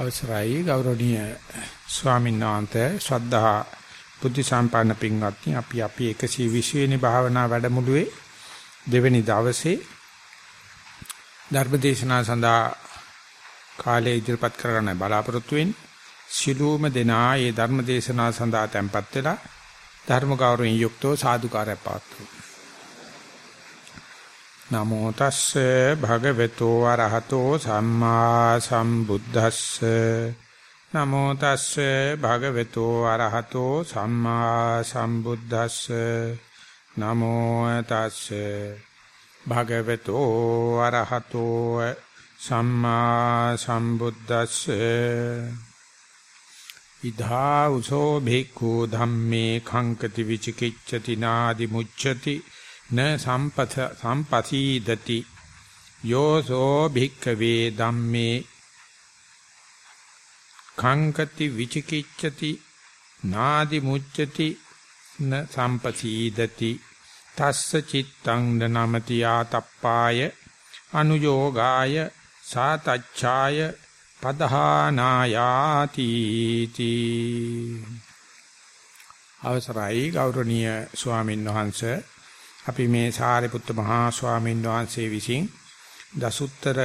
අවසරයි ගෞරවනීය ස්වාමීන් වහන්සේ. ශ්‍රද්ධා බුද්ධ සම්පන්න පින්වත්නි අපි අපි 120 වෙනි භාවනා වැඩමුළුවේ දෙවෙනි දවසේ ධර්මදේශනා සඳහා කාලය ඉදිරිපත් කරගන්න බලාපොරොත්තු වෙන්නේ සිළුම දෙනා ඒ ධර්මදේශනා සඳහා tempත් වෙලා ධර්ම ගෞරවයෙන් යුක්තව සාදුකාරය පාත්තු නමෝ තස්සේ භගවතු වරහතෝ සම්මා සම්බුද්දස්සේ. නමෝ තස්සේ භගවතු වරහතෝ සම්මා සම්බුද්දස්සේ. නමෝ තස්සේ භගවතු වරහතෝ සම්මා සම්බුද්දස්සේ. ඉදා උසෝ භික්ඛු ධම්මේ khංකති විචිකිච්ඡති නාදි මුච්ඡති න සම්පත සම්පසීදති යෝසෝ භික්ඛවේ ධම්මේ. khංකති විචිකිච්ඡති නාදි මුච්ඡති න සම්පසීදති තස්ස චිත්තං නමති ආතප්පාය අනුയോഗාය සාතච්ඡාය පදහානායාති තී. අවසරයි ගෞරවනීය ස්වාමීන් වහන්සේ අපි මේ සාරිපුත්ත මහා ස්වාමීන් වහන්සේ විසින් දසුත්තර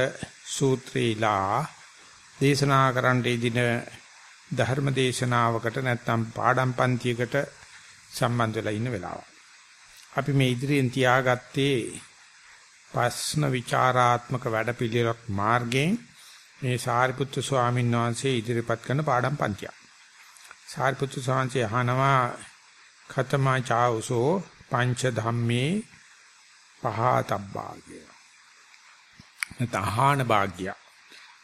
සූත්‍රීලා දේශනා කරන්න ඉදින ධර්ම දේශනාවකට නැත්නම් පාඩම් පන්තියකට සම්බන්ධ වෙලා ඉන්න වෙලාව. අපි මේ ඉදිරියෙන් තියාගත්තේ ප්‍රශ්න විචාරාත්මක වැඩපිළිවෙලක් මාර්ගයෙන් මේ සාරිපුත්තු ස්වාමීන් වහන්සේ ඉදිරිපත් කරන පාඩම් පන්තියක්. සාරිපුත්තු ස්වාමීන් අහනවා ඛතමා චාඋසෝ පංච ධම්මේ පහතබ්බා කිය. නැතහාන භාග්‍ය.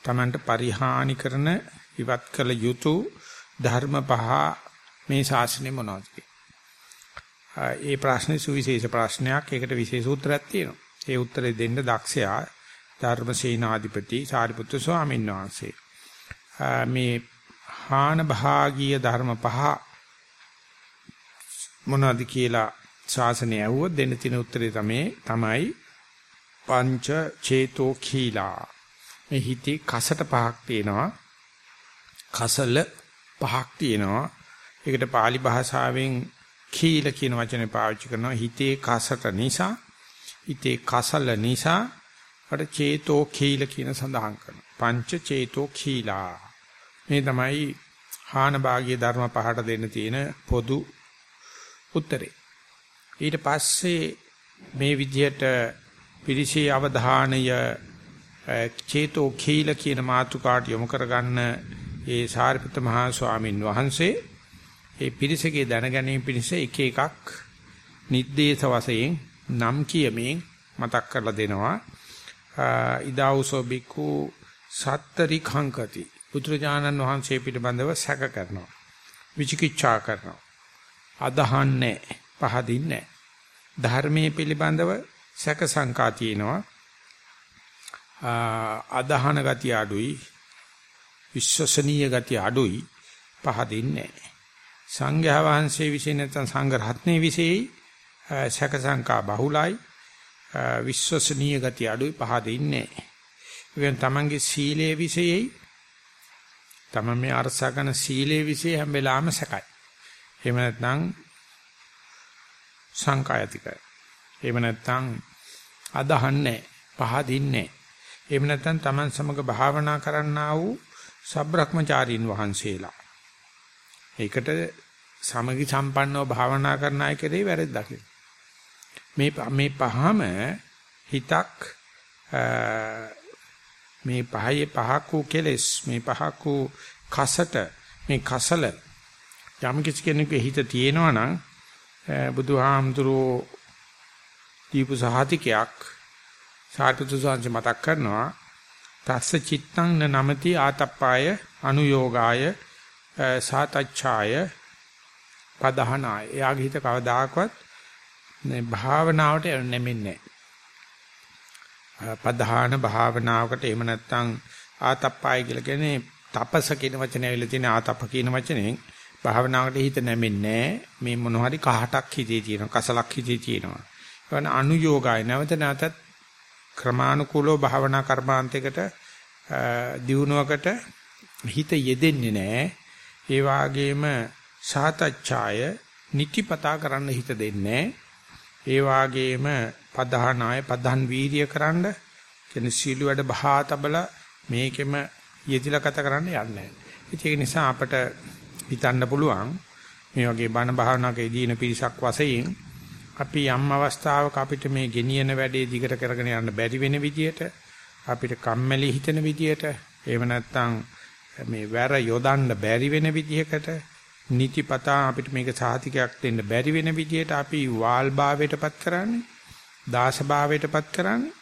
Tamanට පරිහානි කරන ඉවත් කළ යුතු ධර්ම පහ මේ ශාසනය මොනවද ඒ ප්‍රශ්නේ සුවිශේෂ ප්‍රශ්නයක්. ඒකට විශේෂ උත්තරයක් තියෙනවා. ඒ උත්තරේ දෙන්න දක්ෂයා ධර්මසේනාධිපති සාරිපුත්‍ර ස්වාමීන් වහන්සේ. මේ හාන භාගීය ධර්ම පහ මොනවද කියලා ශාසනය ඇහුවොත් දෙන්න තියෙන උත්තරේ තමයි තමයි පංච චේතෝ khīලා. මේ හිතේ කසට පහක් තියෙනවා. කසල පහක් තියෙනවා. ඒකට pāli භාෂාවෙන් khīල කියන වචනේ පාවිච්චි කරනවා. හිතේ කසට නිසා, හිතේ කසල නිසා අර චේතෝ khīල කියන සඳහන් කරනවා. පංච චේතෝ khīලා. මේ තමයි හාන භාගීය ධර්ම පහට දෙන්න තියෙන පොදු උත්තරේ. ඊට පස්සේ මේ විදිහට පිරිසේ අවධානය චේතෝ khīල කියන මාතෘකාට යොමු කරගන්න ඒ සාරිපුත්ත මහා ස්වාමින් වහන්සේ ඒ පිරිසගේ දැනගැනීම පිණිස එක එකක් නිද්දේශ වශයෙන් නම් කියමින් මතක් කරලා දෙනවා. ඉදාවුසෝ බිකු සත්තරි khංකති පුත්‍රජානන් වහන්සේ පිළිබඳව සැක කරනවා. විචිකිච්ඡා කරනවා. අදහන්නේ පහදින්නේ ධර්මයේ පිළිබඳව සැක සංකා තියෙනවා. අදහන ගතිය අඩුයි. විශ්වසනීය ගතිය අඩුයි. පහදින්නේ සංඝයා වහන්සේ විසින් නැත්නම් සංඝ රත්නයේ විශේෂයි සැක සංකා බහුලයි. විශ්වසනීය ගතිය අඩුයි. පහදින්නේ වෙන තමන්ගේ සීලයේ විශේෂයි තමන් මේ අරසා කරන සීලයේ විශේෂ හැම වෙලාවෙම සැකයි. එහෙම නැත්නම් සංකායතිකයි. එහෙම නැත්නම් අදහන්නේ පහදින්නේ. එහෙම නැත්නම් Taman සමග භාවනා කරන්නා වූ සබ්‍රක්‍මචාරීන් වහන්සේලා. ඒකට සමගි සම්පන්නව භාවනා කරන අය කෙරෙහි වැරද්දක්. මේ මේ පහම හිතක් මේ පහේ පහක් වූ කෙලෙස් මේ පහක් වූ කසට මේ කසල යම් කිසි කෙනෙකුගේ හිත තියෙනවා නම් බුදුහාමුදුරෝ දීපු සහතිකයක් සාරිපුත්‍ර සාංශ මතක් කරනවා. තස්ස චිත්තං නමති ආතප්පාය අනුയോഗාය සාතච්ඡාය පදහනාය. එයාගේ හිත කවදාකවත් මේ භාවනාවට නැමෙන්නේ පදහාන භාවනාවකට එහෙම නැත්නම් ආතප්පාය කියලා කියන්නේ තපස කියන වචනේ ඇවිල්ලා තියෙන ආතප්ප කියන වචනෙන් භාවනාවකට හිත නැමෙන්නේ මේ මොන හරි කහටක් හිතේ තියෙනවා කසලක් හිතේ තියෙනවා ඒවන අනුയോഗය නැවත නැවතත් ක්‍රමානුකූලව භාවනා කර්මාන්තයකට දියුණුවකට හිත යෙදෙන්නේ නැහැ. ඒ වාගේම සාතච්ඡාය නිතිපතා කරන්න හිත දෙන්නේ ඒ වාගේම පධානාය පධන් වීර්ය කරන්න කියන්නේ සීල වැඩ බහා තබල මේකෙම යෙදිලා කතා කරන්න යන්නේ නැහැ. ඒක නිසා අපට හිතන්න පුළුවන්. මේ වගේ බණ භාවනාවක යෙදීන පිරිසක් වශයෙන් අපි යම් අවස්ථාවක අපිට මේ ගෙනියන වැඩේ දිගට කරගෙන යන්න බැරි වෙන විදියට අපිට කම්මැලි හිතෙන විදියට එහෙම නැත්නම් මේ වැර යොදන්න බැරි වෙන විදිහකට නිතිපතා අපිට මේක සාහිතිකයක් දෙන්න බැරි වෙන විදියට අපි වාල් භාවයටපත් කරන්නේ දාස භාවයටපත් කරන්නේ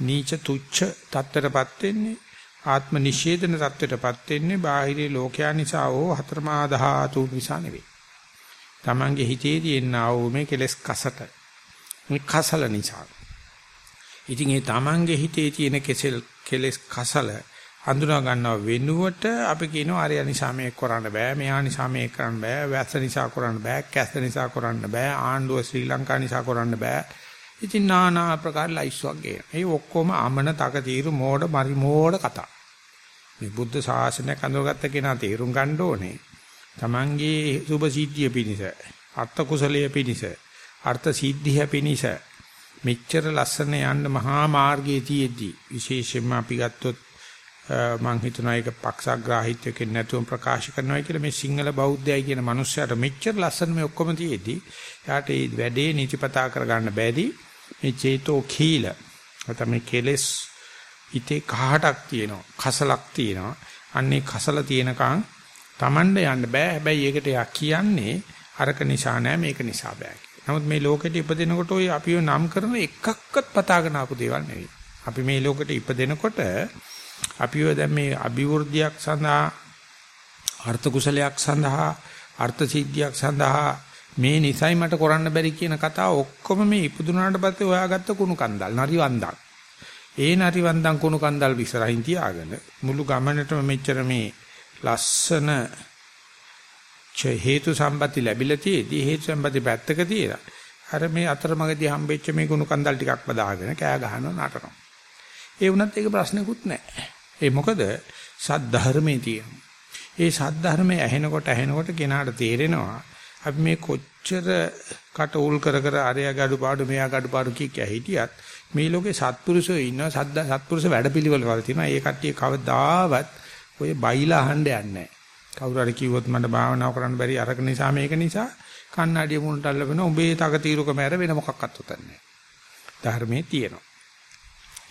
නීච තුච්ච තත්ත්වයටපත් වෙන්නේ. ආත්ම නිෂේධන தත්වයටපත් වෙන්නේ බාහිර ලෝකයා නිසා හෝ හතරමා ධාතු නිසා නෙවෙයි. Tamange හිතේ තියෙනා වූ මේ කෙලස් කසට මේ කසල නිසා. ඉතින් ඒ Tamange හිතේ තියෙන කෙසෙල් කෙලස් කසල හඳුනා ගන්නව වෙනුවට අපි කියනවා අරය නිසා මේක කරන්න බෑ මෙයා නිසා මේක කරන්න බෑ වැස්ස නිසා කරන්න බෑ කැස්ස නිසා කරන්න බෑ ආණ්ඩුව ශ්‍රී ලංකා නිසා කරන්න බෑ ඉතින් নানা ආකාර ප්‍රකාර ලයිස්වක් ගේන. ඒ ඔක්කොම අමන තකතිරු මෝඩ මරි මෝඩ කතා. මේ බුද්ධ ශාසනය කඳවගත්ත කෙනා තේරුම් ගන්න ඕනේ. තමන්ගේ සුභ සිද්ධිය පිණිස අර්ථ කුසලයේ පිණිස අර්ථ සිද්ධිය පිණිස මෙච්චර ලස්සන යන්න මහා මාර්ගයේ තියෙද්දි විශේෂයෙන්ම අපි ගත්තොත් මම හිතනවා ඒක පක්ෂග්‍රාහීත්වයෙන් නැතුව ප්‍රකාශ කරනවා කියලා මේ සිංහල බෞද්ධයයි කියන මනුස්සයාට මෙච්චර ලස්සන මේ ඔක්කොම තියෙද්දි යාට මේ වැඩේ නිතිපතා කරගන්න බැරි මේ චේතෝ කීල. නැත්නම් මේ කෙලස් හිතේ කහටක් තියෙනවා කසලක් තියෙනවා අන්නේ කසල තියෙනකන් Tamanda යන්න බෑ. හැබැයි ඒකට යා කියන්නේ අරක නිසා නෑ මේක නිසා බෑ නමුත් මේ ලෝකෙට ඉපදෙනකොට ඔය අපිව නම් කරන එකක්වත් පතාගෙන ආපු දේවල් නෙවෙයි. අපි මේ ලෝකෙට ඉපදෙනකොට අපිව දැන් මේ අභිවෘද්ධියක් සඳහා අර්ථ කුසලයක් සඳහා අර්ථ සිද්ධියක් සඳහා මේ නිසයි මට කරන්න බැරි කියන කතාව ඔක්කොම මේ ඉපදුනාට පස්සේ හොයාගත්ත කුණු කන්දල් නරිවන්දන්. ඒ නරිවන්දන් කුණු කන්දල් විසරහින් තියාගෙන මුළු ගමනටම මෙච්චර මේ ලස්සන හේතු සම්පatti ලැබිලා තියේදී හේතු සම්පatti පැත්තක තියලා අර මේ අතරමඟදී හම්බෙච්ච මේ කුණු කන්දල් ටිකක් බදාගෙන කෑ ගහනවා නටනවා. ඒ වුණත් ඒක ප්‍රශ්නකුත් නැහැ. ඒ මොකද සද්ධර්මයේ තියෙන. ඒ සද්ධර්මයේ ඇහෙනකොට ඇහෙනකොට කෙනාට තේරෙනවා අපි මේ කොච්චර කට උල් කර කර අරයා gadu පාඩු මෙයා gadu පාඩු කිය හිටියත් මේ ලෝකේ සත්පුරුෂයෝ ඉන්නවා සද්ද සත්පුරුෂ වැඩපිළිවෙල වල තියෙනවා. ඒ කට්ටිය කවදාවත් ඔය බයිලා අහන්න යන්නේ නැහැ. කවුරු හරි කිව්වොත් මට භාවනා කරන්න බැරි අරක නිසා මේක නිසා කන්නඩිය මුණට අල්ලගෙන උඹේ තක తీරුකම ඇර වෙන මොකක්වත් උතන්නේ ධර්මයේ තියෙනවා.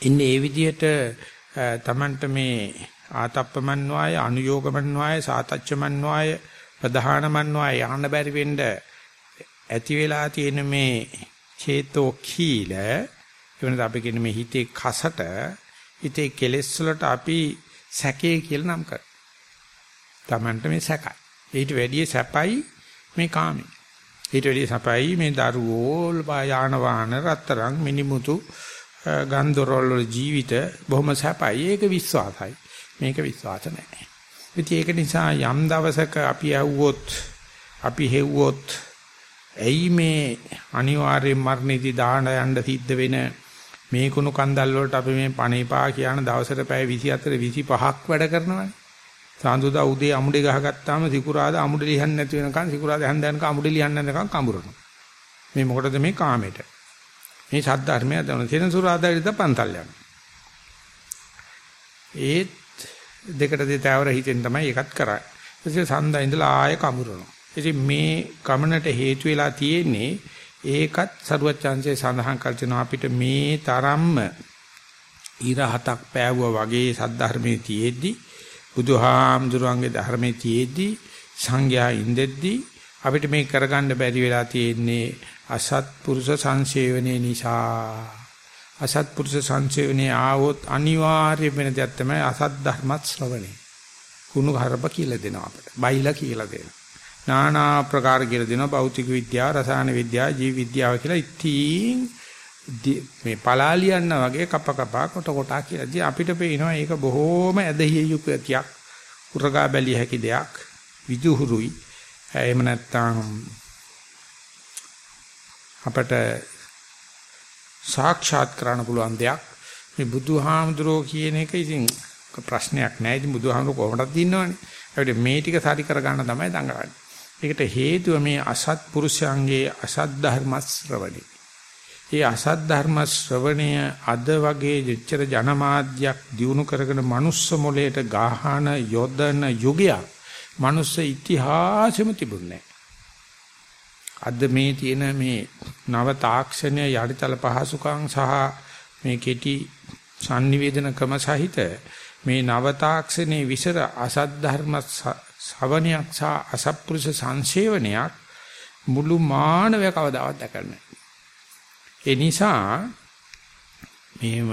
ඉන්නේ ඒ විදිහට තමන්ට මේ ආතප්පමන්්වාය අනුയോഗමන්්වාය සාතච්චමන්්වාය ප්‍රධානමන්්වාය යහන බැරි වෙන්න ඇති වෙලා තියෙන මේ චේතෝ කීල එවනද අපි කියන මේ හිතේ කසට හිතේ කෙලෙස් වලට අපි සැකේ කියලා නම් කරනවා. Tamanට මේ සැකයි. ඊට වැඩිය සැපයි මේ කාමේ. ඊට වැඩිය සැපයි මේ දරුවෝ යාන වාහන රත්තරන් මිනිමුතු ගන්දරවල ජීවිත බොහොම සැපයි. ඒක විශ්වාසයි. මේක විශ්වාස නැහැ. ඉතින් ඒක නිසා යම් දවසක අපි ඇව්වොත් අපි හෙව්වොත් ඇයි මේ අනිවාර්යෙන් මරණයේදී දාහන යන්න සිද්ධ වෙන මේ කුණු කන්දල් වලට අපි මේ පණේපා කියන දවසට පැය 24 25ක් වැඩ කරනවානේ. සාඳුදා උදේ අමුඩේ ගහගත්තාම සිකුරාදා අමුඩේ ලියන්න නැති වෙනකන් සිකුරාදා හැන්දෑනක අමුඩේ ලියන්න නැතිකන් කඹරනවා. මේ මොකටද මේ කාමෙට? මේ සද්ද ධර්මය දවන සෙනසුරාදා ඉඳ පන්තල් යනවා. ඒත් දෙකට දෙතවර හිතෙන් තමයි ඒකත් කරන්නේ. ඊට සඳා ඉඳලා ආයෙ කඹරනවා. ඉතින් මේ ගමනට හේතු වෙලා තියෙන්නේ ඒකත් සරුවත් chance සඳහන් කර තිනවා අපිට මේ තරම්ම ඉර හතක් පෑවුවා වගේ සද්ධර්මයේ තියෙද්දි බුදුහාමුදුරන්ගේ ධර්මයේ තියෙද්දි සංඝයා ඉඳෙද්දි අපිට මේ කරගන්න බැරි වෙලා තියෙන්නේ අසත්පුරුෂ සංසේවනයේ නිසා. අසත්පුරුෂ සංසේවනයේ ආවොත් අනිවාර්ය වෙන දෙයක් තමයි අසත් ධර්මත් ශ්‍රවණය. කුණු හරප කියලා දෙනවා අපිට. බයිලා කියලා දෙනවා. නානා ප්‍රකාර කියලා දෙනවා භෞතික විද්‍යාව, රසායන විද්‍යාව, ජීව විද්‍යාව කියලා ඉතින් මේ පලාලියන්න වගේ කප කපා කොට කොටා කියලා. ඉතින් අපිට පේනවා ඒක බොහොම ඇදහිය යුතු ඇතියක්. උරගා බැලිය හැකි දෙයක්. විදුහුරුයි. එහෙම නැත්නම් අපට සාක්ෂාත් කරන්න පුළුවන් දෙයක්. මේ බුදුහාමුදුරෝ කියන එක ඉතින් ප්‍රශ්නයක් නැහැ. ඉතින් බුදුහාමුදුර කොහොමදත් ඉන්නවනේ. ඒකට මේ ටික සාරි කර ගන්න තමයි දඟලන්නේ. ඒකට හේතුව මේ අසත් පුරුෂයන්ගේ අසත් ධර්ම ශ්‍රවණේ. ඒ අසත් ධර්ම ශ්‍රවණය අද වගේ දෙච්චර ජනමාධ්‍යයක් දිනු කරගෙන මනුස්ස මොලේට ගාහන යොදන යුගයක් මනුස්ස ඉතිහාසෙම තිබුණේ අද මේ තියෙන මේ නව තාක්ෂණය යටිතල පහසුකම් සහ මේ කෙටි sannivedana ක්‍රම සහිත මේ නව තාක්ෂණයේ විසර අසත් ධර්ම ශවණයක් සහ අසත්පුරුෂ සංසේවනයක් මුළු මානවය කවදාවත් දැකන්නේ ඒ නිසා මේම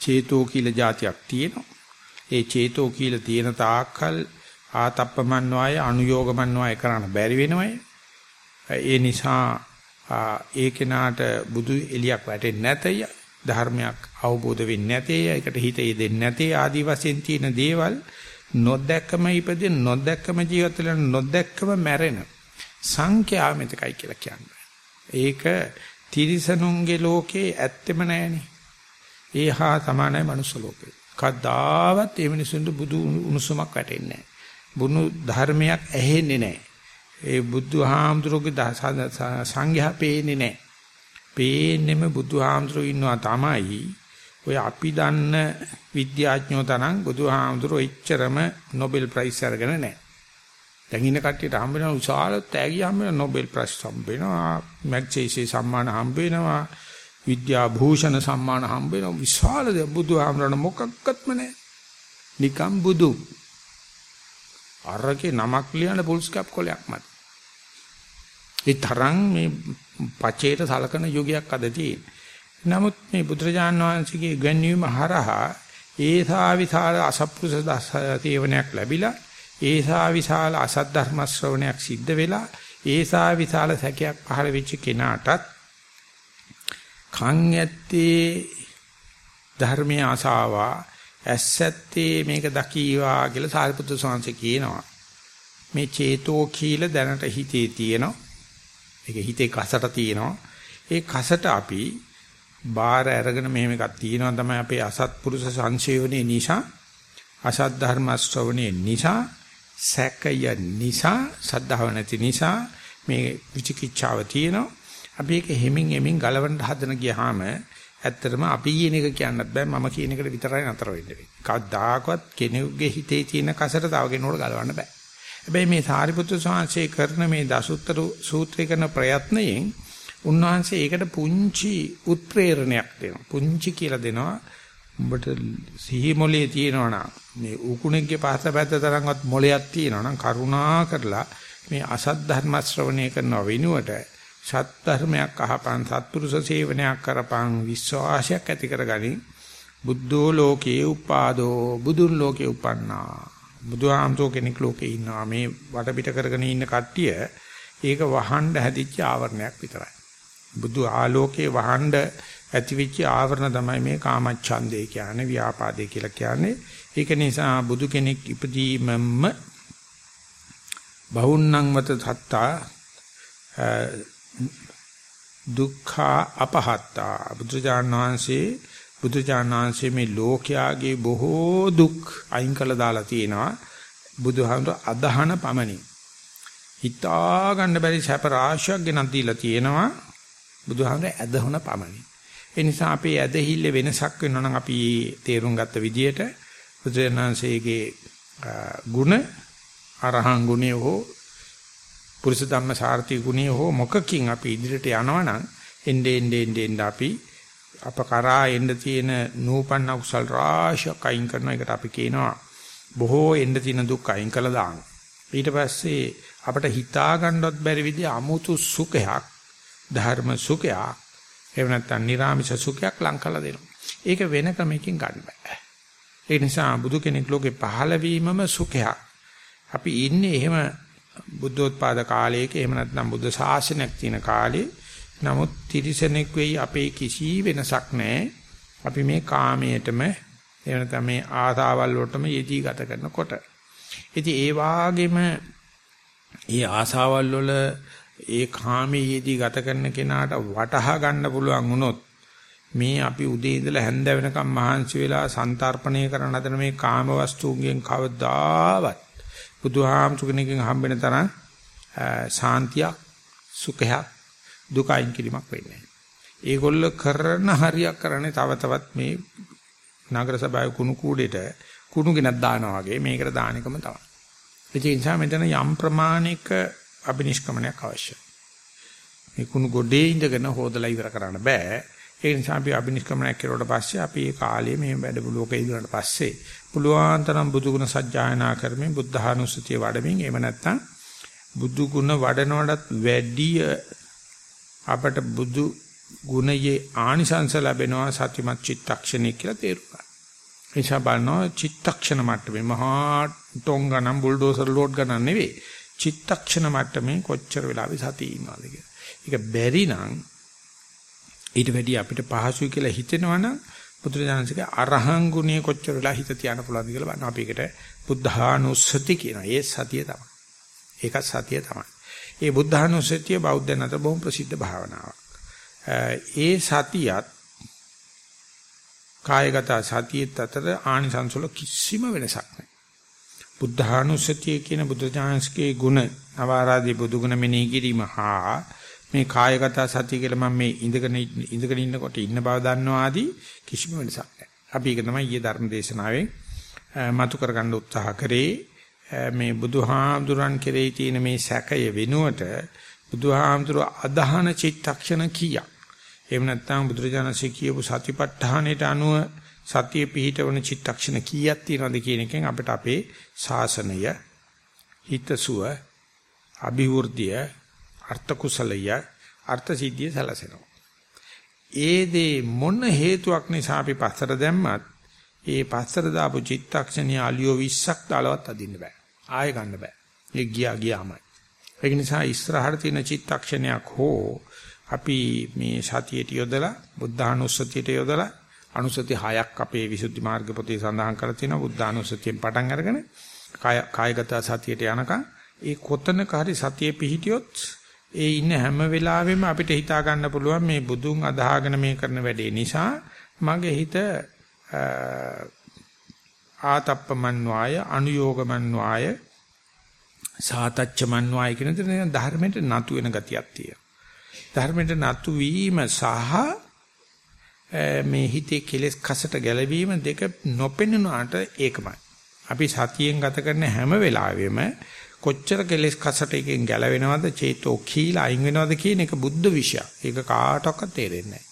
චේතෝ කියලා જાතියක් තියෙනවා. ඒ චේතෝ කියලා තියෙන තාක්කල් ආතප්පමන්වාය අනුയോഗමන්වාය කරන්න බැරි වෙනවයි. ඒ නිසා ඒ කෙනාට බුදු එලියක් වැටෙන්නේ නැතය. ධර්මයක් අවබෝධ වෙන්නේ නැතේ. ඒකට හිතේ දෙන්නේ නැතේ. ආදි වශයෙන් තියෙන දේවල් නොදැක්කම ඉපදෙන නොදැක්කම ජීවත් වෙන නොදැක්කම මැරෙන සංඛ්‍යා මෙතකයි කියලා කියන්නේ. ඒක තිරිසනුන්ගේ ලෝකේ ඇත්තෙම නැහෙනේ. ඒ හා සමානයි මනුස්ස ලෝකේ. කද්දාවත් ඒ මිනිසුන්ට බුදු උණුසුමක් වැටෙන්නේ නැහැ. බුදු ධර්මයක් ඇහෙන්නේ නැහැ. ඒ බුදුහාමුදුරුගේ සංඝයා පේන්නේ නැහැ. පේන්නෙම බුදුහාමුදුරුවෝ ඉන්නවා තමයි. ඔය අපි දන්න විද්‍යාඥයෝ තරම් බුදුහාමුදුරුවෝ එච්චරම Nobel Prize අරගෙන නැහැ. දැන් ඉන්න කට්ටියට හම්බ වෙන විශාල තෑගි හම්බ වෙන Nobel Prize හම්බ වෙනවා මැග්සේසේ සම්මාන හම්බ වෙනවා විද්‍යා භූෂණ සම්මාන හම්බ වෙනවා විශාල බුදුහාමරණ මොකක්වත්ම නැහැ. නිකම් බුදු. අරකේ නමක් ලියන පුල්ස් කැප් කොලයක් මත. ඒ තරම් මේ පචේට සලකන යුගයක් අද තියෙන්නේ. නමුත් මේ බුදුරජාණන් වහන්සේගේ ඉගැන්වීම හරහා ඒසා විශාල අසප්පුරුෂ දසේවනයක් ලැබිලා ඒසා විශාල අසත් ධර්ම ශ්‍රවණයක් සිද්ධ වෙලා ඒසා විශාල සැකයක් පහළ වෙච්ච කෙනාටත් කන් ඇත්තේ ධර්මයේ ආසාවා ඇස්සැත්තේ මේක දකීවා කියලා සාරිපුත්‍ර ස්වාමීන් කියනවා. මේ චේතෝ කීල දැනට හිතේ තියෙනවා. ඒක හිතේ කසට තියෙනවා. ඒ කසට අපි බාර අරගෙන මෙහෙම එකක් තියෙනවා තමයි අපේ අසත්පුරුෂ සංශේවනයේ නිසා අසත් ධර්ම ශ්‍රවණයේ නිසා සැකය නිසා සද්ධාව නැති නිසා මේ විචිකිච්ඡාව තියෙනවා. අපි ඒක හිමින් හිමින් ගලවන්න හදන ගියාම ඇත්තටම අපි කියන එක කියන්නත් බෑ මම කියන එකට විතරයි නතර වෙන්න වෙන්නේ. කවදාකවත් කෙනෙකුගේ හිතේ තියෙන කසට තව කෙනෙකුට ගලවන්න බෑ. හැබැයි මේ සාරිපුත්‍ර ස්වාමීන් කරන මේ දසුත්තර සූත්‍රය කරන ප්‍රයත්නයෙන් උන්වහන්සේ ඒකට පුංචි උත්ප්‍රේරණයක් දෙනවා. පුංචි කියලා දෙනවා. උඹට සිහි මොලේ තියෙනවා නම් මේ උකුණෙක්ගේ පහත පැත්ත තරම්වත් මොලයක් තියෙනවා නම් කරුණා කරලා මේ අසත් ධර්ම ශ්‍රවණය කරනව වෙනුවට සත් ධර්මයක් අහපන් සත්පුරුෂ සේවනයක් කරපන් විශ්වාසයක් ඇති කරගනි බුද්ධෝ ලෝකේ උපාදෝ බුදුන් ලෝකේ උපන්නා බුදුහාමතෝ කෙනෙක් ලෝකේ ඉන්නවා මේ වටපිට කරගෙන ඉන්න කට්ටිය ඒක වහන්න හැදිච්ච ආවරණයක් විතරයි බුදු ආලෝකේ වහන්න ඇතිවිච්ච ආවරණ තමයි මේ කාමච්ඡන්දේ කියන්නේ ව්‍යාපාදේ කියලා කියන්නේ. ඒක නිසා බුදු කෙනෙක් ඉපදීමම බහුන්නං වත සත්තා දුක්ඛ අපහත්තා. බුදුජාන විශ්ේ බුදුජාන විශ්ේ මේ ලෝකයාගේ බොහෝ දුක් අයින් කළා දාලා තියෙනවා. බුදුහාමුදුර අදහන පමණි හිතා ගන්න බැරි සැප රාශියක් ගෙනත් දීලා තියෙනවා. බුදුහාමුදුර ඇදහන පමණි ඒ නිසා අපේ ඇදහිල්ල වෙනසක් වෙනවා නම් අපි තේරුම් ගත්ත විදිහට බුදුරජාණන්සේගේ ගුණ අරහං ගුණය හෝ පුරුෂ ධම්ම සාර්ථි ගුණය හෝ මොකකින් අපි ඉදිරියට යනවා නම් එnde ende ende ende අපි අප කරා එන්න තියෙන නූපන්න කුසල් රාශියක් අයින් කරන එකට අපි කියනවා බොහෝ එන්න තියෙන දුක් අයින් කළා දාන. ඊට පස්සේ අපිට හිතා ගන්නවත් බැරි විදිහ අමුතු සුඛයක් ධර්ම සුඛයක් එහෙම නැත්නම් නිර්ාමිෂ සුඛයක් ලං කළ දෙනවා. ඒක වෙන ක්‍රමයකින් ගන්න බෑ. ඒ නිසා බුදු කෙනෙක් ලෝකේ පහළ වීමම සුඛයක්. අපි ඉන්නේ එහෙම බුද්ධෝත්පාද කාලයක එහෙම නැත්නම් බුද්ධ ශාසනයක් තියෙන කාලේ. නමුත් තිරිසනෙක් වෙයි අපේ කිසි වෙනසක් නැහැ. අපි මේ කාමයටම එහෙම නැත්නම් මේ ආසාවල් වලටම යෙදී ගත කරනකොට. ඉතින් ඒ වාගේම ඒ ආසාවල් වල ඒ කාමයේදී ගත කරන කෙනාට වටහා ගන්න පුළුවන් වුණොත් මේ අපි උදේ ඉඳලා හැන්ද වෙනකම් මහන්සි වෙලා සන්තර්පණය කරන හදන මේ කාම වස්තුන්ගෙන් කවදාවත් බුදුහාමුදුරගෙනකින් හම්බෙන තරම් සාන්තියක් සුඛයක් දුක අයින් කිරීමක් වෙන්නේ ඒගොල්ල කරන හරියක් කරන්නේ තව තවත් මේ නගර සභාවේ කුණු කූඩේට කුණු ගෙනත් දානවා වගේ මේකට දාන එකම තමයි. ඒ නිසා මෙතන යම් ප්‍රමාණික අබිනිෂ්ක්‍මණයක් අවශ්‍යයි. මේ කුණු ගොඩේ ඉඳගෙන හොදලා ඉවර කරන්න බෑ. ඒ නිසා අපි අබිනිෂ්ක්‍මණයක් කරුවට පස්සේ අපි මේ කාලයේ මේ වැඩමුළුවක ඉඳලාට පස්සේ පුළුවන් තරම් බුදුගුණ සජ්ජායනා කරමින් බුද්ධානුස්සතිය වඩමින් එහෙම නැත්නම් බුදුගුණ වඩනවටත් වැඩිය අපට බුදු ගුණයේ ආනිසංස ලැබෙනවා සතිමත් චිත්තක්ෂණය කියලා තේරුණා. එනිසා බලනවා චිත්තක්ෂණ මට්ටමේ මහා ටොංගනම් බුල්ඩෝසර් ලෝඩ් ගණන් නෙවෙයි. චිත්තක්ෂණ මට්ටමේ කොච්චර වෙලාවෙ සතිය ඉන්නවද කියලා. ඒක බැරි නම් ඊට වැඩි අපිට පහසුයි කියලා හිතෙනවනම් බුදුරජාණන්සේගේ අරහං ගුණය කොච්චර වෙලා හිත තියන්න පුළුවන්ද කියලා බලන්න අපි ඒකට බුද්ධානුස්සති කියනවා. ඒ සතිය තමයි. ඒකත් සතිය තමයි. ඒ බුද්ධානුස්සතිය බෞද්ධයන් අතර බොහොම ප්‍රසිද්ධ භාවනාවක්. ඒ සතියත් කායගත සතියෙත් අතර ආනිසංස වල කිසිම වෙනසක් නැහැ. බුද්ධානුස්සතිය කියන බුදුජානස්කේ ගුණ නවාරාදී බුදුගුණ මෙනෙහි කිරීම හා මේ කායගත සතිය කියලා මම මේ ඉඳගෙන ඉඳගෙන ඉන්නකොට ඉන්න බව දන්නවා ආදී කිසිම වෙනසක් නැහැ. අපි ඒක තමයි ඊයේ ධර්ම දේශනාවෙන් මතු කරගන්න උත්සාහ කරේ. මේ බුදුහාමුදුරන් කෙරෙහි තියෙන මේ සැකය වෙනුවට බුදුහාමුදුර අදහන චිත්තක්ෂණ කීයක් එහෙම නැත්නම් බුදුරජාණන්සේ කියපු සතිපට්ඨානෙට අනුව සතිය පිහිටවන චිත්තක්ෂණ කීයක් තියෙනවද කියන එකෙන් අපිට අපේ ශාසනය හිතසුව අභිවෘද්ධිය අර්ථ කුසලය අර්ථ සිද්ධිය සැලසෙනවා. ඒ දේ මොන හේතුවක් නිසා අපි පස්සට දැම්මත් ඒ පස්සට දාපු චිත්තක්ෂණිය අලියෝ 20ක් දාලවත් අදින්න බෑ. ආයෙ ගන්න බෑ. ඒ ගියා ගියාමයි. ඒක නිසා ඉස්සරහට තියෙන චිත්තක්ෂණයක් හෝ අපි මේ සතියට යොදලා බුද්ධානුස්සතියට යොදලා අනුස්සති හයක් අපේ විසුද්ධි මාර්ග පොතේ සඳහන් කරලා තියෙනවා. බුද්ධානුස්සතියෙන් පටන් අරගෙන කාය කායගත සතියට යනකම් ඒ කොතනක හරි සතිය පිහිටියොත් ඒ ඉන්න හැම වෙලාවෙම අපිට හිතා ගන්න පුළුවන් මේ බුදුන් අදහාගෙන මේ කරන වැඩේ නිසා මගේ හිත ආතප්පමන්්වාය අනුയോഗමන්්වාය සාතච්චමන්්වාය කියන දේ ධර්මයට නතු වෙන ගතියක් තියෙනවා. ධර්මයට නතු වීම සහ මේ හිතේ කෙලෙස් කසට ගැලවීම දෙක නොපෙනුනාට ඒකමයි. අපි සතියෙන් ගත කරන හැම වෙලාවෙම කොච්චර කෙලෙස් කසට එකෙන් ගැලවෙනවද චේතෝ කීලා අයින් වෙනවද කියන එක බුද්ධ විෂයක්. ඒක කාටවත් තේරෙන්නේ නැහැ.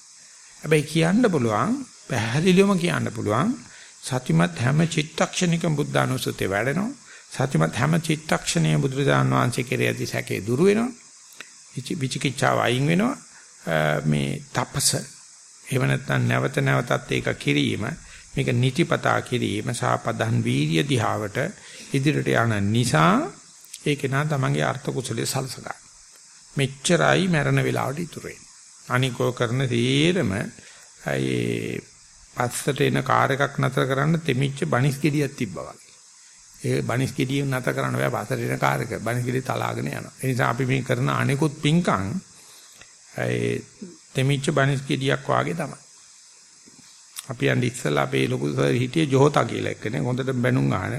හැබැයි කියන්න පුළුවන් පැහැදිලිවම කියන්න පුළුවන් සතිමත් හැම චිත්තක්ෂණිකම බුද්ධානුස්සතිය වැඩෙනවා. සතිමත් හැම චිත්තක්ෂණයේ බුදුරජාන් වහන්සේ කෙරෙහිදී සැකේ දුරු වෙනවා. විචිකිච්ඡාව අයින් වෙනවා මේ තපස එහෙම නැත්නම් නැවත නැවතත් ඒක කිරීම මේක නිතිපතා කිරීම සාපදන් වීර්ය දිහාවට ඉදිරියට යන නිසා ඒක නා තමන්ගේ අර්ථ කුසලයේ සලසගන්න මෙච්චරයි මරණ වේලාවට ඉතුරු වෙන්නේ. අනිකෝ කරන තීරම ඒ පස්සට එන කාර් එකක් නතර කරන්න තෙමිච්ච බනිස් ගෙඩියක් තිබ්බා වගේ. ඒ බනිස් ගෙඩිය නැත කරන්න බෑ පස්සට එන කාර් එක. බනිස් ගෙඩිය තලාගෙන යනවා. ඒ නිසා අපි මේ කරන අනෙකුත් පිංකම් ඒ දෙමිච්ච බනිස් ගෙඩියක් වාගේ තමයි. අපි යන් ඉස්සලා අපේ ලොකු සර් හිටියේ ජෝතා කියලා එක්කනේ හොඳට බැනුම් අහන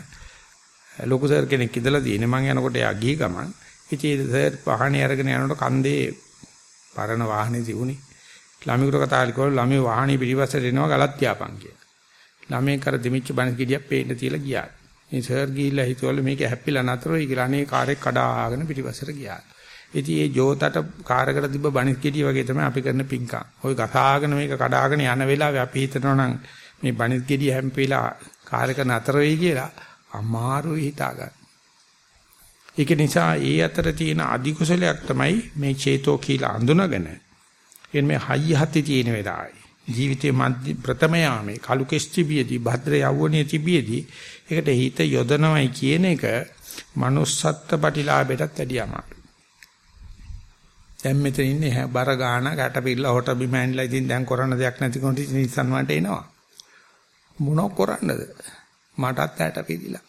ලොකු සර් කෙනෙක් ඉඳලා තියෙන්නේ මං යනකොට එයා ගිහි ගමන් ඉතින් සර් වාහනේ අරගෙන යනකොට කන්දේ පරණ වාහනේ තිබුණේ ළමයිකට කතා කරලා ළමයි වාහනේ පිටිපස්සට එනවා ගලත් තියාපන් කියලා. ළමයි කර දෙමිච්ච බනිස් ගෙඩියක් පේන්න තියලා ගියා. මේ සර් ගිහිල්ලා හිතවල මේක හැප්පිලා නතරොයි කියලා අනේ කාර් එක කඩාගෙන පිටිපස්සට ගියා. ඉතින් ඒ ජෝතට කාර් එකට තිබ්බ බණිස් ගෙඩිය වගේ තමයි අපි කරන පිංකම්. ওই ගසාගෙන මේක කඩාගෙන යන වෙලාවේ අපි හිතනවා නම් මේ බණිස් ගෙඩිය හැම්පිලා කාර් එක නතර වෙයි කියලා අමාරුයි හිතාගන්න. ඒක නිසා ඒ අතර තියෙන අධි කුසලයක් තමයි මේ චේතෝ කියලා අඳුනගෙන එන්නේ හයිය හති තියෙන වෙලාවයි. ජීවිතේ මධ්‍ය ප්‍රථම යාමේ කලු කෙස්ටිබියදී භද්‍ර යවුණේ තිබියදී ඒකට හිත යොදනවයි කියන එක manussත්ත්ව ප්‍රතිලාභයටත් වැඩිය අමාරුයි. දැන් මෙතන ඉන්නේ බර ගාන ගැටපිල්ල හොට බිම ඇන්ලා ඉතින් දැන් කරන්න දෙයක් නැති කෙනෙක් ඉතින් ඉස්සන් වලට එනවා. මොනව කරන්නද? මටත් ඇට පිළිලා.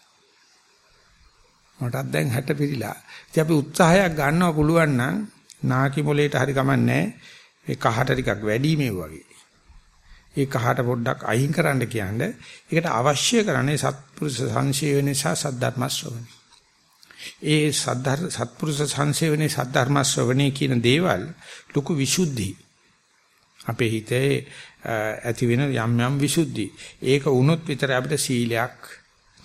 මටත් දැන් හැට පිළිලා. ඉතින් අපි උත්සාහයක් ගන්නවා පුළුවන් නම් නාකි මොලේට හරි කමන්නේ ඒ කහට ටිකක් වැඩි මේ වගේ. ඒ කහට පොඩ්ඩක් අයින් කරන්න කියන්නේ ඒකට අවශ්‍ය කරන්නේ සත්පුරුෂ සංසේවනයේ සහ සද්ධර්ම ශ්‍රවණය. ඒ සද්ධර් සත්පුරුෂ සංසේවනයේ සද්ධර්ම ශ්‍රවණේ කියන දේවල් ලොකු විසුද්ධි. අපේ හිතේ ඇති වෙන යම් යම් විසුද්ධි. ඒක වුණොත් විතර අපිට සීලයක්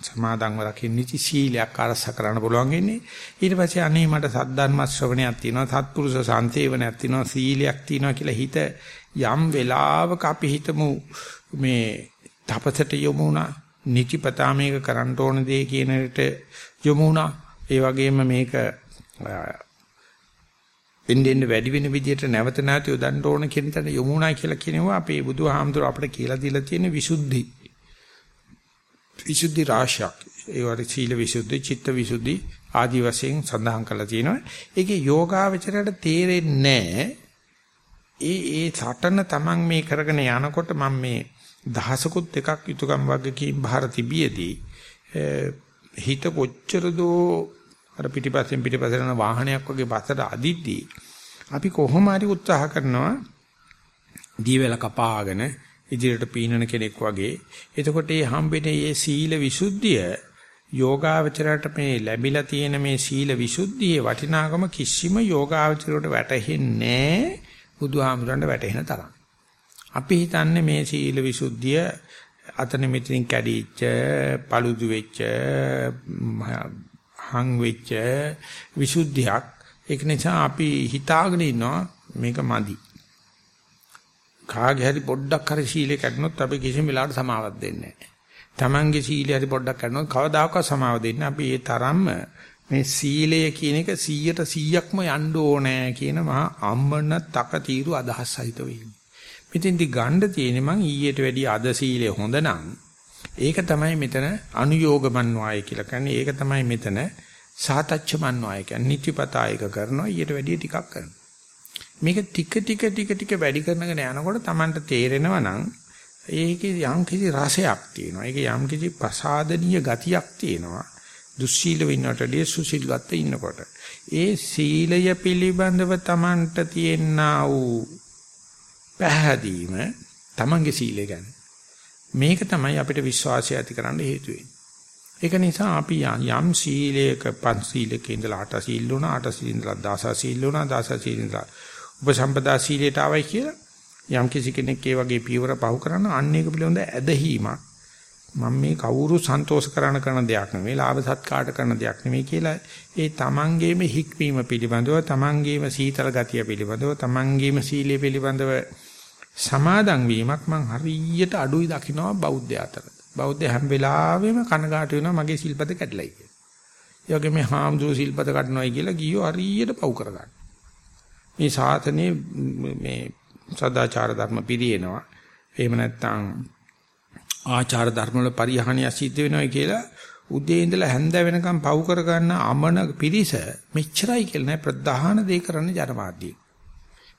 සමාදන්ව රකින්න නිති සීලයක් අරස කරන්න පුළුවන් වෙන්නේ. ඊට පස්සේ අනේ මට සද්ධර්ම ශ්‍රවණයක් තියෙනවා, සත්පුරුෂ සංසේවනයක් තියෙනවා, සීලයක් තියෙනවා කියලා හිත යම් වෙලාවක අපි හිතමු මේ තපසට යොමු වුණා, නිතිපතා මේක කරන්න ඕන දේ කියනට යොමු වුණා. ඒ වගේම මේක එන්නේ වැඩි වෙන විදිහට නැවත නැවත යොදන්න ඕන කියන තැන යොමු වුණා කියලා කියනවා අපේ බුදුහාමුදුර අපිට කියලා දීලා තියෙන විසුද්ධි. විසුද්ධි රාශියක්. ඒ වගේ සීල විසුද්ධි, චිත්ත විසුද්ධි ආදි වශයෙන් සඳහන් කරලා තියෙනවා. ඒකේ යෝගාවචරයට තේරෙන්නේ ඒ ඒ සටන Taman මේ කරගෙන යනකොට මම මේ දහසකුත් එකක් යුතුයකම් වගකීම් බාර තිබියදී හිත කොච්චර දෝ අර පිටිපස්සෙන් පිටිපස්සට යන වාහනයක් වගේ පස්සට අදිද්දී අපි කොහොම හරි උත්සාහ කරනවා දීවැල කපාගෙන ඉදිරියට පීනන කෙනෙක් වගේ. එතකොට මේ හම්බෙන්නේ මේ සීල විසුද්ධිය යෝගාවචරයට මේ ලැබිලා තියෙන මේ සීල විසුද්ධියේ වටිනාකම කිසිම යෝගාවචරයට වැටහෙන්නේ බුදුහාමුදුරන්ට වැටහෙන තරම්. අපි හිතන්නේ මේ සීල විසුද්ධිය අතන මෙතනින් කැඩිච්ච, paludu වෙච්ච, හං වෙච්ච විසුද්ධියක්. ඒක නිසා අපි හිතාගෙන ඉන්නවා මේක මදි. කාගේ හරි පොඩ්ඩක් හරි සීලේ කැඩුනොත් අපි කිසිම වෙලාවකට සමාවක් දෙන්නේ නැහැ. Tamange සීලේ හරි පොඩ්ඩක් කැඩුනොත් කවදාකවත් සමාව දෙන්නේ අපි ඒ තරම්ම මේ සීලය කියන එක 100ට 100ක්ම යන්න ඕනේ කියන මහා අම්මන තක తీරු අදහස් සහිතව ඉන්නේ. මෙතෙන්දි ගන්න තියෙන්නේ මං ඊට වැඩිය අද සීලය හොඳ නම් ඒක තමයි මෙතන අනුയോഗමන්වාය කියලා කියන්නේ. ඒක තමයි මෙතන සාතච්චමන්වාය කියන්නේ. නිතිපතායක කරනවා ඊට වැඩිය ටිකක් කරනවා. මේක ටික ටික ටික ටික වැඩි කරනගෙන යනකොට Tamanට තේරෙනවා නම් ඒකේ යම් කිසි රසයක් තියෙනවා. ඒකේ යම් කිසි ප්‍රසාදනීය ගතියක් තියෙනවා. දුස්සීල වෙන්නටදී සුසීලවත් ඉන්නකොට. ඒ සීලය පිළිබඳව Tamanට තියෙනා වූ පැහැදීම Tamanගේ සීලය ගැන. මේක තමයි අපිට විශ්වාසය ඇති කරන්න හේතු වෙන්නේ. ඒක නිසා අපි යම් සීලයක පන් සීලක ඉඳලා අට සීල් වුණා අට සීල් ඉඳලා දස සීල් වුණා දස සීල් ඉඳලා උපසම්පදා සීලයට ආවයි කියලා යම් කිසි කෙනෙක් ඒ වගේ පියවර පහු කරන අන්න ඒක පිළිබඳ ඇදහිීමක් මම මේ කවුරු සන්තෝෂ කරන කරන දෙයක් නෙමෙයි ලාභ සත්කාට කරන දෙයක් නෙමෙයි කියලා ඒ තමන්ගේම හික්වීම පිළිබඳව තමන්ගේම සීතල ගතිය පිළිබඳව තමන්ගේම සීලය පිළිබඳව සමාදන් වීමක් මං හරියට අඩුයි දකින්නවා බෞද්ධ අතර. බෞද්ධ හැම වෙලාවෙම කනගාටු වෙනවා මගේ සිල්පද කැඩලයි කියලා. ඒ වගේ මේ හාමුදුරුවෝ සිල්පද කඩනවායි කියලා ගියෝ හරියට පව් කරගන්න. මේ සාතනේ මේ සදාචාර ධර්ම පිළිේනවා. එහෙම නැත්නම් ආචාර ධර්ම වල පරිහානිය සිද්ධ වෙනවා කියලා උදේ ඉඳලා හැන්ද වෙනකම් පව් කර ගන්න අමන පිරිස මෙච්චරයි කියලා නෑ ප්‍රධාන දේ කරන්නේ ජනමාධ්‍යය.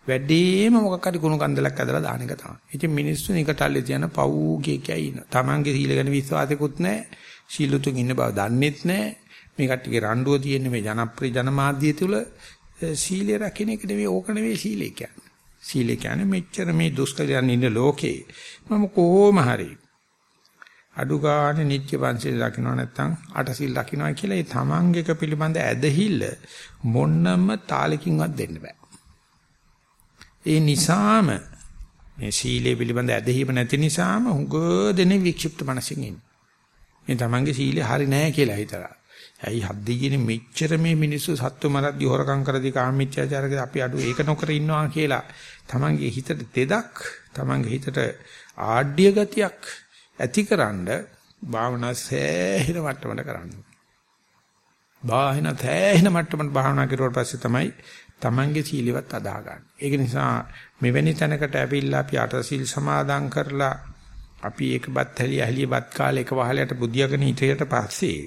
වැඩිම මොකක් හරි කුණු කන්දලක් ඇදලා දාන එක තමයි. ඉතින් මිනිස්සු නිකටල්ලේ තියන පව් කිය කියයි ඉන්න. Tamange සීල ගැන විශ්වාසෙකුත් නෑ. සීලතුන් ඉන්න බව දන්නෙත් නෑ. මේ කට්ටියගේ රණ්ඩුව තියෙන මේ ජනප්‍රිය ජනමාධ්‍ය තුල සීලය රකින්න එක නෙවෙයි ඕක නෙවෙයි සීලය කියන්නේ. සීලය කියන්නේ මෙච්චර මේ දුෂ්කරයන් ඉන්න ලෝකේ මම කොහොම හරි අඩු ගන්න නිත්‍ය පංචශීල රකින්න නැත්නම් අටසිල් රකින්නවා කියලා ඒ තමන්ගේක පිළිබඳ ඇදහිල්ල මොන්නම තාලකින්වත් දෙන්න බෑ. ඒ නිසාම මේ සීලය පිළිබඳ ඇදහිම නැති නිසාම හුඟ දෙනේ වික්ෂිප්ත මනසින් ඉන්නේ. මේ තමන්ගේ සීලය හරි නෑ කියලා හිතලා. ඇයි හද්දියේ මෙච්චර මේ මිනිස්සු සත්තු මරද්දි හොරකම් කරදී කාමීච්ඡාචාරකද අපි අඩු ඒක නොකර ඉන්නවා කියලා තමන්ගේ හිතට දෙදක් තමන්ගේ හිතට ආඩ්‍ය ගතියක් ඇතිකරනද භාවනා සෑහෙන මට්ටමකට කරන්න. භාවනා සෑහෙන මට්ටමකට භාවනා කරුවාට පස්සේ තමයි තමන්ගේ සීලවත් අදා ගන්න. ඒක නිසා මෙවැනි තැනකට ඇවිල්ලා අපි අටසිල් සමාදන් කරලා අපි එකපත් හැලිය හැලියපත් කාලේ එක වහලයට බුදියාගෙන හිටියට පස්සේ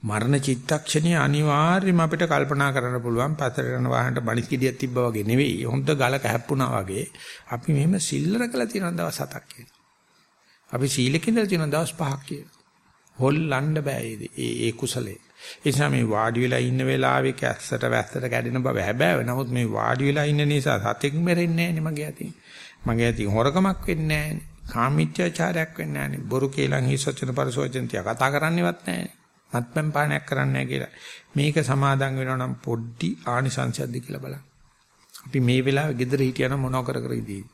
මරණ චිත්තක්ෂණිය අනිවාර්යයෙන්ම අපිට කල්පනා කරන්න පුළුවන් පතර යන වාහනට බණිස් කිඩියක් තිබ්බා වගේ නෙවෙයි හොඳ ගලක හැප්පුණා වගේ අපි මෙහෙම සිල්ලර කළා තියෙන දවස් හතක් කියලා. අපි සීලකින්ද තියෙන දවස් පහක් කියලා. හොල්ලන්න බෑ ඒ ඒ කුසලේ. ඒ නිසා මේ වාඩි වෙලා ඉන්න වෙලාවේ කැස්සට වැස්සට කැඩෙන බව හැබෑව. නමුත් මේ වාඩි වෙලා ඉන්න නිසා සතෙක් මෙරෙන්නේ නැහැ නේ මගේ අතින්. මගේ ඇති හොරකමක් වෙන්නේ නැහැ. කාමීත්‍යාචාරයක් වෙන්නේ නැහැ. බොරු කේලම් හිසොච්චන පරිසෝචන තියා කතා කරන්නේවත් නැහැ. මත්පැන් පානයක් කරන්නේ නැහැ කියලා. මේක සමාදන් වෙනවා නම් පොඩ්ඩි ආනිසංශයක්ද කියලා බලන්න. අපි මේ වෙලාවේ ගෙදර හිටියනම් මොනව කර කර ඉදී.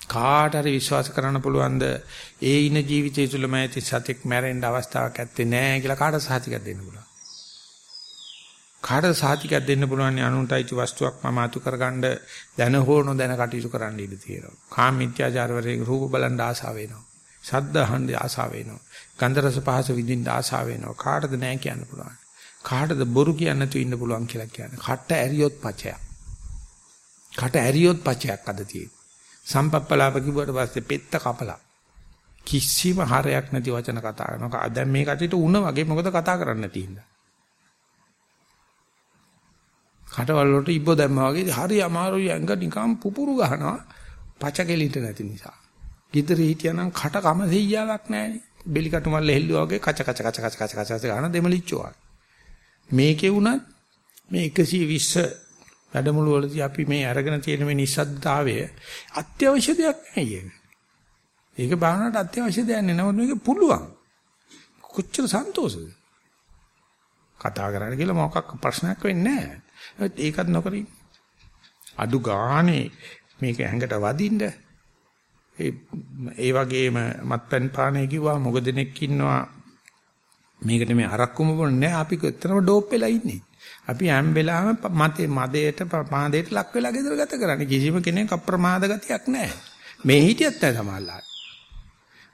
කාට හරි විශ්වාස කරන්න පුළුවන්ද ඒ ඉන ජීවිතය තුළම ඇති සතෙක් මැරෙන්න අවස්ථාවක් ඇත්තේ නැහැ කියලා කාට සාතිකයක් දෙන්න පුළුවන්. කාට සාතිකයක් දෙන්න පුළුවන් අනුන්ටයිති වස්තුවක් මම අතු කරගන්න දැන හෝ නොදැන කටයුතු කරන්න ඉඩ තියෙනවා. කාම මිත්‍යාචාරවරේ රූප බලන් ආසාව වෙනවා. ශබ්ද අහන්න ආසාව වෙනවා. ගන්ධ රස පහස විඳින්න ආසාව වෙනවා. කාටද නැහැ කියන්න පුළුවන්. කාටද බොරු කියන්න තු ඉන්න පුළුවන් කියලා කියන්නේ. කට ඇරියොත් පචයක්. කට ඇරියොත් පචයක් අද තියෙන්නේ. සම්පප්පලාප කිව්වට පස්සේ පෙත්ත කපලා කිසිම හරයක් නැති වචන කතා කරනවා. දැන් මේ කටියට උණ වගේ මොකද කතා කරන්න නැති හින්දා. කටවල වලට ඉබ්බ දැම්මා වගේ හරි අමාරුයි ඇඟ නිකම් පුපුරු ගහනවා. පච කෙලින්ට නැති නිසා. ගිදර හිටියනම් කට කම දෙයියාවක් නැහැනේ. බෙලි කටු මල්ල හෙල්ලුවා වගේ කච කච කච කච කච කච ගන්න දෙමලිච්චෝ වගේ. මේකේ වුණත් මේ 120 වැඩමුළු වලදී අපි මේ අරගෙන තියෙන මේ නිස්සද්දාවය අත්‍යවශ්‍ය දෙයක් නෙවෙයි ඒක. ඒක භාවනාවට අත්‍යවශ්‍ය දෙයක් නෙවෙයි. නමුත් මේක පුළුවන්. කොච්චර සන්තෝෂද? කතා කරන්න කියලා මොකක් ප්‍රශ්නයක් වෙන්නේ නැහැ. ඒකත් නොකරින්. අඩු ගානේ මේක ඇඟට වදින්න ඒ ඒ වගේම මත්පැන් පානය කිව්වා මොකද දෙනෙක් ඉන්නවා මේකට මේ අරක්කුම බොන්නේ නැහැ අපි කොතරම් ඩෝප් වෙලා ඉන්නේ අපි හැම වෙලාවෙම මතේ මදයට ප්‍රමාදයට ලක් වෙලා ගෙදර ගත කරන්නේ. කිසිම කෙනෙක් අප්‍රමාද ගතියක් නැහැ. මේ හිටියත් නැහැ සමහරවල්.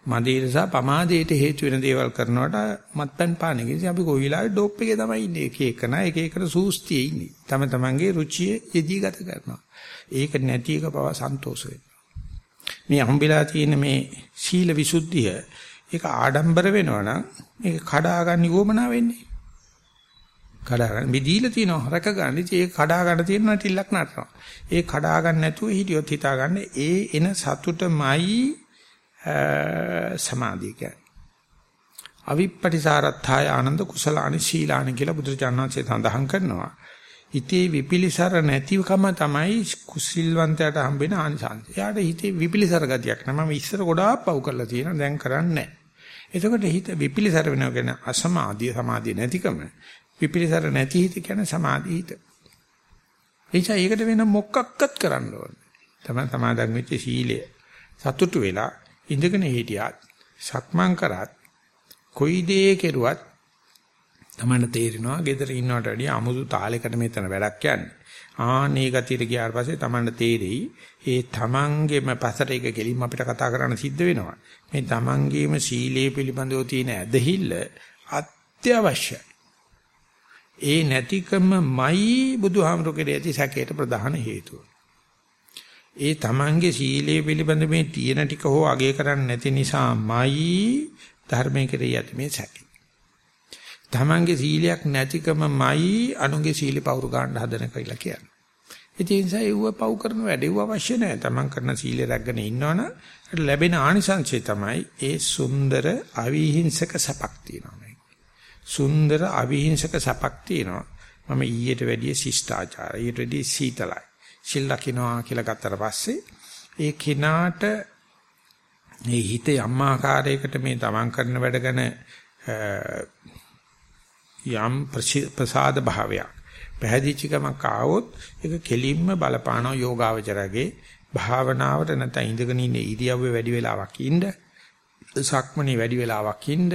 මදේට සහ ප්‍රමාදයට හේතු වෙන දේවල් කරනකොට මත්පැන් පාන එක. ඉතින් අපි කොයි වෙලාවෙ ඩෝප් එකේ තමයි ඉන්නේ. එක එකන එක එකන සූස්තියේ ඉන්නේ. තම තමන්ගේ රුචිය යෙදී ගත කරනවා. ඒක නැති එක පව සන්තෝෂ වෙනවා. මේ හම්බෙලා තියෙන මේ සීල විසුද්ධිය ඒක ආඩම්බර වෙනවා නම් මේක කඩා ගන්න යෝමනා වෙන්නේ. කඩා ගන්න. මේ දීලා තියෙනවා රැක ගන්න. ඉතින් ඒක කඩා ගන්න තියෙනවා ටිල්ලක් නටනවා. ඒ කඩා ගන්න නැතුව හිටියොත් හිතා ගන්න ඒ එන සතුටමයි සමාධිය කියන්නේ. අවිප්පටිසාරත්ථය ආනන්ද කුසලානි සීලානි කියලා බුදුරජාණන්සේ සඳහන් කරනවා. හිතේ විපිලිසර නැතිවකම තමයි කුසිල්වන්තයාට හම්බෙන ආනිසංසය. එයාට හිතේ විපිලිසර ගතියක් නෑ. මම ඉස්සර ගොඩාක් පව් කරලා තියෙනවා. දැන් කරන්නේ නෑ. එතකොට හිත විපිලිසර වෙනවා කියන අසමාධිය සමාධිය නැතිකම විපිලිසර නැති හිත කියන්නේ සමාධි හිත. එනිසා ඒකට වෙන මොකක්වත් කරන්න ඕනේ. තමයි සමාදන් වෙච්ච සීලය. සතුටු වෙලා ඉඳගෙන හිටියත් සක්මන් කරත් කොයි දේ කෙරුවත් තමන්න තේරෙනවා gedara ඉන්නවට වැඩිය අමුතු තාලයකට මෙතන වැඩක් යන්නේ. ආනේ ගතියට ගියාට පස්සේ තමන්න තේරෙයි ඒ තමන්ගේම පසට එක කෙලින්ම අපිට කතා කරන්න සිද්ධ වෙනවා. මේ තමන්ගේම සීලයේ පිළිබඳව තියෙන ඇදහිල්ල අත්‍යවශ්‍යයි. ඒ නැතිකමයි බුදුහාමුදුරේ ඇති සැකයට ප්‍රධාන හේතුව. ඒ තමන්ගේ සීලයේ පිළිබඳ මේ තියෙන ටික හෝ අගය කරන්නේ නැති නිසාමයි ධර්මයේ කෙරෙහි ඇති මේ සැකය. තමන්ගේ සීලයක් නැතිකමයි අනුන්ගේ සීල පවුරු ගන්න හදන කියලා කියන්නේ. ඒ නිසා ඒව පව් කරන වැඩේව අවශ්‍ය නැහැ. තමන් කරන සීලය රැගෙන ඉන්නවනම් ලැබෙන ආනිසංසය තමයි ඒ සුන්දර අවිහිංසක සපක් තියෙනවා. සුන්දර අවිහිංසක සපක් තියෙනවා. මම ඊට වැඩිය ශිෂ්ටාචාරය, ඊට වැඩිය සීතලයි. සිල් ලකිනවා කියලා ගත්තට පස්සේ ඒ කිනාට මේ හිතේ අම්මාකාරයකට මේ තමන් කරන වැඩ ගැන යම් ප්‍රසාද භාවයක් පැහැදිච්චකමක් ආවොත් ඒක කෙලින්ම බලපානවා යෝගාවචරගේ භාවනාවට නැත්නම් ඉඳගෙන ඉන්න ඉරියව්වේ වැඩි වෙලාවක් ඉන්න සක්මණේ වැඩි වෙලාවක් ඉන්න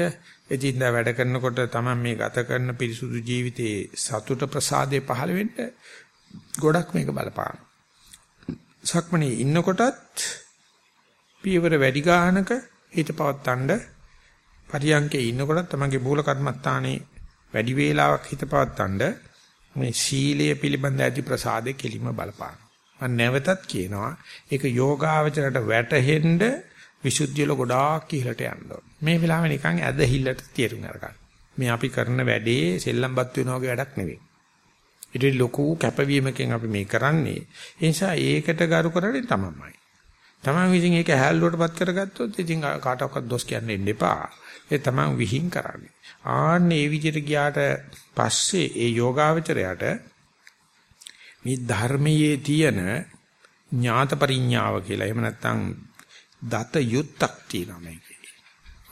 එදින්දා වැඩ කරනකොට තමයි මේ ගත කරන පිරිසුදු ජීවිතයේ සතුට ප්‍රසාදේ පහළ වෙන්න ගොඩක් මේක බලපාන. සක්මණේ ඉන්නකොටත් පියවර වැඩි ගානක හිත පවත්තන්න පරියන්කේ ඉන්නකොටත් තමගේ මූල කර්මස්ථානේ වැඩි වේලාවක් හිත පවත්තන්න මේ සීලය පිළිබඳ ඇති ප්‍රසාදේ කෙලිම බලපාන. මම නැවතත් කියනවා ඒක යෝගාවචරයට වැටහෙන්න විසුද්ධිය වල ගොඩාක් ඉහළට යන්න ඕන. මේ වෙලාවේ නිකන් ඇදහිල්ලට තේරුම් අරගන්න. මේ අපි කරන වැඩේ සෙල්ලම්පත් වෙනවා වගේ වැඩක් නෙවෙයි. ඊට ලොකු කැපවීමකින් අපි මේ කරන්නේ. ඒ නිසා ඒකට ගරු කරන්නේ තමන්මයි. තමන් විසින් ඒක හැල්ලුවටපත් කරගත්තොත් ඉතින් කාටවත් දොස් කියන්න එන්න එපා. ඒ තමන් විහිං කරන්නේ. ආන්න ඒ විදිහට ගියාට පස්සේ ඒ යෝගාවචරයට මේ ධර්මයේ තියෙන ඥාත පරිඥාව කියලා. එහෙම නැත්නම් දත යුත්තක් තියෙනවා මේකේ.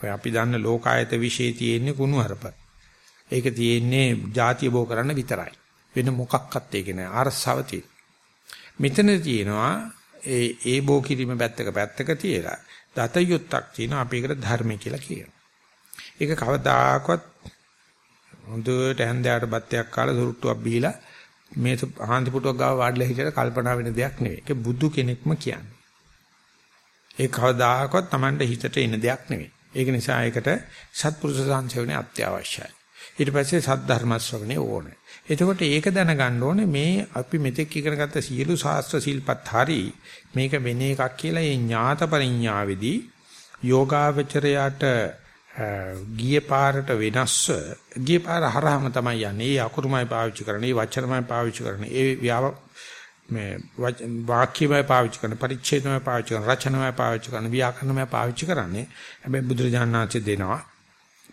ඔය අපි දන්න ලෝකායත વિશે තියෙන්නේ කුණුහරුප. ඒක තියෙන්නේ ಜಾතිය බෝ කරන්න විතරයි. වෙන මොකක්වත් ඒක නෑ අරසව මෙතන තියෙනවා ඒ ඒ බෝ කිරීම පැත්තක පැත්තක තියලා දත යුත්තක් තියෙනවා අපි ඒකට ධර්ම කියලා කියනවා. ඒක කවදාකවත් හොඳට හැන්දෑවට බත්තයක් කාලා සුරුට්ටුවක් බීලා මේ ආන්ති පුටුවක් ගාව වාඩිලා හිටියට කල්පනා වෙන දෙයක් නෙවෙයි. ඒක බුදු කෙනෙක්ම කියන්නේ. ඒ කවදාකවත් Tamanට හිතට එන දෙයක් නෙවෙයි. ඒක නිසා ඒකට සත්පුරුෂ සංසයෝනේ අත්‍යවශ්‍යයි. ඊට පස්සේ සද්ධර්ම ශ්‍රවණේ ඕනේ. එතකොට ඒක දැනගන්න ඕනේ මේ අපි මෙතෙක් ඉගෙන ගත්ත සියලු ශාස්ත්‍ර සිල්පත් හරි මේක වෙන එකක් කියලා මේ ඥාත පරිඥාවේදී යෝගාවචරයට ගිය පාරට වෙනස්ව ගිය පාර හරහම තමයි යන්නේ. ඒ අකුරුමයි පාවිච්චි කරන්නේ, ඒ වචනමයි පාවිච්චි කරන්නේ, ඒ ව්‍යාව මේ වාක්‍යමයි පාවිච්චි කරන්නේ, පරිච්ඡේදමයි පාවිච්චි කරන්නේ, රචනමයි පාවිච්චි කරන්නේ, ව්‍යාකරණමයි පාවිච්චි කරන්නේ. හැබැයි බුදුරජාණන් වහන්සේ දෙනවා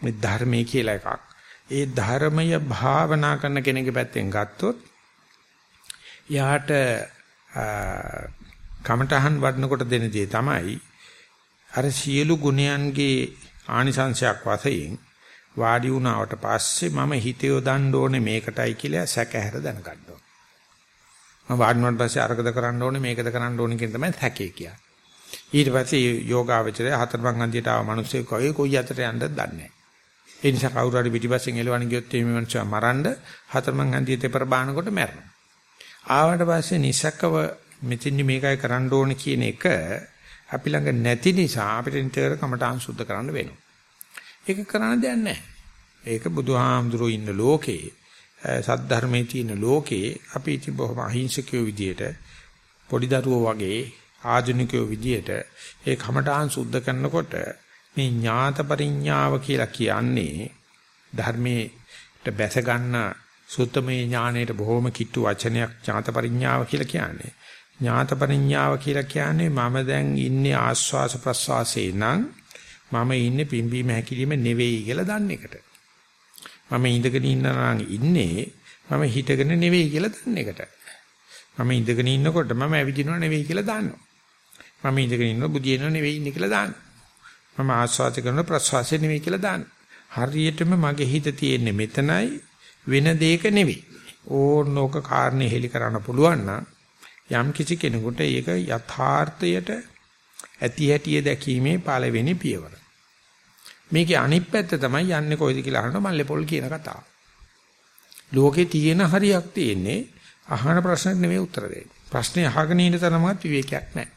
මේ ධර්මයේ කියලා එකක්. ඒ ධර්මය භාවනා කරන කෙනෙක්ගේ පැත්තෙන් ගත්තොත් යාට කමඨහන් වඩනකොට දෙන දේ තමයි අර සියලු ගුණයන්ගේ ආනිසංශයක් වශයෙන් වාඩි වුණාට පස්සේ මම හිත යොදන්න ඕනේ මේකටයි කියලා සැකහැර දැනගන්න ඕනේ. මම වාඩි වුණාට පස්සේ අරකද කරන්න ඕනේ මේකද කරන්න ඕනේ කියන තමයි සැකේ කියන්නේ. ඊට පස්සේ යෝගාවචරය හතරමං හන්දියට ආව මිනිස්සු කොයි කොයි අතට යන්නද දන්නේ නැහැ. ඒ නිසා කවුරු හරි පිටිපස්සෙන් එලවන්න ගියොත් මේ මිනිස්සු මරන්න හතරමං හන්දියේ තෙපර බානකොට මැරෙනවා. ආවට පස්සේ නිසක්කව මෙතින් මේකයි කරන්න ඕනේ කියන එක අපි ළඟ නැති නිසා අපිට නිතර කමටහන් සුද්ධ කරන්න වෙනවා. ඒක කරන්න දෙයක් නැහැ. ඒක බුදුහාමුදුරුවෝ ඉන්න ලෝකේ සද්ධර්මයේ තියෙන ලෝකේ අපි ඉතින් බොහොම අහිංසකයෝ විදියට පොඩි දරුවෝ වගේ ආධුනිකයෝ විදියට ඒ කමටහන් සුද්ධ කරනකොට මේ ඥාත පරිඥාව කියලා කියන්නේ ධර්මයට බැස ගන්න සුත්තමේ ඥාණයට බොහොම කිට්ටු වචනයක් ඥාත පරිඥාව කියලා කියන්නේ. ඥාත පරිඥාව කියලා කියන්නේ මම දැන් ඉන්නේ ආස්වාස ප්‍රස්වාසයේ නම් මම ඉන්නේ පිම්බීම හැකිලිම නෙවෙයි කියලා දන්න එකට. මම ඉඳගෙන ඉන්නා ඉන්නේ මම හිටගෙන නෙවෙයි කියලා දන්න එකට. මම ඉඳගෙන ඉන්නකොට මම ඇවිදිනව නෙවෙයි කියලා දන්නවා. මම ඉඳගෙන ඉන්නව බුදියනව නෙවෙයි ඉන්නේ කියලා දන්නවා. මම ආස්වාද කරන ප්‍රස්වාසය නෙවෙයි කියලා දන්නවා. හරියටම මගේ හිත තියෙන්නේ මෙතනයි වෙන දෙයක නෙවෙයි. ඕනෝක කාරණේ හෙලි කරන්න පුළුවන් නම් යම් කිසි කෙනෙකුට ඒක යථාර්ථයට ඇති හැටිය දැකීමේ පළවෙනි පියවර. මේකේ අනිත් පැත්ත තමයි යන්නේ කොයිද කියලා අහන මල්ලේපොල් කියන කතාව. ලෝකේ තියෙන හරියක් තියෙන්නේ අහන ප්‍රශ්නෙට නෙමෙයි උත්තර දෙන්නේ. ප්‍රශ්නේ අහගෙන ඉන්න තරමවත් විවේකයක් නැහැ.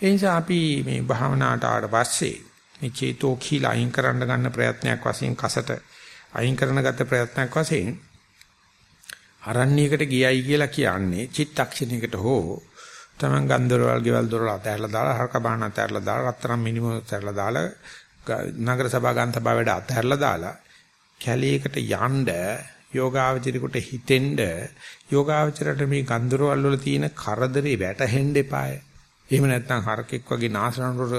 ඒ නිසා අපි මේ භාවනාවට ආවට පස්සේ මේ චේතෝ කීලා අයින් කරන්න ගන්න ප්‍රයත්නයක් වශයෙන් කසට අයින් කරන ගත ප්‍රයත්නයක් වශයෙන් අරණ්‍යයකට ගියයි කියලා කියන්නේ චිත්තක්ෂණයකට හෝ තමන් ගන්දරවල් ගෙවල් දොරල අතහැරලා දාලා හරක බාහන අතහැරලා දාලා රත්තරන් මිනිමු අතහැරලා දාලා නගර සභා ගාන් සභා වැඩ අතහැරලා දාලා කැලේකට යන්න යෝගාවචරිකට හිතෙන්න යෝගාවචරයට මේ ගන්දරවල් වල තියෙන කරදරේ වැටහෙන්න එපාය. එහෙම නැත්නම් හරකෙක් වගේ නාසරනතර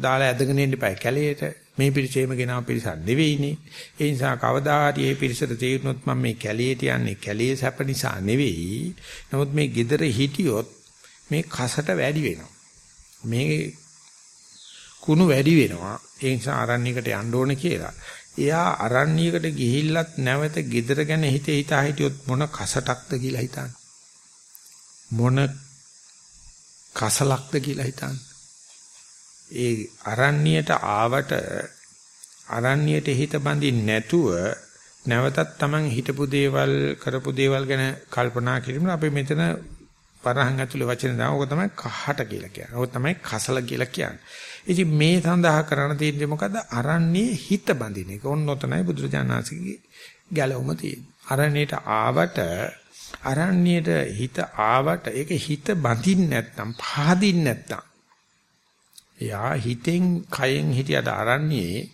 දාලා ඇදගෙන ඉන්න එපාය කැලේට. මේ පිරිසේම ගෙනාව පිරිසක් නෙවෙයිනේ. ඒ නිසා කවදා හරි මේ පිරිසට තේරුනොත් මම මේ කැලියට යන්නේ කැලියේ සැප නිසා නෙවෙයි. නමුත් මේ gedara හිටියොත් මේ කසට වැඩි වෙනවා. මේ කුණු වැඩි වෙනවා. ඒ නිසා අරණ්‍යයකට යන්න ඕනේ කියලා. එයා අරණ්‍යයකට ගිහිල්ලත් නැවත gedara ගැන හිතේ හිතා හිටියොත් මොන කසටක්ද කියලා හිතන්න. මොන කසලක්ද කියලා හිතන්න. ඒ අරණ්‍යයට ආවට අරණ්‍යයට හිත බඳින්න නැතුව නැවතත් Taman හිතපු දේවල් කරපු දේවල් ගැන කල්පනා කිරීම අපි මෙතන පරහන් ඇතුලේ වචන දාන ඕක තමයි කහට කියලා කියන්නේ. ඕක තමයි කසල කියලා කියන්නේ. ඉතින් මේ සඳහා කරණ තියෙන්නේ මොකද්ද? අරණ්‍යයේ හිත බඳින එක. ඔන්න ඔතනයි බුදුරජාණන්සේගේ ගැලවුම තියෙන්නේ. අරණ්‍යයට ආවට අරණ්‍යයට හිත ආවට ඒක හිත බඳින්න නැත්නම් පහදින්න නැත්නම් එයා හිතෙන් කයෙන් හිටියට අරන්නේ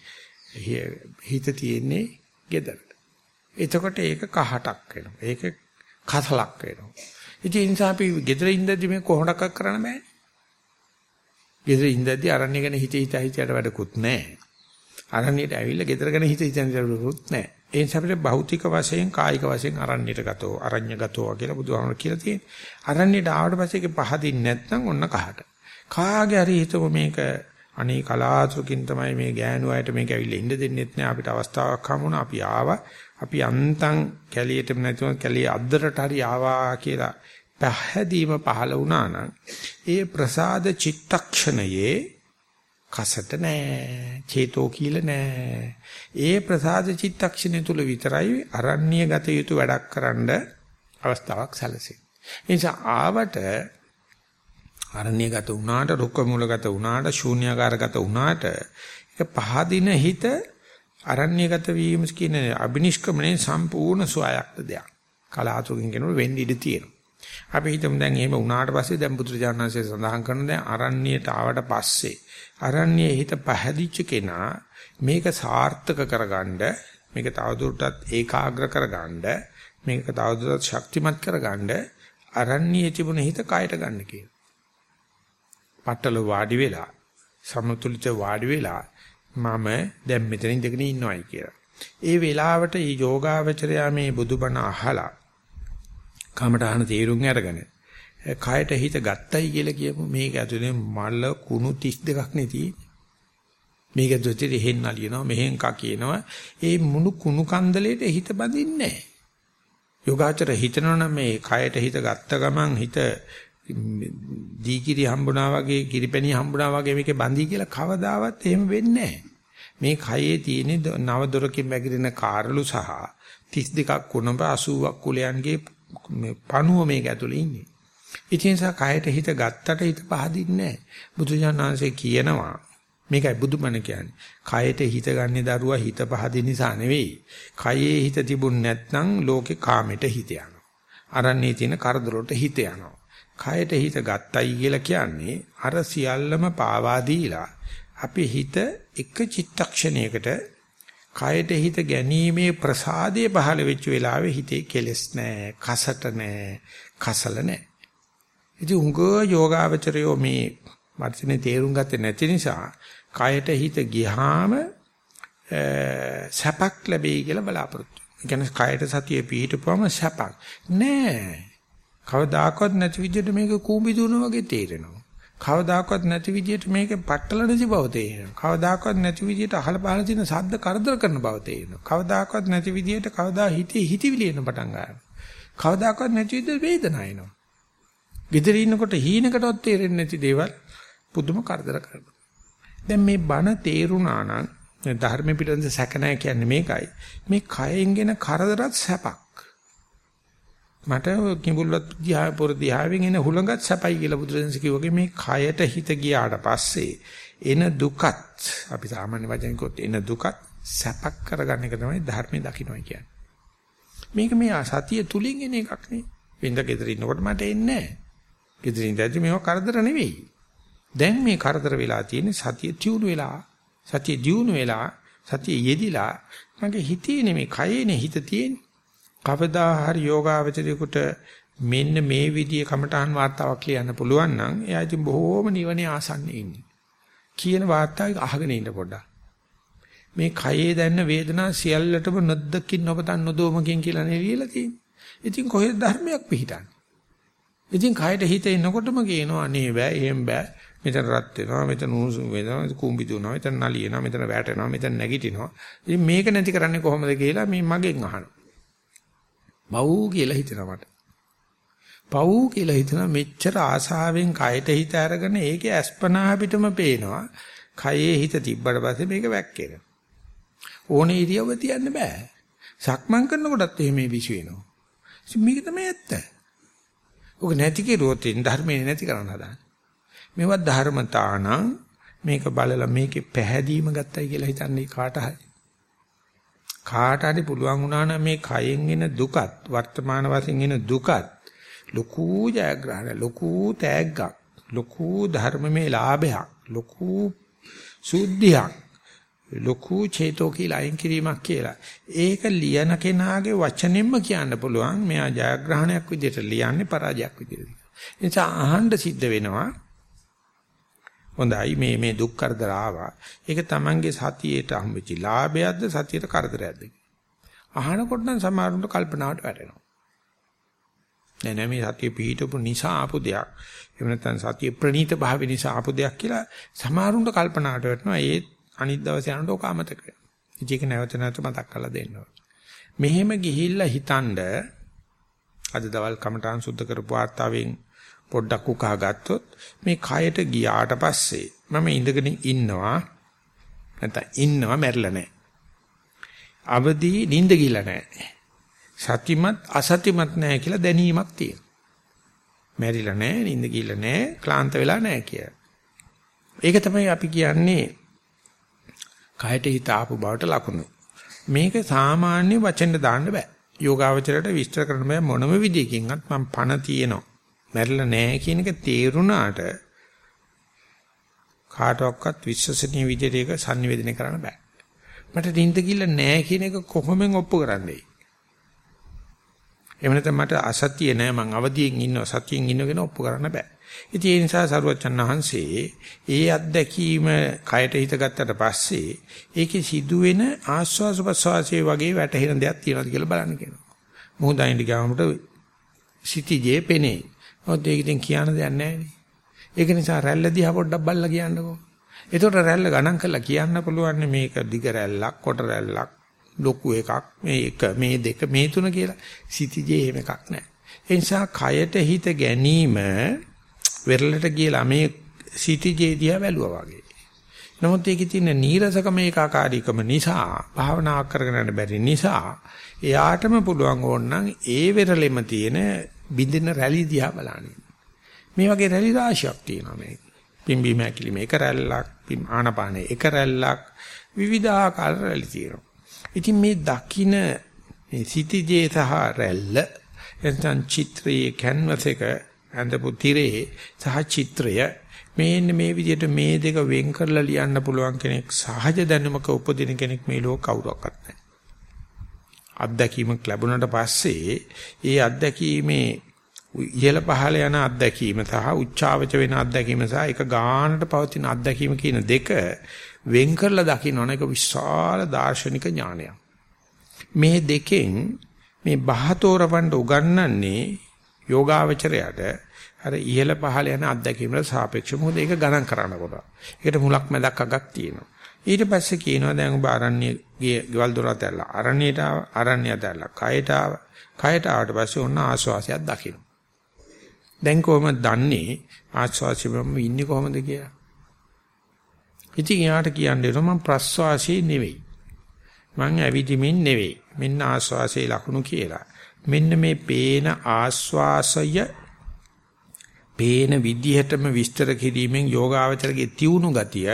හිත තියෙන්නේ gedara. එතකොට ඒක කහටක් වෙනවා. ඒක කසලක් වෙනවා. ඉතින් ඒ නිසා අපි gedara ඉඳද්දි මේ කොහොමඩක් කරන්න බෑනේ. Gedara ඉඳද්දි අරන්නේ ගැන හිත හිත හිතයට වැඩකුත් නැහැ. අරන්නේට ඇවිල්ලා gedara ගැන හිත හිතන වැඩකුත් නැහැ. ඒ නිසා අපිට භෞතික වශයෙන් කායික වශයෙන් අරණ්‍යයට ගතෝ අරඤ්‍ය ගතෝ කියලා බුදුහාමර කියලා තියෙනවා. අරණ්‍යයට ආවට පස්සේ ඒක පහදින්නේ නැත්නම් ඔන්න කහට. කාගේ හරි හිතව මේක අනේ කලාතුරකින් තමයි මේ ගෑනු අයට මේක ඇවිල්ලා ඉන්න දෙන්නෙත් නෑ අපිට අවස්ථාවක් හම්බුණා අපි ආවා අපි අන්තම් කැලියටම නැතුව කැලිය අද්දරට හරි ආවා කියලා පැහැදීම පහළ වුණා නම් ඒ ප්‍රසාද චිත්තක්ෂණයේ කසට නෑ චේතෝ කියලා නෑ. ඒ ප්‍රසාද චිත්තක්ෂණය තුල විතරයි අරණ්‍ය ගත යුතු වැඩක් කරන්න අවස්ථාවක් සැලසෙන්නේ. ඒ නිසා ආවට අරණ්‍ය ගත වුණාට රුක්ක මූල ගත වුණාට ශූන්‍යාකාර ගත වුණාට ඒක පහදින හිත අරණ්‍ය ගත වීම කියන අබිනිෂ්ක්‍මණය සම්පූර්ණ සුවයක්ද දෙයක්. කලාතුරකින් කෙනෙකුට වෙන්න ඉඩ තියෙනවා. අපි හිතමු දැන් එහෙම වුණාට පස්සේ දැන් බුදුරජාණන්සේ සඳහන් කරන දැන් අරණ්‍යයට ආවට පස්සේ අරණ්‍යයේ හිත පහදිච්ච කෙනා මේක සාර්ථක කරගන්න මේක තවදුරටත් ඒකාග්‍ර කරගන්න මේක තවදුරටත් ශක්තිමත් කරගන්න අරණ්‍යයේ තිබුණ හිත කයට ගන්න කියන. පట్టල වාඩි වෙලා සමතුලිත වාඩි වෙලා මම දැන් මෙතන ඉඳගෙන ඉන්නවයි කියලා. ඒ වෙලාවට මේ යෝගාවචරයා මේ බුදුබණ අහලා කමටහන තීරුම් අරගෙන කයට හිත ගත්තයි කියලා කියමු මේක ඇතුලේ මල කුණු 32ක් නේ තියෙන්නේ. මේක ඇතුලේ එහෙන් නලියනවා මෙහෙන් කා කියනවා ඒ මුණු කුණු කන්දලේට හිත බඳින්නේ නැහැ. යෝගාචර හිතනවනම් මේ කයට හිත ගත්ත ගමන් හිත දීකිරි හම්බුණා වගේ කිරිපැණි හම්බුණා වගේ මේකේ බඳී කියලා කවදාවත් එහෙම වෙන්නේ මේ කයේ තියෙන නව දොරකින් වැగిරෙන කාරළු සහ 32ක් කුණඹ 80ක් කුලයන්ගේ මේ පණුව මේක ඇතුලේ ඉන්නේ. ඉතින් සා කයට හිත ගත්තට හිත පහදින්නේ නැහැ. බුදුජානනාංශේ කියනවා මේකයි බුදුමන කියන්නේ. කයට හිත ගන්නේ දරුවා හිත පහදින නිසා නෙවෙයි. කයේ හිත තිබුණ නැත්නම් ලෝකේ කාමෙට හිත යනවා. අරන්නේ තියෙන කරදරවලට හිත යනවා. කයට හිත ගත්තයි කියලා කියන්නේ අර සියල්ලම පාවා දීලා අපි හිත එක චිත්තක්ෂණයකට කයට හිත ගැනීමේ ප්‍රසාදයේ පහළ වෙච්ච වෙලාවේ හිතේ කෙලස් නැහැ, කසට නැහැ, කසල නැහැ. ඉතින් උංග යෝගාවචරයෝ මේ වර්ධනේ තේරුම් ගත්තේ නැති නිසා කයට හිත ගියාම සැපක් ලැබෙයි කියලා බලාපොරොත්තු. ඒ කියන්නේ කයට සතිය පිහිටපුවම සැපක් නෑ. කවදාකවත් නැති විදිහට මේක කූඹි දුවන වගේ තේරෙනවා. කවදාකවත් නැති විදියට මේක පట్టල නැති බව තේරෙනවා. කවදාකවත් නැති විදියට අහල පහල තියෙන ශබ්ද කරදර කරන බව තේරෙනවා. කවදාකවත් නැති විදියට කවදා හිතේ හිතවිලි එන පටන් ගන්නවා. කවදාකවත් නැති විදියට වේදනාව එනවා. ගෙදර ඉන්නකොට හීනකටවත් තේරෙන්නේ නැති දේවල් පුදුම කරදර කරනවා. දැන් මේ බණ තේරුණා නම් ධර්ම පිළිබඳ සැක නැහැ කියන්නේ මේකයි. මේ කයෙන්ගෙන කරදරත් සැපක්. මට කිඹුල්වත් දිහා පොර දිහාවෙන් එන හුලඟත් සැපයි කියලා බුදුරජාණන් කිව්වගේ මේ කයට හිත ගියාට පස්සේ එන දුකත් අපි සාමාන්‍ය වචන කිව්වොත් එන දුකත් සැපක් කරගන්න එක තමයි ධර්මයේ දකින්නයි කියන්නේ. මේක මේ සතිය තුලින් එන එකක් නේ. වෙනද ගෙදර ඉන්නකොට මට එන්නේ නැහැ. ගෙදර ඉඳද්දි මේව කරදර නෙවෙයි. දැන් මේ කරදර වෙලා තියෙන්නේ සතිය තියුණු වෙලා සතිය දියුණු වෙලා සතිය යෙදිලා මගේ හිතේ නෙමෙයි කයේනේ හිත තියෙන්නේ. කවදා හරි යෝගාවචරයකට මෙන්න මේ විදිහේ කමඨාන් වාර්තාවක් ලියන්න පුළුවන් නම් එයා ඉතින් බොහෝම නිවනේ ආසන්නේ ඉන්නේ. කියන වාර්තාවක අහගෙන ඉන්න පොඩ්ඩක්. මේ කයේ දැනෙන වේදනා සියල්ලටම නොදකින් නොපතන් නොදෝමකින් කියලා නෙලියලා තියෙන්නේ. ඉතින් කොහෙද ධර්මයක් පිහිටන්නේ? ඉතින් කයට හිත එනකොටම කියනවා අනේ බෑ එහෙම බෑ. මෙතන රත් වෙනවා මෙතන උණුසුම් වෙනවා මෙතන කුඹි දුවනවා මෙතන නලියනවා මෙතන වැටෙනවා මෙතන නැගිටිනවා. ඉතින් මේක නැති කරන්නේ කොහොමද කියලා මේ මගෙන් අහනවා. බව් කියලා හිතෙනවා මට. පව් කියලා හිතන මෙච්චර ආසාවෙන් කයට හිත අරගෙන ඒකේ අස්පනා පිටම පේනවා. කයේ හිත තිබ්බට පස්සේ මේක වැක්කේනවා. ඕනේ ඉරියව්ව තියන්න බෑ. සක්මන් කරනකොටත් එහෙම විශ්ු වෙනවා. මේක තමයි ඇත්ත. ඔක නැති කෙරුවොත් ධර්මයේ නැති කරන්න හදන. මේවත් ධර්මතානම් මේක බලලා මේකේ පැහැදීම ගත්තයි කියලා හිතන්නේ කාට හරි. කාට හරි පුළුවන් වුණා නම් මේ කයෙන් එන දුකත් වර්තමාන වශයෙන් එන දුකත් ලොකු ජයග්‍රහණ ලොකු තෑග්ගක් ලොකු ධර්මමේ ලාභයක් ලොකු සුද්ධියක් ලොකු චේතෝ කියලා අයින් කිරීමක් කියලා. ඒක ලියන කෙනාගේ වචනෙන්ම කියන්න පුළුවන් මෙයා ජයග්‍රහණයක් විදිහට ලියන්නේ පරාජයක් විදිහට. ඒ නිසා අහන්න සිද්ධ වෙනවා හොඳයි මේ මේ දුක් කරදර ආවා. ඒක Tamange සතියේට හම්බෙච්ච ලාභයක්ද සතියට කරදරයක්ද? අහනකොට නම් සමහරුන්ට කල්පනාවට වැටෙනවා. නෑ නෑ මේ සතිය පිහිටපු නිසා ආපු දෙයක්. එහෙම නැත්නම් සතිය ප්‍රනීත භාවය නිසා ආපු දෙයක් කියලා සමහරුන්ට කල්පනාවට වැටෙනවා. ඒ අනිත් දවසේ යනකොට ඔක අමතක වෙනවා. ඒක නැවත නැවත මතක් කරලා දෙන්න මෙහෙම ගිහිල්ලා හිතනද අද දවල් කමඨාන් සුද්ධ කරපු ආත්තාවෙන් පොඩ්ඩක් උකහා ගත්තොත් මේ කයට ගියාට පස්සේ මම ඉඳගෙන ඉන්නවා නැත්නම් ඉන්නවා මැරිලා නැහැ. අවදි නිින්ද ගිලා නැහැ. සතිමත් අසතිමත් නැහැ කියලා දැනීමක් තියෙනවා. මැරිලා නැහැ, නිින්ද ගිලා නැහැ, ක්ලාන්ත වෙලා නැහැ කියලා. ඒක තමයි අපි කියන්නේ කයට හිත ආපු බවට ලකුණු. මේක සාමාන්‍ය වචෙන් දාන්න බෑ. යෝගාවචරයට විස්තර කරන්න බෑ මොනම විදියකින්වත් මම පණ තියෙනවා. මැරිලා නැහැ කියන එක තේරුණාට කාටවත් විශ්වසනීය විදිහට ඒක sannivedana කරන්න බෑ. මට නිින්ද කිල්ල නැහැ කියන එක කොහොමෙන් ඔප්පු කරන්නේ? එහෙම නැත්නම් මට අසතිය නැහැ මං අවදියෙන් ඉන්නවා සතියෙන් ඉන්නගෙන ඔප්පු කරන්න බෑ. ඉතින් ඒ නිසා සරුවචන් වහන්සේ ඒ අත්දැකීම කයට හිත ගත්තට පස්සේ ඒකේ සිදුවෙන ආස්වාස ප්‍රසවාසයේ වගේ වැටහෙන දෙයක් තියෙනවද කියලා බලන්න කියනවා. මොහොතයින් ගාමකට සිටිජේ පෙනේ. ඔත් ඒක ඉතින් කියන්න දෙයක් නැහැ ඒක නිසා රැල්ල දිහා පොඩ්ඩක් බලලා කියන්නකෝ. එතකොට රැල්ල ගණන් කරලා කියන්න පුළුවන් මේක දිග රැල්ලක්, කොට රැල්ලක්, ලොකු එකක්, මේ එක, මේ දෙක, මේ තුන කියලා. සිටිජේ එහෙම එකක් නැහැ. ඒ නිසා කයට හිත ගැනීම වෙරළට ගියලා මේ සිටිජේ දිහා බැලුවා වගේ. නමුත් ඒකේ තියෙන නීරසකම ඒකාකාරීකම නිසා භාවනාවක් කරගෙන යන්න බැරි නිසා එයාටම පුළුවන් ඕනනම් ඒ වෙරළෙම තියෙන බින්දින රැලි දිහා බලන්නේ. මේ වගේ රැලි රාශියක් තියෙනවා මේක. පිම්බි මැකිලි මේක රැල්ලක්, පිම් ආනපානේ එක රැල්ලක් විවිධාකාර රැලි තියෙනවා. ඉතින් මේ දකින්න මේ සිටිජේ සහ රැල්ල එතන චිත්‍රයේ කැන්වස් එක ඇඳපු තිරේ සහ චිත්‍රය මේන්න මේ විදිහට මේ දෙක වෙන් කරලා ලියන්න පුළුවන් කෙනෙක් සහජ දැනුමක උපදින කෙනෙක් මේ ලෝක කවුරක්වත් නැහැ. අත්දැකීමක් ලැබුණාට පස්සේ ඒ අත්දැකීමේ ඉහළ පහළ යන අත්දැකීම සහ උච්චාවච වෙන අත්දැකීම සහ එක ගානට පවතින අත්දැකීම කියන දෙක වෙන් කරලා දකින්න එක විශාල දාර්ශනික ඥානයක්. මේ දෙකෙන් මේ බහතෝරවන්න උගන්වන්නේ යෝගාවචරයට අර ඉහළ පහළ යන අත්දැකීමට සාපේක්ෂව මොකද ඒක ගණන් කරනකොට. ඒකට මුලක් මැදක් අගක් තියෙනවා. ඊට පස්සේ කියනවා දැන් ඔබ ආරණ්‍ය ගෙවල් දොරත් ඇල්ලා ආරණ්‍යයට ආව ආරණ්‍යයට ඇල්ලා කයට ආව කයට ආවට පස්සේ ඔන්න ආස්වාසයක් දකින්න. දැන් කොහොමද දන්නේ ආස්වාසියම ඉන්නේ කොහොමද කියලා? ඉතින් යාට කියන්නේ මම ප්‍රස්වාසයේ නෙවෙයි. මං ඇවිදිමින් නෙවෙයි. මෙන්න ආස්වාසයේ ලකුණු කියලා. මෙන්න මේ පේන ආස්වාසය පේන විදිහටම විස්තර කිරීමෙන් යෝගාවචරගේ තියුණු ගතිය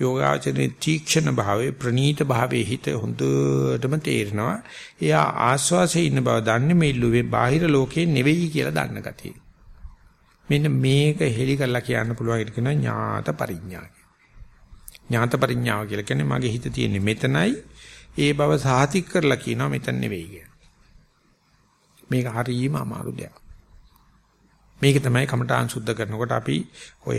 යෝගාචරයේ තීක්ෂණ භාවයේ ප්‍රනීත භාවයේ හිත හොඳටම තේරෙනවා. එයා ආස්වාසේ ඉන්න බව දන්නේ මේ ලුවේ බාහිර ලෝකේ නෙවෙයි කියලා දන්න ගතිය. මෙන්න මේක හෙලි කරලා කියන්න පුළුවන් ඉත කියන ඥාත පරිඥා. ඥාත පරිඥාව කියලා කියන්නේ මගේ හිත තියෙන්නේ මෙතනයි. ඒ බව සාතික් කරලා කියනවා මෙතන නෙවෙයි කියලා. මේක හරියම අමාරු දෙයක්. මේක තමයි කමඨාන් සුද්ධ කරනකොට අපි ඔය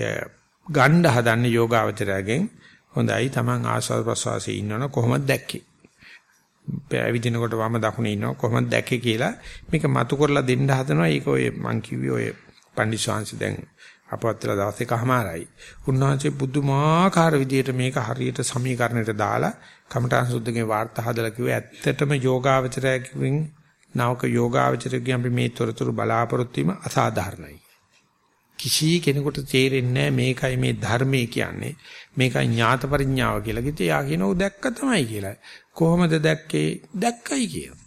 ගණ්ඩ හදන්නේ යෝගාවචරයෙන් හොඳයි Taman ආස්වාද ප්‍රසවාසයේ ඉන්නවනේ කොහොමද දැක්කේ? පැවිදිනකොට වම දකුණේ ඉන්නව කොහොමද දැක්කේ කියලා මේක මතු කරලා දෙන්න හදනවා. ඒක ඔය මං කිව්වේ ඔය පන්දිස්වාංශ දැන් අපවත්තලා දවස් එකමාරයි. උන්වහන්සේ පුදුමාකාර විදියට මේක හරියට සමීකරණයට දාලා කමඨාන් සුද්ධගේ වාර්තා හදලා කිව්වේ ඇත්තටම යෝගාවචරයෙන් නවක යෝගාවචරයෙන් අපි මේ තොරතුරු බලාපොරොත්තු වීම අසාධාරණයි. කිසි කෙනෙකුට තේරෙන්නේ මේකයි මේ ධර්මයේ කියන්නේ මේකයි ඥාත පරිඥාව කියලා. කිව්වේ යා කියනෝ දැක්ක තමයි කියලා. කොහොමද දැක්කේ? දැක්කයි කියන.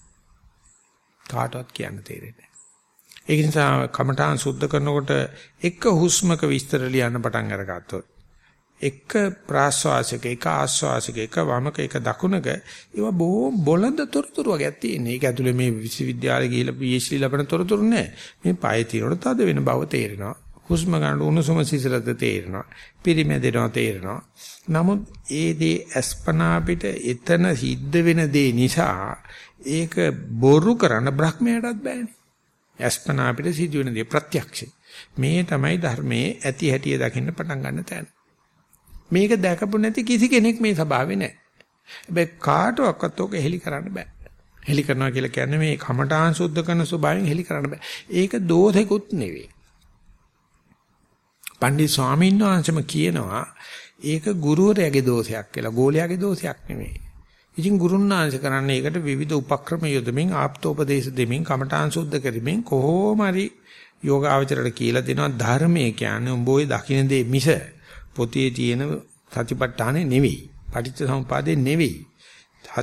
කාටවත් කියන්න තේරෙන්නේ නැහැ. ඒ නිසා කමඨාන් සුද්ධ කරනකොට එක හුස්මක විස්තර ලියන්න පටන් අරගත්තොත් එක ප්‍රාශ්වාසික එක ආශ්වාසික එක වමක එක දකුණක ඒවා බොහොම බොළඳ තොරතුරු වගේක් තියෙන. ඒක ඇතුලේ මේ විශ්වවිද්‍යාලේ ගිහිල්ලා PhD ලබන තොරතුරු නෑ. මේ පය තියනකොට තද වෙන බව තේරෙනවා. හුස්ම ගන්න උණුසුම සිසිලද තේරෙනවා. පිරිමැදෙනවා තේරෙනවා. නමුත් ඒ දේ අස්පනා පිට එතන සිද්ධ වෙන දේ නිසා ඒක බොරු කරන බ්‍රහ්මයටත් බෑනේ. අස්පනා පිට සිද්ධ වෙන දේ ප්‍රත්‍යක්ෂයි. මේ තමයි ධර්මයේ ඇති හැටිය දකින්න පටන් ගන්න තැන. මේක දැකපු නැති කිසි කෙනෙක් මේ ස්වභාවේ නැහැ. හැබැයි කාටවත් ඕක හෙලි කරන්න බෑ. හෙලි කරනවා කියලා කියන්නේ මේ කමඨාන් සුද්ධ කරන ස්වභාවයෙන් හෙලි කරන්න බෑ. ඒක දෝෂෙකුත් නෙවෙයි. පණ්ඩිත ස්වාමීන් වහන්සේම කියනවා ඒක ගුරුවරයාගේ දෝෂයක් කියලා ගෝලයාගේ දෝෂයක් නෙවෙයි. ඉතින් ගුරුන්නාංශ කරන්නේ ඒකට විවිධ උපක්‍රම යොදමින් ආප්තෝපදේශ දෙමින් කමඨාන් සුද්ධ කරමින් කොහොම හරි යෝගාවචරයට කියලා දෙනවා ධර්මයේ කියන්නේ උඹ ওই දකින්න දේ මිස පොතේ තියෙන සතිපට්ඨානේ නෙවෙයි. පටිච්ච සමුපාදේ නෙවෙයි.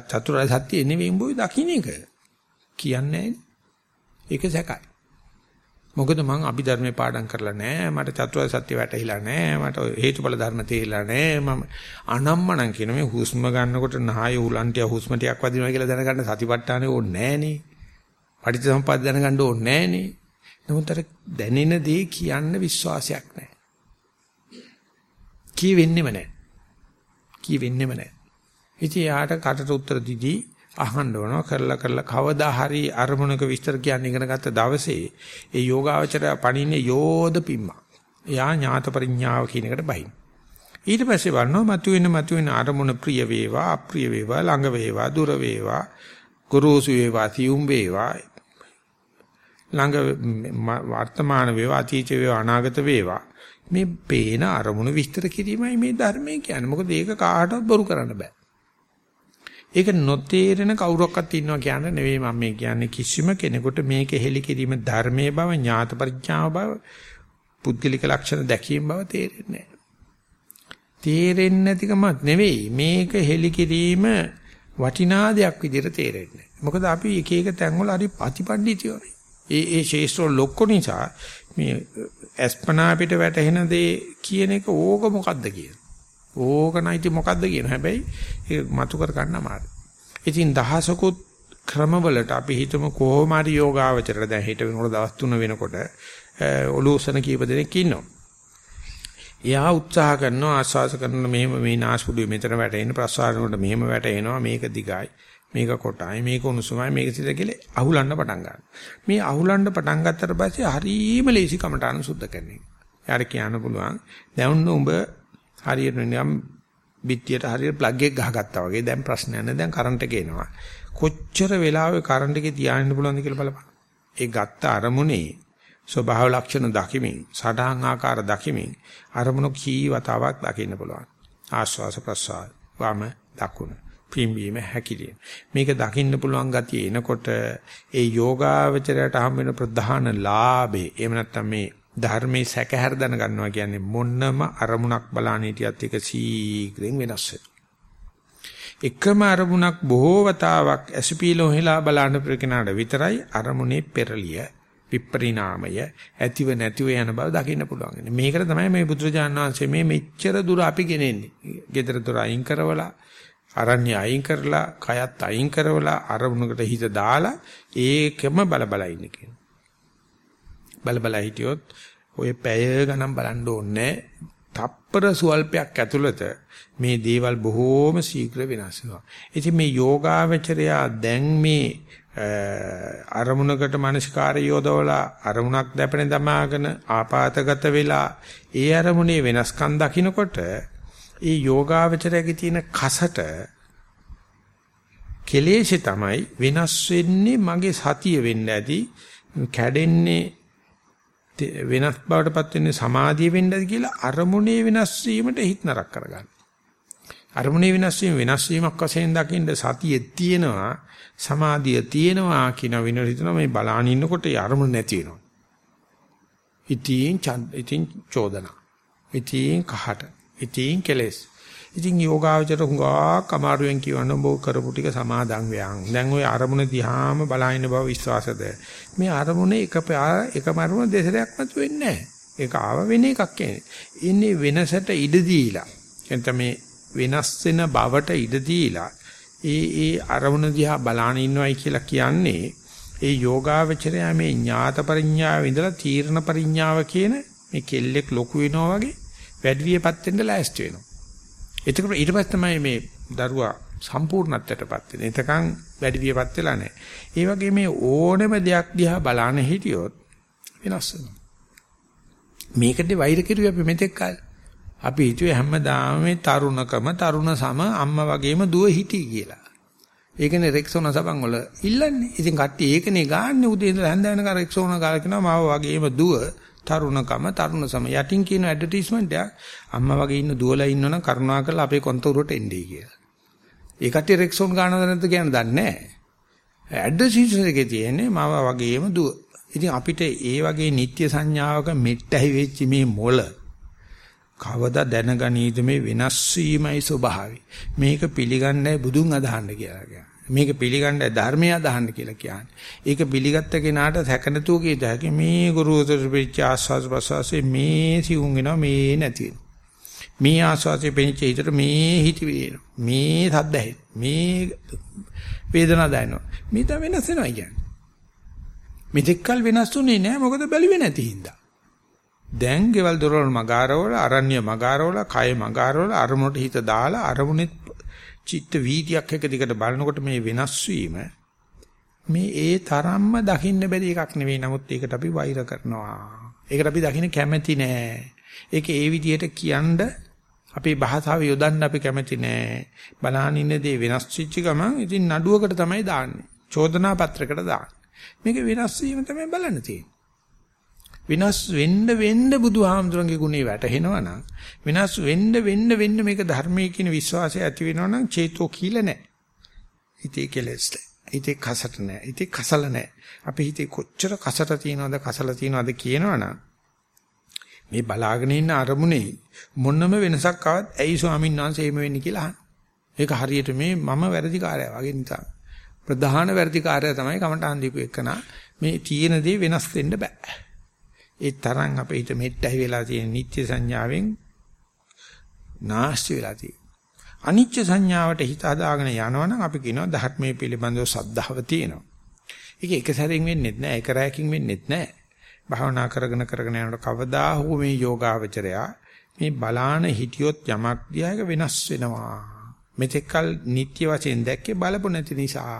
චතුරාර්ය සත්‍ය නෙවෙයි උඹ ওই දකින්න එක. කියන්නේ ඒක සැකයි. මොකද මං අභිධර්මේ පාඩම් කරලා නැහැ මට චතුරාර්ය සත්‍ය වැටහිලා නැහැ මට හේතුඵල ධර්ම තේරිලා නැහැ මම අනම්මනම් කියන මේ හුස්ම ගන්නකොට නහය උලන්ටිය හුස්ම ටිකක් වදිනවා කියලා දැනගන්න සතිපට්ඨානේ ඕනේ නැහනේ පටිච්චසමුප්පාද දැනගන්න ඕනේ නැහනේ නමුත් අර දැනෙන දේ කියන්න විශ්වාසයක් නැහැ කී වෙන්නෙම නැහැ කී වෙන්නෙම නැහැ ඉතින් යාට කටට උත්තර දීදී අහන්න ඕනවා කරලා කරලා කවදා හරි අරමුණක විස්තර කියන්න ඉගෙන ගත්ත දවසේ ඒ යෝගාවචරය පණින්නේ යෝධ පිම්මා. එයා ඥාත පරිඥාව කියන එකට බහින්. ඊට පස්සේ බලනවා මතුවෙන මතුවෙන අරමුණ ප්‍රිය වේවා අප්‍රිය වේවා ළඟ වේවා දුර වේවා ගුරුසු වේවා තියුම් වේවා ළඟ වර්තමාන වේවා අතීත වේවා අනාගත වේවා මේ පේන අරමුණු විස්තර කිරීමයි මේ ධර්මයේ කියන්නේ. මොකද ඒක කාටවත් බොරු කරන්න බෑ. ඒක නොතේරෙන කවුරක්වත් ඉන්නවා කියන්නේ නෙවෙයි මම මේ කියන්නේ කිසිම කෙනෙකුට මේක හෙලි කිරීම ධර්මයේ බව ඥාත පරිඥාව බව පුද්ගලික ලක්ෂණ දැකීම බව තේරෙන්නේ නැහැ. තේරෙන්නේ නැතිකමත් නෙවෙයි මේක හෙලි කිරීම වටිනා දෙයක් විදිහට තේරෙන්නේ. මොකද අපි එක එක තැන්වල හරි ප්‍රතිපණ්ඩිතයෝ. ඒ ඒ ශේෂ්ත්‍ර ලොක්ක නිසා මේ අස්පනා පිට වැටෙන දේ කියන එක ඕක මොකද්ද කියන. ඕක නැති මොකද්ද කියන හැබැයි ඒක මතු කර ගන්න අමාරුයි. ඉතින් දහසකුත් ක්‍රමවලට අපි හිතමු කොහොම හරි යෝගාවචරයට දැන් හිට වෙනකොට දවස් 3 වෙනකොට ඔලූසන කීප දෙනෙක් ඉන්නවා. එයා උත්සාහ කරනවා ආස්වාස කරන මෙහෙම මේ නාස්පුඩුවේ මෙතන වැටෙන ප්‍රසාරණයට මෙහෙම වැටෙනවා මේක දිගයි මේක කොටයි මේක උණුසුමයි මේක සිද කියලා අහුලන්න පටන් ගන්නවා. මේ අහුලන්න පටන් ගත්තට පස්සේ හරීම ලේසි කමටහන සුද්ධ කරන එක. යාර කියන්න පුළුවන් දැන් උඹ හරියට නිකම් බිත්තියට හරියට ප්ලග් එක ගහගත්තා වගේ. දැන් ප්‍රශ්නයක් නැහැ දැන් කරන්ට් එක එනවා. කොච්චර වෙලාවෙ කරන්ට් එකේ තියාගෙන පුළුවන්ද කියලා බලපන්. ඒ ගත්ත අරමුණේ ස්වභාව ලක්ෂණ දකිමින් සඩහන් ආකාර දකිමින් අරමුණු කී වතාවක් දකින්න පුළුවන්. ආස්වාස ප්‍රසආය වම දකුණ පිම්බීම හැකිලිම. මේක දකින්න පුළුවන් ගතිය එනකොට ඒ යෝගාවචරයට හම් වෙන ප්‍රධාන ලාභේ එහෙම නැත්නම් මේ ධර්මයේ සැකහැර දැන ගන්නවා කියන්නේ මොන්නම අරමුණක් බලන්න හිටියත් ඒක සීක්‍රෙන් වෙනස් එකම අරමුණක් බොහෝ වතාවක් ඇසිපීලෝ හිලා බලන්න ප්‍රකනාඩ විතරයි අරමුණේ පෙරලිය විපරිණාමය ඇතිව නැතිව යන බව දකින්න පුළුවන්. මේකට තමයි මේ බුදුරජාණන් වහන්සේ මේ මෙච්චර දුර අපි ගෙනෙන්නේ. gedara dora අයින් කරවලා අරණ්‍ය අයින් කරලා කයත් අයින් කරවලා අරමුණකට හිත දාලා ඒකම බල බල ඉන්න කියන. බල බල හිටියොත් ඔය පැය ගණන් බලන්න ඕනේ තප්පර සුවල්පයක් ඇතුළත මේ දේවල් බොහෝම ශීඝ්‍ර වෙනස් වෙනවා. ඉතින් මේ යෝගාවචරයා දැන් මේ අරමුණකට මානසිකාරය යොදවලා අරමුණක් දැපෙන දමාගෙන ආපాతගත වෙලා ඒ අරමුණේ වෙනස්කම් දකිනකොට ඒ යෝගාවචරයේ තියෙන කසට කෙලෙෂේ තමයි වෙනස් වෙන්නේ මගේ සතිය වෙන්න ඇති කැඩෙන්නේ වෙනස් බවටපත් වෙන්නේ සමාධිය වෙන්නද කියලා අරමුණේ වෙනස් වීමට හිත නරක කරගන්න. අරමුණේ වෙනස් වීම වෙනස් වීමක් වශයෙන් දකින්න සතියේ තියෙනවා සමාධිය තියෙනවා කියන විනෝද හිතනවා මේ බලාන ඉන්නකොට ඒ අරමුණ නැති වෙනවා. ඉතින් ඉතින් චෝදනා. ඉතින් කහට. ඉතින් කෙලස්. ඉතින් යෝගාවචර හුඟා කමාරුවෙන් කියවන බෝ කරපු ටික සමාදන් වෙයන්. දැන් ওই අරමුණ දිහාම බලහින්න බව විශ්වාසද. මේ අරමුණේ එක එකම අරමුණ දෙසරයක් නැතු වෙන්නේ නැහැ. ඒක ආව වෙන එකක් කියන්නේ. ඉන්නේ වෙනසට ඉඩ දීලා. එතන මේ වෙනස් වෙන බවට ඉඩ දීලා ඒ ඒ අරමුණ දිහා බලාන ඉන්නවයි කියලා කියන්නේ ඒ යෝගාවචරය මේ ඥාත පරිඥාව ඉඳලා තීර්ණ පරිඥාව කියන මේ කෙල්ලෙක් ලොකු වෙනවා වගේ වැඩිවියපත් වෙන්න ලෑස්ති වෙනවා. එතකොට ඊට පස්සේ තමයි මේ දරුවා සම්පූර්ණත්වයටපත් වෙන්නේ. එතකන් වැඩි වියපත් වෙලා නැහැ. ඒ වගේ මේ ඕනෙම දෙයක් දිහා බලන හිටියොත් වෙනස් වෙනවා. මේකට වෛර කිරුවේ අපි මෙතෙක් කාලේ. අපි හිතුවේ හැමදාම මේ තරුණකම තරුණ සම අම්මා වගේම දුව හිටි කියලා. ඒකනේ රෙක්සෝනා සබන් වල ඉල්ලන්නේ. ඉතින් කට්ටිය ඒකනේ ගාන්නේ උදේ ඉඳලා හැන්ද වෙනකන් රෙක්සෝනා ගාලා කියනවා මාව වගේම දුව තරුණකම තරුණ සම යටින් කියන ඇඩ්වර්ටයිස්මන්ට් එකක් අම්මා වගේ ඉන්න දුවලා ඉන්නවනම් කරුණාකරලා අපේ කොන්තරුවට එන්නේ කියලා. ඒ කට්ටිය රෙක්සෝන් ගන්නවද නැද්ද කියන දන්නේ නැහැ. ඇඩ්වර්ටයිස්මන්ට් එකේ තියෙන්නේ මාව වගේම දුව. ඉතින් අපිට ඒ වගේ නිත්‍ය සංඥාවක මෙට්ටහි වෙච්ච මේ මොළ කවදා දැනගනීද මේ වෙනස් වීමයි ස්වභාවය. මේක පිළිගන්නයි බුදුන් අදහන්න කියලා කියන්නේ. මේක පිළිගන්නයි ධර්මය අදහන්න කියලා කියන්නේ. ඒක පිළිගත්ත කෙනාට සැකනතුව කියද හැකි මේ ගුරුතර පිච්ච ආස්වාද ප්‍රසවාසයේ මේ සිවුම් වෙනවා මේ නැති වෙනවා. මේ ආස්වාදයේ පෙනිච්ච හිතට මේ හිත වෙනවා. මේ සද්ද මේ වේදනාව දැනෙනවා. මේ තමයි වෙනස් වෙනවා කියන්නේ. මෙතෙක්කල් වෙනස් වුණේ නැහැ මොකද බැලුවේ නැති හින්දා. දැන් ගෙවල් දොරවල් මගාරවල අරණ්‍ය මගාරවල කය මගාරවල අරමුණට හිත දාලා අරමුණෙත් චිත්ත වීදියක් එක දිගට බලනකොට මේ වෙනස් වීම මේ ඒ තරම්ම දකින්න බැරි එකක් නෙවෙයි. නමුත් ඒකට අපි වෛර කරනවා. ඒකට අපි දකින්න කැමැති නෑ. ඒක ඒ විදිහට කියන්න අපේ භාෂාව යොදන්න අපි කැමැති නෑ. බලහන් ඉන්න දේ වෙනස් වෙච්ච ගමන් ඉතින් නඩුවකට තමයි දාන්නේ. චෝදනා පත්‍රයකට දාන්නේ. මේක වෙනස් වීම තමයි බලන්න තියෙන්නේ. විනාශ වෙන්න වෙන්න බුදුහාමුදුරන්ගේ ගුණේ වැටහෙනවා නම් විනාශ වෙන්න වෙන්න වෙන්න මේක ධර්මයේ කියන විශ්වාසය ඇති වෙනවා නම් චේතෝ කීල නැහැ. හිතේ කෙලස් හිතේ කසට නැහැ. හිතේ කසල නැහැ. අපි හිතේ කොච්චර කසට තියනවද කසල තියනවද කියනවනම් මේ බලාගෙන ඉන්න අරමුණේ මොනම වෙනසක් ආවත් ඇයි ස්වාමීන් වහන්සේ එහෙම වෙන්නේ කියලා අහන. ඒක හරියට මේ මම වැරදිකාරයා වගේ නිකන්. ප්‍රධාන වැරදිකාරයා තමයි කමටහන් දීපු එකනා මේ තියෙන දේ වෙනස් වෙන්න බෑ. ඒ තරම් අපේ හිත මෙට්ටයි වෙලා තියෙන නිත්‍ය සංඥාවෙන් නාස්ති වෙලා තියෙන. අනිත්‍ය සංඥාවට හිත හදාගෙන යනවනම් අපි කියනවා ධර්මයේ පිළිබඳව සද්ධාව තියෙනවා. ඒක එක සැරින් වෙන්නේ නැහැ, එක රැයකින් වෙන්නේ නැහැ. භාවනා කරගෙන කරගෙන යනකොට කවදා හෝ මේ යෝගාවචරයා මේ බලාන හිටියොත් යමක් දිහාක වෙනස් වෙනවා. මෙතෙක්කල් නිත්‍ය වශයෙන් දැක්කේ බලපො නැති නිසා.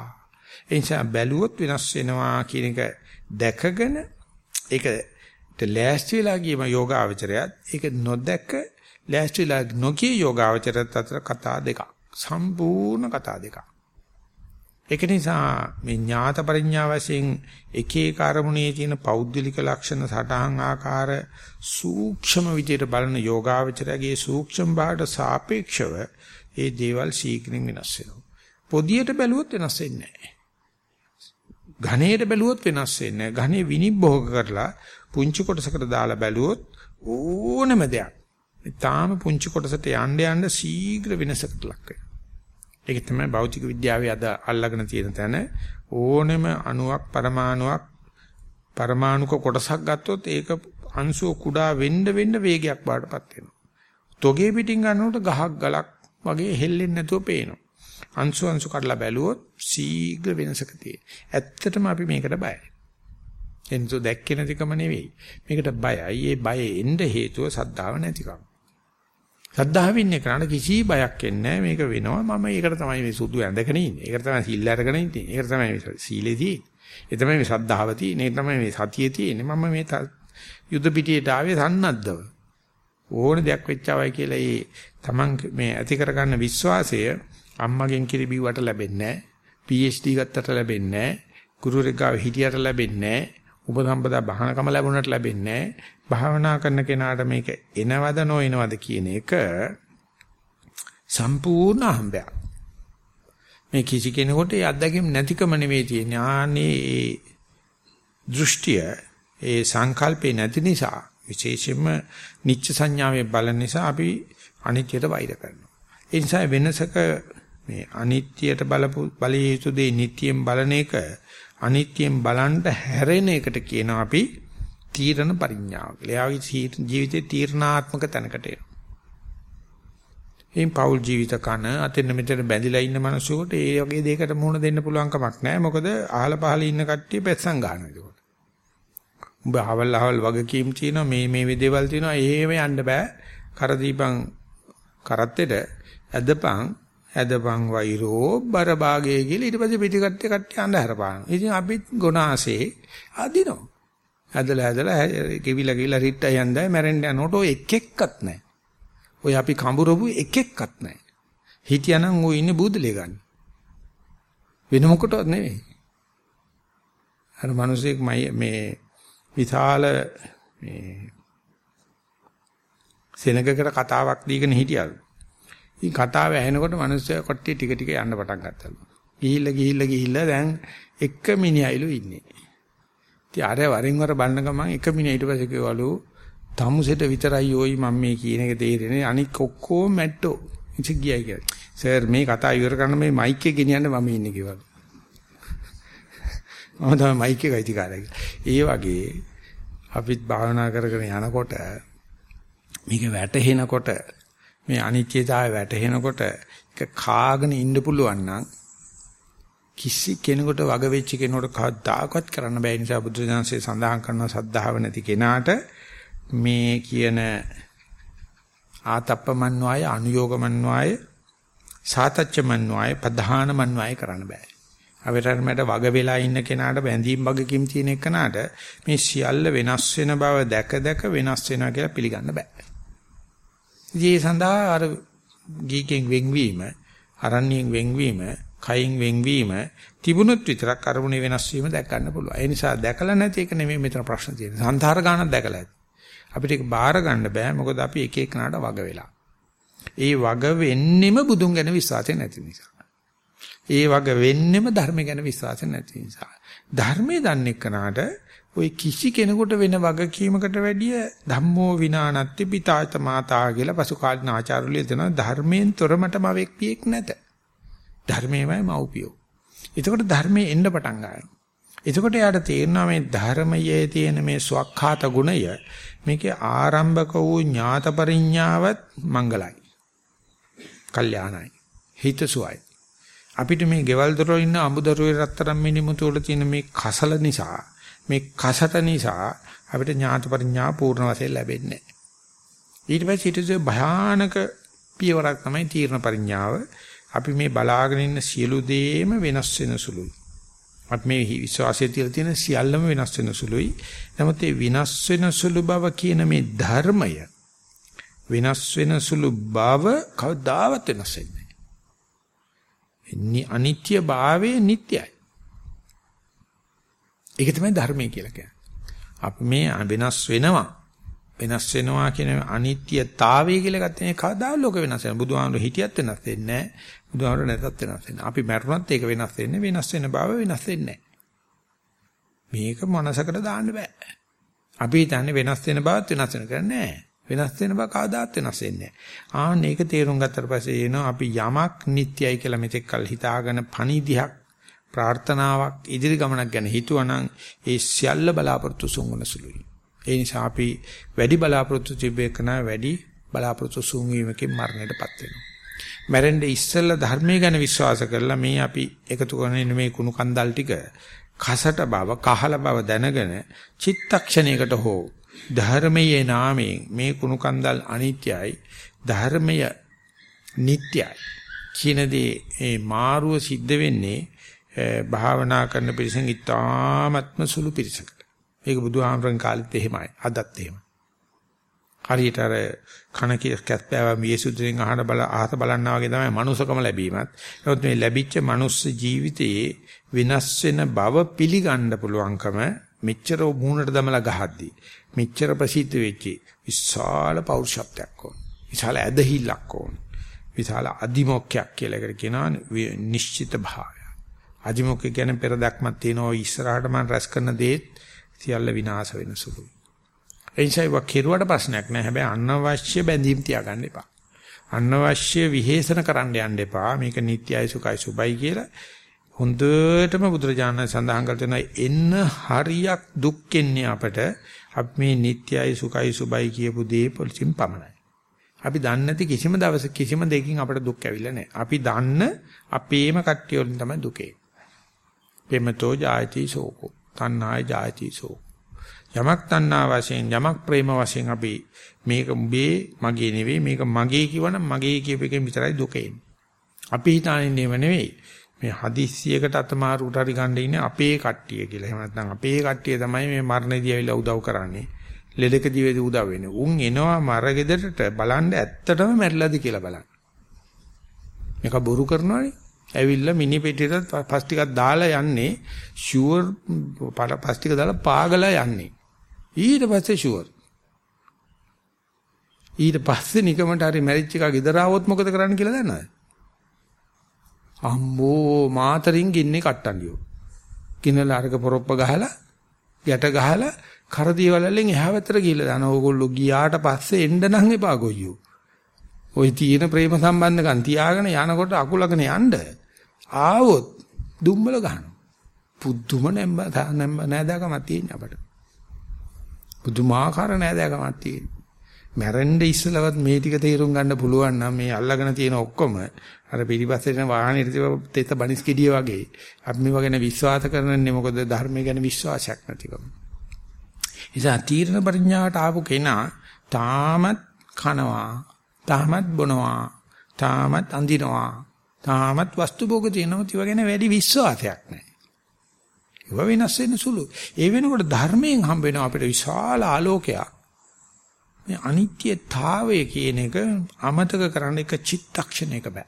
ඒ නිසා බැලුවොත් වෙනස් වෙනවා කියන එක දැකගෙන ඒක ලෑස්ති වෙලා ගියම යෝගාවචරයත් ඒක නොදැක ලෑස්ති වෙලා නොකිය යෝගාවචරයත් අතර කතා දෙකක්. සම්පූර්ණ කතා දෙකක්. ඒක නිසා මේ ඥාත පරිඥා වශයෙන් එක එක අරමුණේ තියෙන පෞද්ගලික ලක්ෂණ සටහන් ආකාර සූක්ෂම විදියට බලන යෝගාවචරයේ සූක්ෂම භාවයට සාපේක්ෂව ඒ දේවල් ශීඝ්‍රයෙන් වෙනස් වෙනවා. පොදියට බැලුවොත් වෙනස් වෙන්නේ නැහැ. ඝනයට බැලුවොත් වෙනස් වෙන්නේ නැහැ. ඝනේ විනිභෝග කරලා පුංචි කොටසකට දාලා බැලුවොත් ඕනම දෙයක්. තාම පුංචි කොටසට යන්න යන්න ශීඝ්‍ර වෙනසකට ලක් වෙනවා. ඒක තමයි භෞතික විද්‍යාවේ අද අල්ලගෙන තියෙන තැන ඕනෙම අණුවක් පරමාණුවක් පරමාණුක කොටසක් ගත්තොත් ඒක අංශුව කුඩා වෙන්න වෙන්න වේගයක් බාටපත් වෙනවා. තොගේ පිටින් ගන්නකොට ගහක් ගලක් වගේ හෙල්ලෙන්නේ නැතුව පේනවා. අංශු අංශු කඩලා බැලුවොත් ශීඝ්‍ර වෙනසක තියෙන. ඇත්තටම අපි මේකට බයයි. එනිසෝ දැක්කේ නැතිකම නෙවෙයි. මේකට බයයි. ඒ බය එන්න හේතුව සද්ධාව නැතිකම. සද්ධාවෙන් ඉන්නේ කරාට කිසි බයක් එන්නේ මේක වෙනවා. මම ඒකට තමයි මේ සුදු ඇඳගෙන ඉන්නේ. ඒකට තමයි සීල් අරගෙන ඉන්නේ. ඒකට තමයි මේ සීලේදී. ඒ තමයි මේ සද්ධාව තියෙන්නේ. ඒ තමයි මේ සතියේ තියෙන්නේ. මම මේ යුද පිටියට ආවේ සන්නද්ධව. ඕන දෙයක් වෙච්චවයි කියලා ඒ Taman මේ ඇති කරගන්න විශ්වාසය අම්මගෙන් කිරි බිව්වට ලැබෙන්නේ නැහැ. PhD ගත්තට ලැබෙන්නේ නැහැ. ගුරු රෙගාව හිටියට ලැබෙන්නේ නැහැ. උපසම්පදා බහනකම ලැබුණට ලැබෙන්නේ භාවනා කරන කෙනාට මේක එනවද නොඑනවද කියන එක සම්පූර්ණ අහඹයක්. මේ කිසි කෙනෙකුට ඒ අත්දැකීම් නැතිකම නෙවෙයි තියෙන්නේ. ආනේ ඒ දෘෂ්ටිය ඒ සංකල්පේ නැති නිසා විශේෂයෙන්ම නිච්ච සංඥාවේ බලන නිසා අපි අනිත්‍යයට වෛර කරනවා. ඒ නිසා වෙනසක මේ අනිත්‍යයට බලපු බලයේ යුතු දේ නිට්ටියෙන් බලන එක අනිත්‍යයෙන් බලන්න හැරෙන එකට කියනවා අපි තීරණ පරිඥාව කියලා. එයාගේ ජීවිතේ තීරණාත්මක තැනකට එනවා. එයින් පෞල් ජීවිත කන අතෙන් මෙතන බැඳිලා ඉන්න මිනිස්සුන්ට ඒ වගේ දෙයකට මුහුණ දෙන්න පුළුවන් කමක් නැහැ. මොකද අහල පහල ඉන්න කට්ටිය පැස්සන් ගන්නවා ඒකට. උඹ අවල් අවල් වගකීම් තියෙනවා මේ මේ දේවල් තියෙනවා එහෙම යන්න බෑ. කර දීපන් කරත්තෙට ඇදපන් ඇදපන් වෛරෝ බර භාගයේ කියලා ඊට පස්සේ පිටි කට්ටිය කට්ටිය අඳහර පාන. ඉතින් අපිත් ගොනාසේ අදිනෝ. ඇදලා ඇදලා කෙවිලා කියලා රිට්ටය යන්දයි මැරෙන්න යනකොට ඔය එක එක්කත් නැහැ. ඔය අපි කඹරපු එක එක්කත් නැහැ. හිටියානම් ඔය ඉන්නේ බුදලේ ගන්න. වෙන මොකටවත් නෙවෙයි. අර මිනිසෙක් මේ විශාල මේ සෙනගකට කතාවක් දීගෙන හිටියලු. ඉතින් කතාව ඇහෙනකොට මිනිස්සයා කොට්ටිය ටික ටික යන්න පටන් ගත්තලු. ගිහිල්ලා ගිහිල්ලා ගිහිල්ලා දැන් එක මිනිහයිලු ඉන්නේ. ඉතින් අර වරින් වර බලන ගමන් එක මිනිහ ඊට පස්සේ කිව්වලු තමුසෙට විතරයි ওই මම මේ කියන එක තේරෙන්නේ අනික ඔක්කොම මැට්ටෝ. ඉතින් ගියයි කියලා. සර් මේ කතාව ඉවර කරන්න මේ මයික් එක ගෙනියන්න මම ඉන්නේ කිව්වලු. මම තමයි මයික් එක අයිතිකාරය. ඒ වගේ අපිත් භාවනා කරගෙන යනකොට මේක වැටහෙනකොට මේ අනිත්‍යතාවය වැටහෙනකොට ඒක කාගෙන ඉන්න පුළුවන් නම් කිසි කෙනෙකුට වග වෙච්ච කෙනෙකුට කවදාකවත් කරන්න බැහැ නිසා බුදුරජාන්සේ සඳහන් කරන සද්ධාව නැති කෙනාට මේ කියන ආතප්පමන්්වාය අනුയോഗමන්්වාය සාතච්චමන්්වාය ප්‍රධානමන්්වාය කරන්න බෑ. අවතරමට වග වෙලා ඉන්න කෙනාට බැඳීම් වගකීම් තියෙන එකනට මේ සියල්ල වෙනස් වෙන බව දැක දැක වෙනස් වෙනවා කියලා පිළිගන්න බෑ. ඒ සඳහා අර ගීකෙන් වෙන්වීම, අරණ්‍යයෙන් වෙන්වීම, කයින් වෙන්වීම තිබුණොත් විතරක් අරමුණේ වෙනස් වීම දැක ගන්න පුළුවන්. ඒ නිසා දැකලා නැති එක නෙමෙයි මෙතන ප්‍රශ්න තියෙන්නේ. සංධාර ගානක් දැකලා ඇති. අපිට ඒක බාර ගන්න බෑ මොකද අපි එක එකනට වග වෙලා. ඒ වග වෙන්නෙම බුදුන් ගැන විශ්වාසය නැති නිසා. ඒ වග වෙන්නෙම ධර්ම ගැන විශ්වාසය නැති නිසා. ධර්මයේ දන්නේ කනට ওই කිසි කෙනෙකුට වෙන වගකීමකට වැඩිය ධම්මෝ විනානත්ති පිතාත මාතා කියලා පසු කාලින ආචාර්යවලිය දෙනවා ධර්මයෙන් තොරමටම වෙක්පියෙක් නැත. ධර්මයමයි මව්පියෝ. එතකොට ධර්මයේ එන්න පටන් ගන්නවා. එතකොට යාට තේරෙනවා මේ ධර්මයේ තියෙන මේ ස්වකහාත ගුණය මේකේ ආරම්භක වූ ඥාත පරිඥාවත් මංගලයි. කල්යාණයි. හිතසුවයි. අපිට මේ ගෙවල් දොරවල් ඉන්න අමුදරුවේ රත්තරන් මිනිමුතු වල තියෙන මේ කසල නිසා මේ කසට නිසා අපිට ඥාත පරිඥා පූර්ණ වශයෙන් ලැබෙන්නේ ඊට පස්සේ ඊට භයානක පියවරක් තමයි තීර්ණ පරිඥාව. අපි මේ බලාගෙන ඉන්න සියලු දේම වෙනස් වෙන සුළුයි. අපි මේ විශ්වාසයේ තියලා තියෙන සියල්ලම වෙනස් වෙන සුළුයි. නමුත් මේ විනාශ වෙන සුළු බව කියන මේ ධර්මය වෙනස් වෙන සුළු බව කවදාවත් වෙනස් වෙන්නේ නැහැ. අනිත්‍ය භාවයේ නිට්ටයයි. ඒක තමයි ධර්මය කියලා කියන්නේ. අපි මේ වෙනස් වෙනවා. වෙනස් වෙනවා කියන අනිත්‍යතාවය කියලා ගත්තේ කවදා ලෝක වෙනස් වෙනවා. බුදුහාමුදුරු හිටියත් වෙනස් වෙන්නේ නැහැ. බුදුහාමුදුරු නැතත් වෙනස් වෙන්නේ. අපි මරුණත් ඒක වෙනස් වෙන්නේ වෙනස් වෙන බව වෙනස් වෙන්නේ මේක මනසකට දාන්න බෑ. අපි හිතන්නේ වෙනස් වෙන බවත් වෙනස් වෙන කරන්නේ වෙනස් වෙන බව කවදාත් වෙනස් වෙන්නේ නැහැ. ආන්න ඒක තේරුම් ගත්තට පස්සේ එනවා අපි යමක් නිට්ටයයි කියලා මෙතෙක් කල් හිතාගෙන පණිදිහක් ප්‍රාර්ථනාවක් ඉදිරි ගමනක් ගැන හිතුවනම් ඒ සියල්ල බලාපොරොත්තු සුන්වන සුළුයි. ඒ නිසා අපි වැඩි බලාපොරොත්තු තිබෙකන වැඩි බලාපොරොත්තු සුන්වීමකින් මරණයටපත් වෙනවා. මැරෙන්නේ ඉස්සෙල්ලා ධර්මයේ ගැන විශ්වාස කරලා මේ අපි එකතු කරන මේ කුණු කන්දල් ටික කසට බව කහල බව දැනගෙන චිත්තක්ෂණයකට හෝ ධර්මයේ නාමයෙන් මේ කුණු කන්දල් අනිත්‍යයි ධර්මය නිට්ටයයි කියනදී ඒ මාරුව සිද්ධ වෙන්නේ භාවනා කරන පිරිසෙන් ඉතාමත්ම සුළු පිරිසකට. ඒක බුදුහාමරන් කාලෙත් එහෙමයි. අදත් එහෙමයි. හරියට අර කන කැස්පෑව මියසුදුරෙන් අහන බල ආහත බලන්නා වගේ තමයි මනුස්සකම ලැබීමත්. නමුත් මේ ලැබිච්ච මනුස්ස ජීවිතයේ විනාශ වෙන බව පිළිගන්න පුළුවන්කම මෙච්චර මුහුණට දමලා ගහද්දි මෙච්චර ප්‍රසිද්ධ වෙච්චි විශාල පෞරුෂත්වයක් ඕන. විශාල ඇදහිල්ලක් ඕන. විශාල අදිමොක්කයක් කියලා එකට කියනවා නිශ්චිත භාවය. අදිමොක්ක කියන්නේ පෙර දක්මක් තියෙනවා ඉස්සරහට මම රැස් කරන දේත් සියල්ල විනාශ වෙන සුළුයි. ඒ නිසා ඒක කෙරුවට ප්‍රශ්නයක් නෑ. හැබැයි අනවශ්‍ය බැඳීම් තියාගන්න එපා. අනවශ්‍ය විහෙසන කරන්න යන්න එපා. මේක නිට්ටයයි සුඛයි සුබයි කියලා හොඳටම බුදුරජාණන් සඳහන් කර තියෙනවා එන්න හරියක් දුක් එන්නේ අපට අපි මේ නිට්ටයයි සුඛයි සුබයි කියපු දේ පොලිසින් පමණයි. අපි දන්නේ නැති කිසිම දවසක කිසිම දෙයකින් අපට දුක් ඇවිල්ලා නැහැ. අපි දන්න අපේම කට්ටිය වලින් තමයි දුකේ. පෙමතෝ ජායති සෝකෝ. තණ්හාය ජායති සෝකෝ. යමක් තණ්හා වශයෙන් යමක් ප්‍රේම වශයෙන් අපි මේක උඹේ මගේ නෙවෙයි මේක මගේ කිවනම් මගේ කියප එකෙන් විතරයි දුක එන්නේ. අපි හිතානින්නේම නෙවෙයි. මේ හදිස්සියකට අතමාරුට හරි ගන්න ඉන්නේ අපේ කට්ටිය කියලා. එහෙම නැත්නම් අපේ කට්ටිය තමයි මේ මරණදී ඇවිල්ලා උදව් කරන්නේ. ලෙඩකදී වෙදී උදව් වෙන්නේ. උන් එනවා මරගෙදරට බලන්න ඇත්තටම මැරිලාද කියලා බලන්න. මේක බොරු කරනවනේ. ඇවිල්ලා මිනි පෙට්ටියට පස් ටිකක් දාලා යන්නේ ෂුවර් පස් ටික දාලා පාගලා යන්නේ. ඊට පස්සේ ෂුවර්. ඊට පස්සේ නිකමට හරි මැරිච් එකක් ගෙදර ආවොත් මොකද කරන්න කියලා දන්නවද? අම්මෝ මාතරින් ගින්නේ කට්ටන්ඩියෝ. කිනලා අරක පොරොප්ප ගහලා යට ගහලා කරදී වලල්ලෙන් එහා පැත්තට ගිහලා දාන ඕගොල්ලෝ ගියාට පස්සේ එන්න නම් එපා ගොයියෝ. ওই තියෙන ප්‍රේම සම්බන්ධකම් තියාගෙන යනකොට අකුලගෙන යන්න ආවොත් දුම්බල ගන්නවා. පුදුම නැම්බ නැම්බ නෑදාකමක් තියෙන අපට. පුදුමාකාර නෑදාකමක් තියෙන. මැරෙන්න ඉස්සලවත් මේ ටික තේරුම් ගන්න පුළුවන් නම් මේ අල්ලගෙන තියෙන ඔක්කොම අර පිටිපස්සේ යන වාහනේ තෙත බනිස් කිඩිය වගේ අපි මේව ගැන විශ්වාස කරන්නේ මොකද ධර්මය ගැන විශ්වාසයක් නැතිකම. නිසා තීරණ පරිඥාවට ආපු කෙනා තාමත් කනවා, තාමත් බොනවා, තාමත් අඳිනවා, තාමත් වස්තු භෝග තියෙනවා. ඒව ගැන වැඩි විශ්වාසයක් නැහැ. ඒව වෙනස් වෙන සුළු. ඒ වෙනකොට ධර්මයෙන් හම්බ වෙන අපිට විශාල ආලෝකයක්. මේ අනිත්‍යතාවය කියන එක අමතක කරන්න එක චිත්තක්ෂණයක බෑ.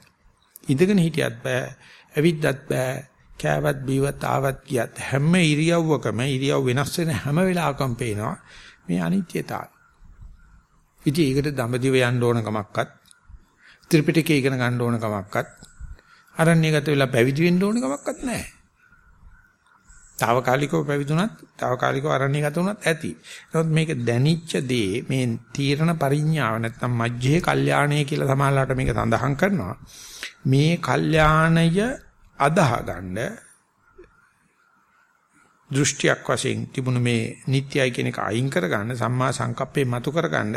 ඉඳගෙන හිටියත් බෑ, ඇවිද්දත් බෑ, කෑවත් බීවත් ආවත් ගියත් හැම ඉරියව්වකම ඉරියව් වෙනස් වෙන හැම වෙලාවකම පේනවා මේ අනිත්‍යතාවය. ඉතින් ඒකට දඹදිව යන්න ඕන කමක්වත් ත්‍රිපිටකය ඉගෙන ගන්න ඕන කමක්වත් අරණ්‍යගත වෙලා පැවිදි වෙන්න ඕන කමක්වත් නැහැ. తాවකාලිකව පැවිදුණත් తాවකාලිකව අරණ්‍යගත වුණත් ඇති. නමුත් මේක දැනිච්ච දේ මේ තීරණ පරිඥාව නැත්නම් මජ්ජේ කල්යාණය කියලා සමාලාට මේක සඳහන් කරනවා. මේ කල්යාණය අදාහ ගන්න දෘෂ්ටියක් වශයෙන් තිබුණු මේ නිට්ටයයි කියන එක අයින් කරගන්න සම්මා සංකප්පේ මතු කරගන්න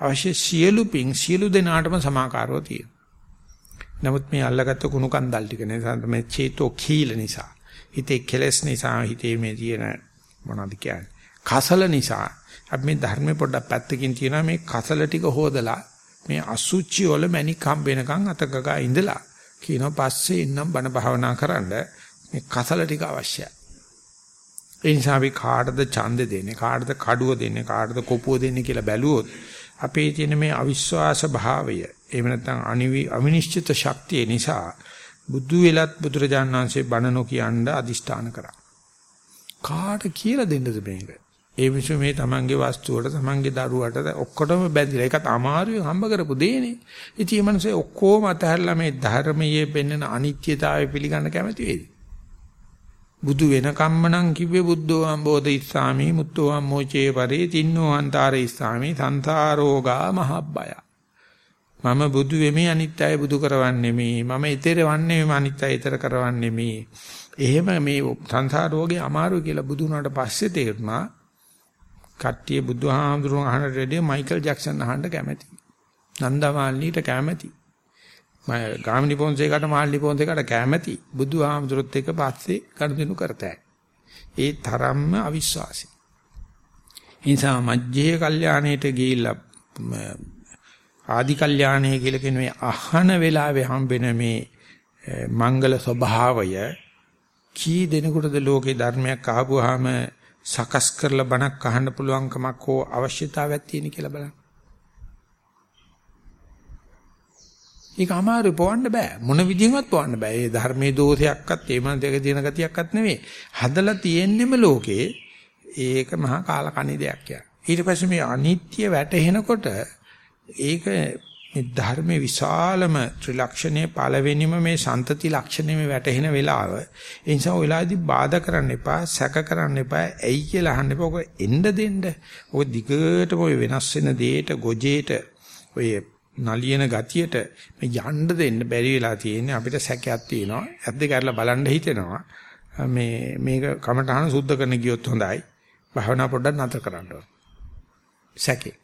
අවශ්‍ය සියලු පිං සියලු දෙනාටම සමාකාරව තියෙනවා. නමුත් මේ අල්ලගත්ත කුණු කන්දල් ටික නිසා මේ චේතෝ කීල නිසා හිතේ කෙලස් නිසා හිතේ මේ තියෙන මොනවද කියන්නේ කසල නිසා අපි මේ ධර්මේ පොඩ්ඩක් පැත්තකින් තියනවා මේ කසල ටික හොදලා මේ අසුචි වල මැණික් හම්බ වෙනකන් අතකගා ඉඳලා කියනවා පස්සේ ඉන්නම් බණ භාවනා කරන්න මේ කසල ටික අවශ්‍යයි. ඒ නිසා අපි කාටද ඡන්ද දෙන්නේ කාටද කඩුව දෙන්නේ කාටද කොපුව දෙන්නේ කියලා බැලුවොත් අපේ තියෙන මේ අවිශ්වාස භාවය එහෙම නැත්නම් අනිවි අවිනිශ්චිත ශක්තිය නිසා බුදු වෙලත් බුදුරජාණන් වහන්සේ බණ නොකියන්න අදිෂ්ඨාන කරා. කාට කියලා දෙන්නද මේක? ඒ විශ්ව මේ තමන්ගේ වස්තුවට තමන්ගේ දරුවට ඔක්කොටම බැඳිලා ඒකත් අමාරුවෙන් හම්බ කරපු දෙයනේ. ඉතින් මේ මිනිස්සේ ඔක්කොම අතහැරලා මේ ධර්මයේ පෙන්වන අනිත්‍යතාවය පිළිගන්න කැමති වේද? බුදු වෙනකම්ම නම් කිව්වේ බුද්ධෝ අම්බෝධ ඉස්සාමි මුත්තෝ අම්මෝචේ පරේ තින්නෝ අන්තාර ඉස්සාමි සංසාරෝගා මහබ්බය. මම බුදු වෙමි අනිත්‍යය බුදු කරවන්නේ මේ මම ඊතර වන්නේ මේ අනිත්‍යය ඊතර කරවන්නේ මේ. එහෙම මේ සංසාර රෝගේ අමාරු කියලා බුදු වුණාට පස්සේ තේරුණා කට්ටිය බුදුහාමුදුරුවෝ අහන රෙඩිය මයිකල් ජැක්සන් අහන්න කැමති. නන්දමාලිනීට කැමති. මම ගාමිණී පොන්සේකට මාල්ලි පොන්සේකට කැමති. බුදුහාමුදුරුවොත් එක්ක පස්සේ කඩදිනු කරතයි. ඒ තරම්ම අවිශ්වාසී. ඉන්සා මජ්ජේ කල්යාණයට ගිහිල්ලා ආදි කල්යාණය කියලා කියන මේ අහන වෙලාවේ හම්බෙන මේ මංගල ස්වභාවය කී දෙනෙකුටද ලෝකේ ධර්මයක් අහපුවාම සකස් කරලා බණක් අහන්න පුළුවන්කමක් හෝ අවශ්‍යතාවයක් තියෙන කියලා බලන්න. ඒක අමාරු පොවන්න බෑ. මොන විදිහෙන්වත් පොවන්න බෑ. ඒ ධර්මයේ දෝෂයක්වත් ඒ මන දෙක දින ගතියක්වත් නෙවෙයි. හදලා තියෙන්නෙම ලෝකේ ඒක මහා කාලකණි දෙයක් යා. ඊට පස්සේ මේ අනිත්‍ය වැටෙනකොට ඒක මේ ධර්මයේ විශාලම ත්‍රිලක්ෂණයේ පළවෙනිම මේ සන්තති ලක්ෂණය මේ වැටහෙන වෙලාව ඒ නිසා ඔය වෙලාවේදී බාධා කරන්න එපා සැක කරන්න එපා ඇයි කියලා අහන්න එපා ඔක එන්න දෙන්න ඔය දිගටම ඔය වෙනස් වෙන දෙයට ගොජේට ඔය නලියන ගතියට මේ යන්න දෙන්න බැරි වෙලා තියෙන්නේ. අපිට සැකයක් තියෙනවා. ඇද්ද කරලා බලන්න හිතෙනවා. මේ මේක කමටහන සුද්ධ කරන්න ගියොත් හොඳයි. භාවනා පොඩ්ඩක් නතර කරන්න ඕන. සැකේ.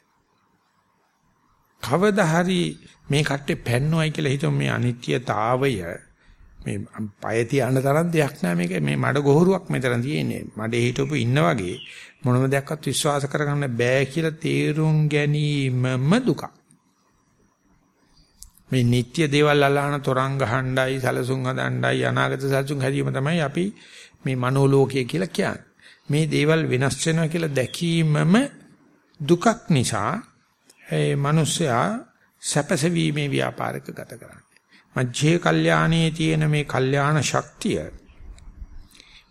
කවදා හරි මේ කට්ටේ පැන්නොයි කියලා හිතුව මේ අනිත්‍යතාවය. මේ පය තියන්න තරම් දෙයක් නෑ මේක. මේ මඩ ගොහරුවක් මෙතන තියෙන්නේ. මඩේ හිටවපු ඉන්න වගේ මොනම දෙයක්වත් විශ්වාස කරගන්න බෑ කියලා තේරුම් ගැනීමම දුක මේ නিত্য දේවල් අල්ලාන තොරන් ගහණ්ඩයි සලසුන් හදණ්ඩයි අනාගත සලසුන් හැදීම තමයි අපි මේ මනෝලෝකය කියලා කියන්නේ මේ දේවල් වෙනස් වෙනවා කියලා දැකීමම දුකක් නිසා ඒ මිනිස්සයා සැපසවීමේ ව්‍යාපාරික ගත කරන්නේ. මජ්ජේ කල්යාණයේ තියෙන මේ කල්යාණ ශක්තිය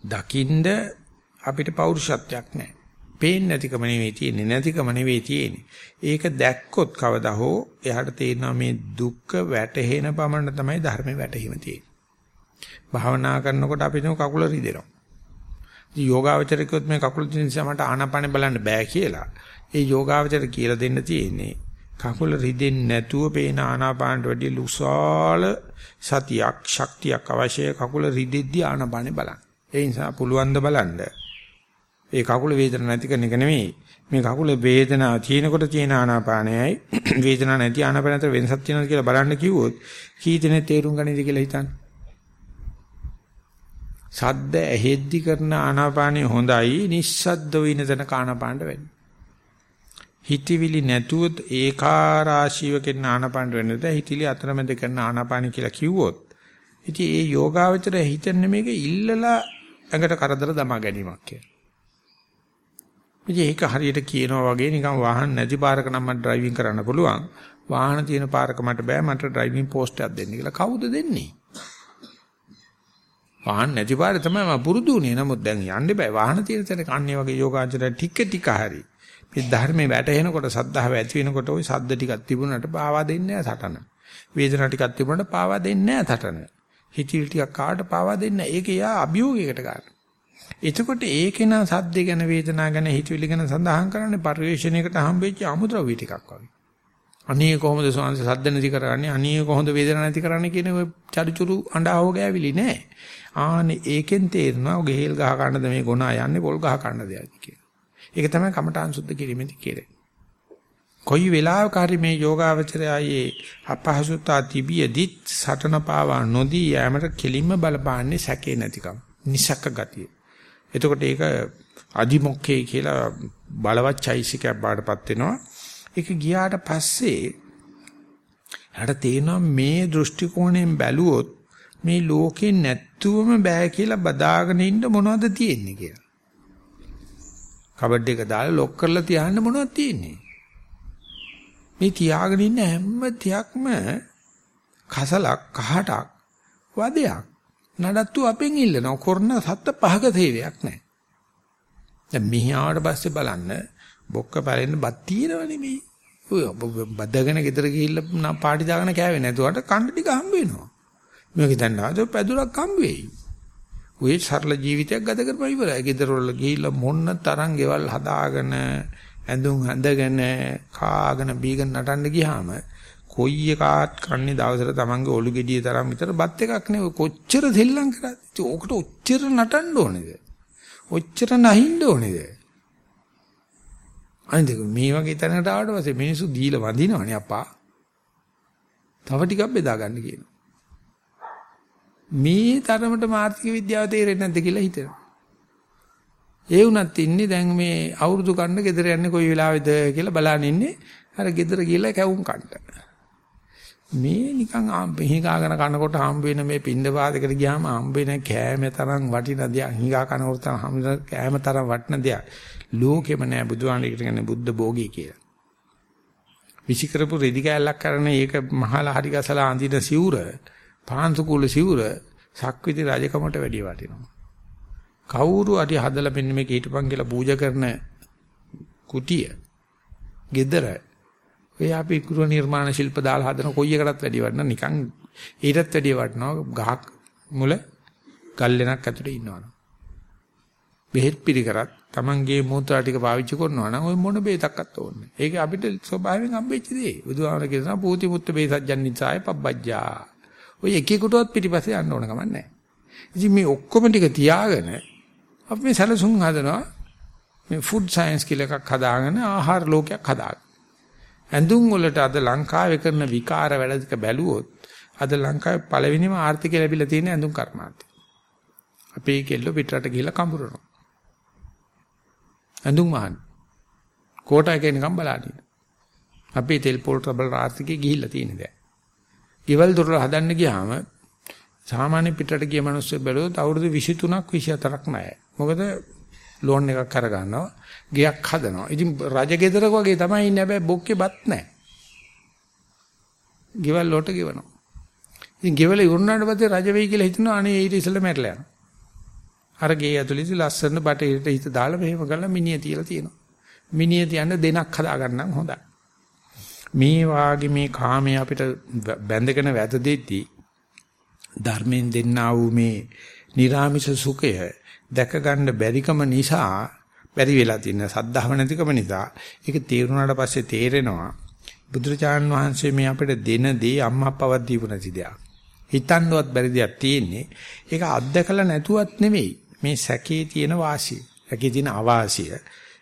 දකින්ද අපිට පෞරුෂත්වයක් නැහැ. පේන්නේ නැතිකම නෙවෙයි තියෙන්නේ නැතිකම නෙවෙයි තියෙන්නේ. ඒක දැක්කොත් කවදා හෝ එයාට තේරෙනවා මේ දුක්ඛ වැටහෙන පමණ තමයි ධර්ම වැටහීම තියෙන්නේ. භාවනා කරනකොට අපි නෝ කකුල රිදෙනවා. ඉතින් යෝගාවචරිකයොත් මේ කකුල දින නිසා මට ආනාපානෙ බලන්න බෑ කියලා. ඒ යෝගාවචර කියලා දෙන්න තියෙන්නේ කකුල රිදෙන්නේ නැතුව පේන ආනාපානට වැඩිය ලුසාල සතියක් ශක්තියක් අවශ්‍යයි කකුල රිදෙද්දී ආනාපානෙ බලන්න. ඒ නිසා පුළුවන් ද බලන්න. ඒ කකුල වේදන නැති කරන එක නෙමෙයි. මේ කකුල වේදනාව තියෙනකොට තියෙන ආනාපානයයි වේදනාවක් නැති ආනාපාන අතර වෙනසක් තියෙනවද කියලා බලන්න කිව්වොත් කී දෙනෙක් තේරුම් ගන්නද කියලා හිතන්න. සද්ද ඇහෙද්දි කරන ආනාපානිය හොඳයි නිස්සද්ද වෙන තැන ආනාපානට වැඩි. හිතවිලි නැතුව ඒකාරාශීව කරන ආනාපානට වෙනද හිතවිලි අතරමැද කරන ආනාපානිය කියලා කිව්වොත් ඉතින් ඒ යෝගාවචර හිතන්නේ මේක ඉල්ලලා ඇඟට කරදර දමා ගැනීමක් කියලා. ඉතින් ඒක හරියට කියනවා වගේ නිකන් වාහන නැති පාරක නම් මට ඩ්‍රයිවිං කරන්න පුළුවන්. වාහන තියෙන පාරක මට බෑ මට ඩ්‍රයිවිං පෝස්ට් එකක් දෙන්න කියලා. කවුද දෙන්නේ? වාහන නැති පාරේ තමයි මම පුරුදු වුණේ. නමුත් දැන් යන්න බෑ. වාහන තියෙන තැන කන්නේ වගේ යෝගාචරය ටික ටික හරි. මේ ධර්මයේ වැටෙනකොට සද්ධාව ඇති වෙනකොට ওই සද්ද ටිකක් තිබුණාට පාවා දෙන්නේ නැහැ සටන. වේදනා ටිකක් තිබුණාට පාවා දෙන්නේ නැහැ සටන. හිතිල් ටිකක් කාට පාවා දෙන්නේ නැහැ. ඒක යා අභියෝගයකට ගන්න. එතකොට ඒකේ නා සද්ද ගැන වේදනා ගැන හිතවිලි ගැන සඳහන් කරන්නේ පරිවේශණයකට හම්බෙච්ච අමුද්‍රව්‍ය ටිකක් වගේ. අනේ කොහොමද සෝන්ස සද්ද නැති කරන්නේ? අනේ කොහොමද වේදනා නැති කරන්නේ කියන ඔය චරිචුරු අඬාව ගෑවිලි නෑ. ආනේ ඒකෙන් තේරෙනවා ගෙහෙල් ගහ ගන්නද මේ ගොනා යන්නේ පොල් ගහ ගන්න දෙයක් කියලා. ඒක තමයි කමඨාන් සුද්ධ කිරීමේදී කියන්නේ. කොයි වෙලාවක හරි මේ යෝගාවචරයයේ අපහසුතා තිබියදිත් සටන පාවා නොදී යෑමට කෙලින්ම බලපාන්නේ සැකේ නැතිකම. නිසක ගතිය. එතකොට ඒක අදිමොක්කේ කියලා බලවත් චෛසිකයක් බාටපත් වෙනවා. ඒක ගියාට පස්සේ හට තේනවා මේ දෘෂ්ටි කෝණයෙන් බැලුවොත් මේ ලෝකේ නැත්තුවම බෑ කියලා බදාගෙන ඉන්න මොනවද තියෙන්නේ කියලා. කබඩ් එක දාලා ලොක් කරලා තියන්න මොනවද තියෙන්නේ? මේ තියාගෙන ඉන්න හැම තියක්ම කසලක් කහටක් වදයක් නඩත්තු අපෙන් ඉල්ලනවා කරන සත්ත පහක තේවයක් නැහැ. දැන් මෙහි ආවට පස්සේ බලන්න බොක්ක පැලෙන්න බත් තියෙනවනේ මේ. ඔය බද්දගෙන ගෙදර ගිහිල්ලා පාටි දාගෙන කෑවේ නැතුවට කන්න ටික හම්බ වෙනවා. මේක දැන් ආද පැදුරක් හම්බ වෙයි. ඔය සරල ජීවිතයක් ගත කරපුවා ඉවරයි. ගෙදර වල ගිහිල්ලා මොන්න තරම් ගෙවල් හදාගෙන ඇඳුම් හඳගෙන කාගෙන බීගෙන නටන්න ගියාම කොයි එකාත් කන්නේ දවසට තමන්ගේ ඔලු ගෙඩිය තරම් විතර බත් එකක් නෙවෙයි. කොච්චර දෙල්ලම් කරාද ඉතින් ඕකට ඔච්චර නටන්න ඕනේද? ඔච්චර නැහින්න ඕනේද? අනිත් මේ වගේ තැනකට ආවට පස්සේ මිනිස්සු දීලා වඳිනවනේ අප්පා. තව ටිකක් බෙදා ගන්න කියනවා. මේ තරමට මාර්ථික විද්‍යාව තේරෙන්නේ නැද්ද කියලා හිතෙනවා. ඒ වුණත් ඉන්නේ දැන් මේ අවුරුදු කන්න ගෙදර යන්නේ කොයි වෙලාවෙද කියලා බලන් ඉන්නේ. අර ගෙදර ගිහලා කැවුම් කන්න. මේ නිකන් හිඟාගෙන කනකොට හම්බ වෙන මේ පින්ඳ වාදයකට ගියාම හම්බ වෙන කෑම තරම් වටින දෙයක් හිඟා කනකොට තරම් හම්බ කෑම තරම් වටින දෙයක් ලෝකෙම නෑ බුදුහාමර කියන්නේ බුද්ධ භෝගී කියලා. විසි කරපු රෙදි කෑල්ලක් කරන ඒක මහලා හරි ගසලා අඳින සිවුර පාන්සු කුල සිවුර සක්විති රජකමට වැඩිය වටිනවා. කවුරු හරි හදලා මෙන්න මේක හිටපන් කියලා පූජා කරන කුටිය gedara ඔය අපි ගෘහ නිර්මාණ ශිල්ප දාලා හදන කොයි එකටත් වැඩි වටන නිකන් ඊටත් වැඩි වටනවා ගහක් මුල ගල්ලෙනක් ඇතුලේ ඉන්නවනම්. බෙහෙත් පිළිකරත් Tamanගේ මූත්‍රා ටික පාවිච්චි කරනවා නම් ওই මොන බේතක්වත් ඕනේ. ඒක අපිට ස්වභාවයෙන් හම්බෙච්ච දේ. බුදුහාමර කියනවා පූති මුත්ත බේසජ්ජන්නිසාය පබ්බජ්ජා. ඔය එකෙකුටවත් පිටිපස්සේ යන්න ඕන කමක් නැහැ. ඉතින් මේ ඔක්කොම ටික තියාගෙන අපි මේ සැලසුම් හදනවා මේ ෆුඩ් සයන්ස් කියලා එකක් හදාගෙන ආහාර ලෝකයක් හදාගන්න. ඇඳුම් වලට අද ලංකාවේ කරන විකාර වැඩක බැලුවොත් අද ලංකාවේ පළවෙනිම ආර්ථිකය ලැබිලා තියෙන ඇඳුම් කර්මාන්තය. අපේ කෙල්ලෝ පිටරට ගිහිල්ලා කඹරනවා. ඇඳුම් මහන්. කෝටා එකේ නිකන් බලන්න. අපේ තෙල් පොල් ට්‍රබල් ආර්ථිකේ ගිහිල්ලා තියෙන දේ. ගෙවල් දොරල හදන්න ගියාම සාමාන්‍ය පිටරට ගිය මිනිස්සු බැලුවොත් අවුරුදු 23ක් 24ක් නැහැ. මොකද ලෝන් එකක් අරගන්නවා, ගෙයක් හදනවා. ඉතින් රජ ගෙදරක වගේ තමයි ඉන්නේ හැබැයි බොක්කේ බත් නැහැ. ගෙවල් වලට ගෙවනවා. ඉතින් ගෙවල ඉවරනාට පස්සේ රජ වෙයි කියලා හිතනවා අනේ ඊට ඉස්සෙල්ලා මැරලා යනවා. අර ගේ ඇතුළේ ඉති ලස්සන බටේට හිත දාලා මෙහෙම කරලා මිනිය තියලා තියෙනවා. මිනිය තියන්න දෙනක් හදාගන්නම් හොඳයි. මේ වාගේ මේ කාමයේ අපිට බැඳගෙන වැද දෙද්දී ධර්මයෙන් දෙන්නා වූ මේ නිර්ාමිෂ සුඛය දැක ගන්න බැරිකම නිසා බැරි වෙලා තියෙන සද්ධාව නැතිකම නිසා ඒක තේරුණාට පස්සේ තේරෙනවා බුදුරජාන් වහන්සේ මේ අපිට දෙන දේ අම්මා අප්පවත් දීපු නැති දෙයක්. හිතන්නවත් බැරි දෙයක් තියෙන්නේ. ඒක අත්දකලා නැතුවත් නෙවෙයි. මේ සැකේ තියෙන වාසිය. සැකේ තියෙන අවාසිය.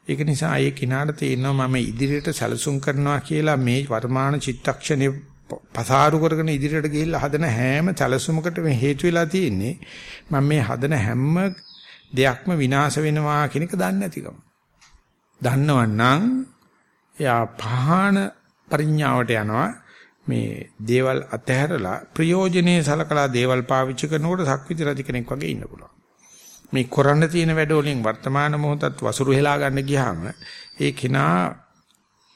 ඒක නිසා අය කිනාට තේරෙනවා මම ඉදිරියට සැලසුම් කරනවා කියලා මේ වර්මාන චිත්තක්ෂණේ පසාරු කරගෙන ඉදිරියට ගිහිල්ලා හදන හැම සැලසුමකට මේ හේතු වෙලා තියෙන්නේ මම මේ හදන හැම දෙයක්ම විනාශ වෙනවා කියන එක දන්නේ නැතිකම. දන්නවනම් එයා පහන පරිඥාවට යනවා මේ දේවල් අතහැරලා ප්‍රයෝජනේ සලකලා දේවල් පාවිච්චි කරනකොට සක්විති රජ කෙනෙක් වගේ ඉන්න පුළුවන්. මේ කරන්න තියෙන වැඩ වලින් වර්තමාන මොහොතත් වසුරු හෙලා ගන්න ගියාම ඒ කිනා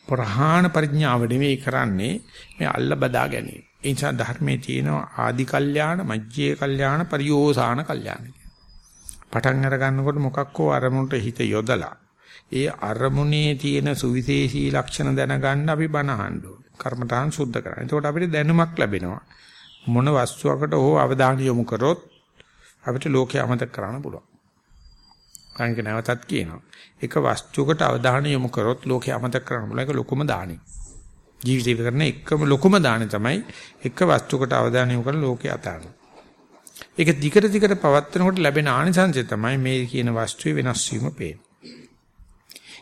ප්‍රහාණ පරිඥාව නෙවෙයි කරන්නේ මේ අල්ල බදා ගැනීම. ඒ නිසා ධර්මයේ තියෙන ආදි කල්යාණ, මජ්ජේ කල්යාණ, පරියෝසాన කල්යාණ. පටන් අර ගන්නකොට මොකක්කෝ අරමුණට හිත යොදලා ඒ අරමුණේ තියෙන සුවිශේෂී ලක්ෂණ දැනගන්න අපි බණ අහන්න ඕනේ. කර්මතාන් සුද්ධ කරන්න. එතකොට අපිට දැනුමක් ලැබෙනවා. මොන වස්තුවකට හෝ අවධානය යොමු කරොත් අපිට ලෝකේ අමතක කරන්න පුළුවන්. කණික නැවතත් කියනවා. එක වස්තුවකට අවධානය යොමු කරොත් ලෝකේ අමතක කරන්න පුළුවන්. ඒක ලොකුම දාණය. ජීවිතේ කරන එකම ලොකුම දාණය තමයි එක වස්තුවකට අවධානය යොමු කරලා ලෝකේ අතාරන. ඒක දිගට දිගට පවත්වනකොට ලැබෙන ආනිසංසය තමයි මේ කියන වස්තුවේ වෙනස් වීම පේන්නේ.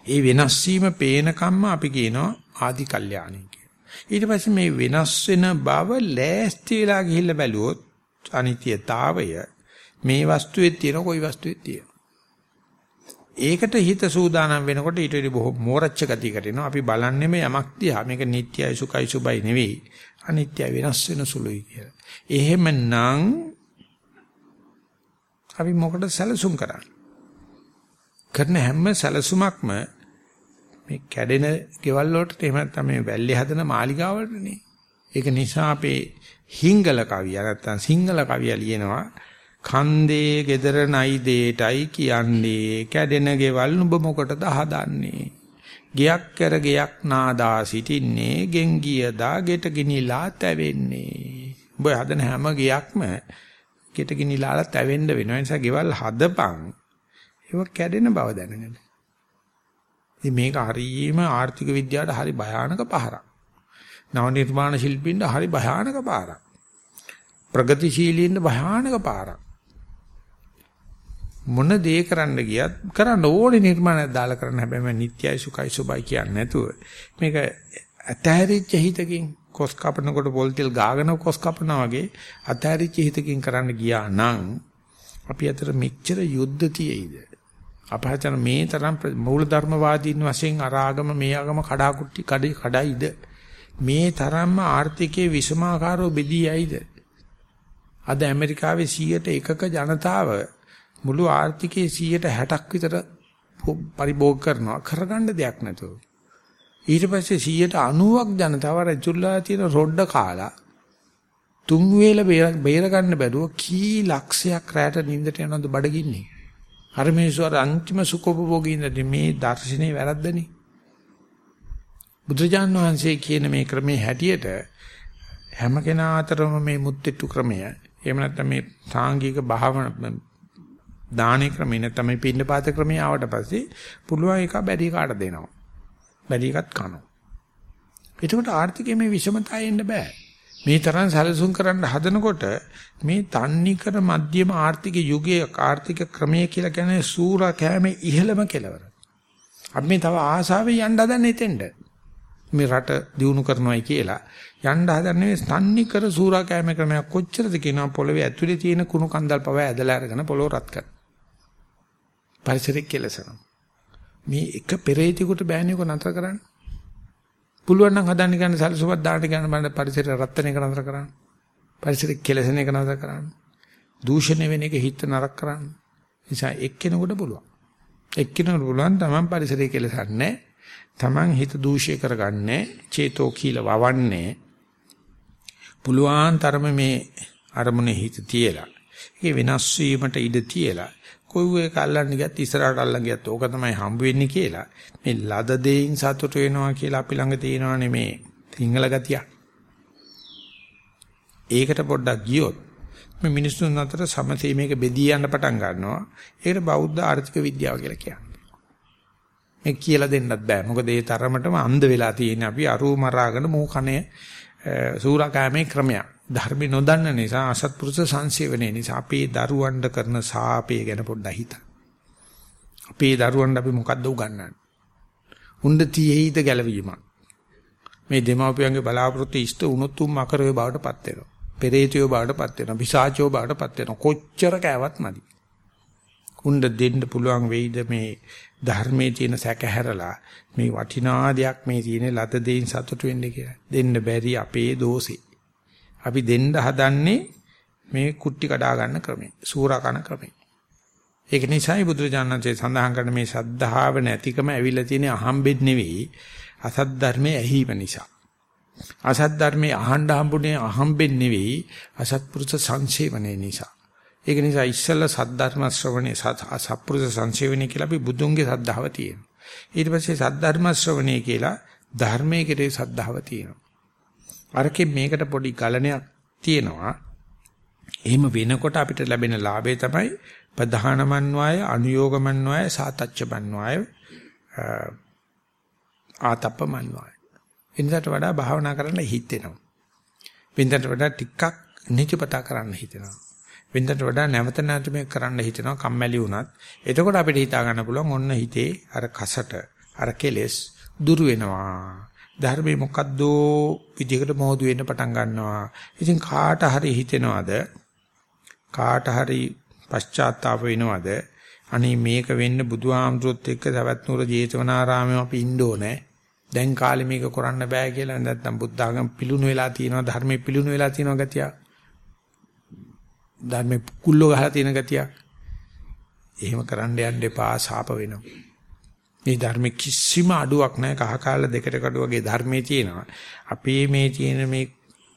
ඒ වෙනස් වීම පේනකම්ම අපි කියනවා ආදි කල්යාණි කියලා. ඊට පස්සේ මේ වෙනස් වෙන බව ලෑස්ති වෙලා ගිහිල්ලා බැලුවොත් අනිත්‍යතාවය මේ වස්තුවේ තියෙන කොයි වස්තුවේ තියෙන. ඒකට හිත සූදානම් වෙනකොට ඊට වඩා බොහෝ මෝරච්ච ගතියකට එනවා. අපි බලන්නේ මේ යමක් දිහා මේක නිට්ටයයි සුඛයි සුබයි නෙවෙයි. අනිත්‍යයි වෙනස් වෙන සුළුයි කියලා. එහෙමනම් අපි මොකටද සැලසුම් කරන්නේ? කරන හැම සැලසුමක්ම මේ කැඩෙන ගෙවල් වලට එහෙම නැත්නම් මේ වැල්ලේ හදන මාලිගාවලටනේ. ඒක නිසා අපේ හිංගල කවිය නැත්නම් සිංහල කවිය ලියනවා කන්දේ gedara නයි දෙයටයි කියන්නේ කැඩෙන ගෙවල් නුඹ මොකටද හදන්නේ ගයක් කර ගයක් නාදා සිටින්නේ ගෙන් ගියදා ගෙට ගිනිලා තැවෙන්නේ උඹ හදන හැම ගයක්ම ගෙට ගිනිලා තැවෙන්න වෙනවා නිසා ගෙවල් හදපන් ඒක කැඩෙන බව දැනගන්න ඉතින් මේක හරීම ආර්ථික විද්‍යාවට හරි භයානක පහරක්. නව නිර්මාණ ශිල්පීන්ට හරි භයානක පාරක්. ප්‍රගතිශීලීන්ට භයානක පාරක්. මොන දේ කරන්න ගියත් කරන්න ඕනේ නිර්මාණයක් දාලා කරන්න හැබැයි මම නිට්යයි සුඛයි සුබයි කියන්නේ නැතුව මේක අතහැරිච්ච හිතකින් කොස් කපනකොට පොල් තෙල් ගාගෙන කොස් කපනවා වගේ අතහැරිච්ච හිතකින් කරන්න ගියා නම් අපි අතර මෙච්චර යුද්ධ තියෙයිද අපහතන මේ තරම් මූල ධර්මවාදීන් වශයෙන් අරාගම මේ ආගම කඩාකුට්ටි කඩේ කඩයිද? මේ තරම්ම ආර්ථිකයේ විසමාකාරව බෙදී යයිද අද ඇමරිකාවේ 100ට එකක ජනතාව මුළු ආර්ථිකයේ 160ක් විතර පරිභෝග කරනවා. කරගන්න දෙයක් නැතුව. ඊට පස්සේ 190ක් ජනතාව රජුල්ලා තියෙන රොඩ කාලා තුන් වේල බේර ගන්න බැරුව කී ලක්ෂයක් රැට නිින්දට යනවද බඩගින්නේ අර මිනිස්සු අර අන්තිම සුඛෝපභෝගී මේ දර්ශනේ වැරද්දනේ. බුදුජාන් වහන්සේ කියන මේ ක්‍රමේ හැටියට හැම කෙනා අතරම මේ මුත්තිට්ටු ක්‍රමය එහෙම නැත්නම් මේ සාංගික භාවන දානේ ක්‍රමේ නැත්නම් මේ පින්නපාත ක්‍රමය ආවට පස්සේ පුළුවන් එක බැරි කාට දෙනවා. බැරි එකත් කනවා. එතකොට ආර්ථිකයේ මේ විෂමතාවය එන්න බෑ. මේ තරම් සැලසුම් කරන්න හදනකොට මේ තන්නිකර මධ්‍යම ආර්ථික යුගයේ ආර්ථික ක්‍රමය කියලා කියන්නේ සූරා කෑමේ ඉහළම කෙලවර. අපි මේ තව ආසාවෙන් යන්න හදන්නේ එතෙන්ද. මේ රට දියුණු කරනවායි කියලා යන්න හදන්නේ තන්නිකර සූරා කෑමේ ක්‍රමයක් කොච්චරද කියනවා පොළවේ ඇතුලේ තියෙන කුණු කන්දල් පව ඇදලා අරගෙන පොළොව රත් කරන. පරිසරය කෙලසනවා. මේ එක පෙරේතෙකුට බෑනේ කො නතර කරන්නේ. පුළුවන් නම් හදන්න ගන්න සැලසුමක් දාන්න ගන්න බෑ පරිසරය රත් වෙන එක නතර කරන්න. පරිසරය කෙලසෙන එක නතර කරන්න. දූෂණය වෙන එක හිත නරක කරන්න. නිසා එක්කෙනෙකුට පුළුවන්. එක්කෙනෙකුට පුළුවන් තමන් පරිසරය කෙලසන්නේ. තමන් හිත දූෂ්‍ය කරගන්නේ. චේතෝ කීල වවන්නේ. පුළුවන් තරම මේ අරමුණේ හිත තියලා ඒක වෙනස් වීමට ඉඩ තියලා කොයි එක අල්ලන්න ගියත් ඉස්සරහට අල්ලන් ගියත් ඕක තමයි හම්බ වෙන්නේ කියලා මේ ලද දෙයින් සතුට වෙනවා කියලා අපි ළඟ තියෙනවානේ මේ සිංහල ගතිය. ඒකට පොඩ්ඩක් ගියොත් මේ මිනිස්සුන් අතර සමතේ මේක බෙදී යන්න පටන් ගන්නවා. ඒකට බෞද්ධ ආර්ථික විද්‍යාව කියලා කියන්නේ. මේ කියලා දෙන්නත් බෑ. මොකද ඒ තරමටම අන්ධ වෙලා තියෙන අපි අරූ මරාගෙන මූ කණේ සූරාකෑමේ ක්‍රමයක්. ධර්ම නොදන්න නිසා අසත්පුරුෂ සංසේවනයේ නිසා අපේ දරුවන්ට කරන සාපේ ගැන පොඩ්ඩක් හිතන්න. අපේ දරුවන්ට අපි මොකද්ද උගන්වන්නේ? උණ්ඩ තියේයිද ගැලවීමක්. මේ දෙමාපියන්ගේ බලාපොරොත්තු ඉෂ්ට වුණොත් උන් මකරවේ බවටපත් වෙනවා. පෙරේතයෝ බවටපත් වෙනවා. විසාචෝ බවටපත් වෙනවා. කොච්චර කෑවත් නැති. උණ්ඩ දෙන්න පුළුවන් වෙයිද මේ ධර්මයේ තියෙන සැකහැරලා මේ වටිනා දෙයක් මේ තියෙන ලද දෙයින් සතුටු වෙන්න කියලා. දෙන්න බැරි අපේ දෝෂේ. අපි දෙන්න හදන්නේ මේ කුට්ටි කඩා ගන්න ක්‍රමේ. සූරා කන ක්‍රමේ. ඒක නිසායි බුදුරජාණන්සේ සඳහන් කරන මේ සද්ධාව නැතිකම ඇවිල්ලා තියෙන අහම්බෙත් නෙවෙයි අසත් ධර්මයේ ඇහිම නිසා. අසත් ධර්මයේ අහන්න හම්බුනේ අහම්බෙන් නෙවෙයි අසත්පුරුෂ සංසේවනයේ නිසා. ඒක නිසා ඉස්සෙල්ලා සද්ධර්ම ශ්‍රවණේ සත්පුරුෂ සංසේවනයේ කියලා අපි බුදුන්ගේ සද්ධාව තියෙනවා. ඊට පස්සේ සද්ධර්ම ශ්‍රවණේ කියලා ධර්මයේ කෙරේ සද්ධාව තියෙනවා. අරකේ මේකට පොඩි ගලණයක් තියෙනවා. එහෙම වෙනකොට අපිට ලැබෙන ලාභය තමයි ප්‍රධානමන්වාය අනුയോഗමන්වාය සාතච්චමන්වාය ආතප්පමන්වාය. වෙනදට වඩා භාවනා කරන්න හිතෙනවා. වෙනදට වඩා ටිකක් නිචපතා කරන්න හිතෙනවා. වෙනදට වඩා නැවත නැවත මේක කරන්න හිතෙනවා කම්මැලි වුණත්. එතකොට අපිට හිතා ගන්න පුළුවන් ඔන්න හිතේ අර කසට අර කෙලෙස් දුරු වෙනවා. ධර්මයේ මොකද්ද විදිහකට මොහොදු වෙන්න පටන් ගන්නවා. ඉතින් කාට හරි හිතෙනවද කාට හරි පශ්චාත්තාප වෙනවද අනේ මේක වෙන්න බුදුහාමුදුරුවොත් එක්ක සවැත් නුර ජේතවනාරාමයේ අපි ඉන්න ඕනේ. දැන් කාලේ මේක කරන්න බෑ කියලා නැත්නම් බුද්ධ ආගම පිලුණු වෙලා තියෙනවා ධර්මයේ පිලුණු වෙලා තියෙනවා ගතිය. ධර්මයේ කුල්ලෝ ගහලා තියෙන ගතියක්. එහෙම කරන්න යන්න එපා සාප වෙනවා. මේ ධර්මයේ කිසිම අඩුවක් නැහැ කහ කාල දෙකට කඩු වගේ ධර්මයේ තියෙනවා. අපේ මේ තියෙන මේ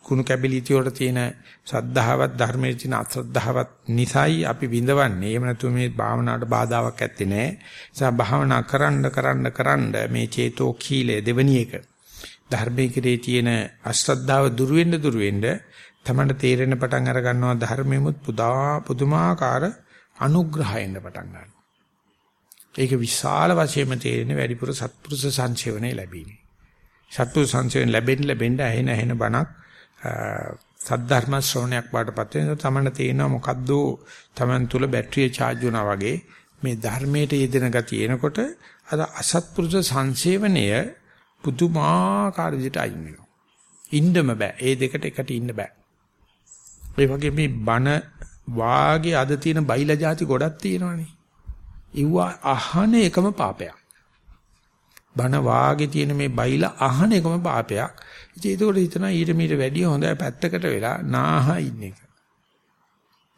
කුණු කැබිලිටි වල තියෙන සද්ධාවත් ධර්මයේ තියෙන අශ්‍රද්ධාවත් නිසයි අපි විඳවන්නේ. එහෙම නැතුව මේ භාවනාවට බාධාවක් ඇත්තේ නැහැ. ඒ නිසා භාවනා කරන්න කරන්න කරන්න මේ චේතෝ කීලය දෙවනි එක. ධර්මයේ කෙරේ තියෙන අශ්‍රද්ධාව දුරු වෙන්න දුරු වෙන්න තමන්ට තේරෙන පටන් අර ගන්නවා ධර්මෙමුත් පුදා පුදුමාකාර අනුග්‍රහයෙන් පටන් ගන්නවා. ඒක විශාල වශයෙන්ම තේරෙන වැඩිපුර සත්පුරුෂ සංසේවනයේ ලැබීනේ. සත්පුරුෂ සංසේවන ලැබෙන්න ලැබෙන්න ඇහෙන ඇහෙන බණක් සද්ධර්ම ශ්‍රවණයක් බාටපත් වෙන තමන්න තේරෙනවා මොකද්ද තමන් තුල බැටරිය charge වුණා වගේ මේ ධර්මයට යෙදෙන ගතිය එනකොට අර අසත්පුරුෂ සංසේවනය පුදුමාකාර විදිහට අයින් වෙනවා. ඉන්නම බෑ. ඒ දෙකට එකට ඉන්න බෑ. ඒ වගේ මේ බන වාගේ අද තියෙන බයිලා જાති ගොඩක් තියෙනවනේ. ඉව අහන එකම පාපයක්. බන වාගේ තියෙන මේ බයිලා අහන එකම පාපයක්. ඉතින් ඒකෝට හිතනවා ඊට මීට වැඩිය හොඳයි පැත්තකට වෙලා නාහ ඉන්න එක.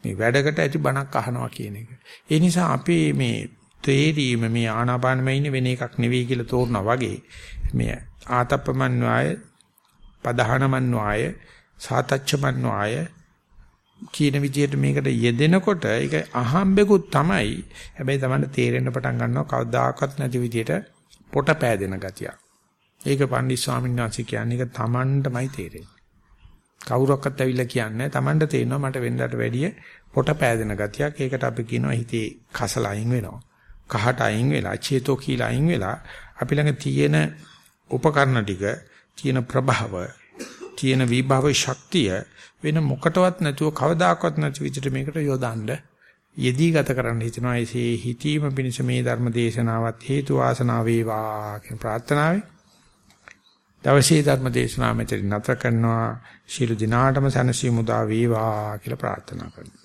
මේ වැඩකට ඇති බණක් අහනවා කියන එක. ඒ නිසා අපේ මේ තේරීම මේ ආනාපානම ඉන්නේ වෙන එකක් නෙවෙයි කියලා තෝරනවා වගේ මේ ආතප්පමන්්වාය පදහනමන්්වාය සාතච්චමන්්වාය කියන විදිහට මේකට යෙදෙනකොට ඒක අහම්බෙකුත් තමයි. හැබැයි Tamanට තේරෙන්න පටන් ගන්නවා කවදාකවත් නැති විදිහට පොට පෑදෙන ගතියක්. ඒක පණ්ඩිත් ස්වාමීන් වහන්සේ කියන්නේ ඒක Tamanටමයි තේරෙන්නේ. කවුරක්වත් ඇවිල්ලා කියන්නේ Tamanට තේරෙනවා මට වෙනදාට වැඩිය පොට පෑදෙන ගතියක්. ඒකට අපි කියනවා හිතේ කසල අයින් වෙනවා. කහට අයින් වෙලා චේතෝ කියලා අයින් වෙලා අපි ළඟ තියෙන උපකරණ ටික තියෙන ප්‍රභාව තියෙන විභව ශක්තිය වෙන මොකටවත් නැතුව කවදාකවත් නැති විදිහට මේකට යොදන්න යෙදී ගත කරන්න හිතනවා. ඒසේ හිතීම පිණිස මේ ධර්ම දේශනාවත් හේතු වාසනා වේවා කියන ප්‍රාර්ථනාවයි. දවසේ ධර්ම දේශනාව මෙතන නැත කරනවා. ශිළු දිනාටම සනසි මුදා වේවා කියලා ප්‍රාර්ථනා කරනවා.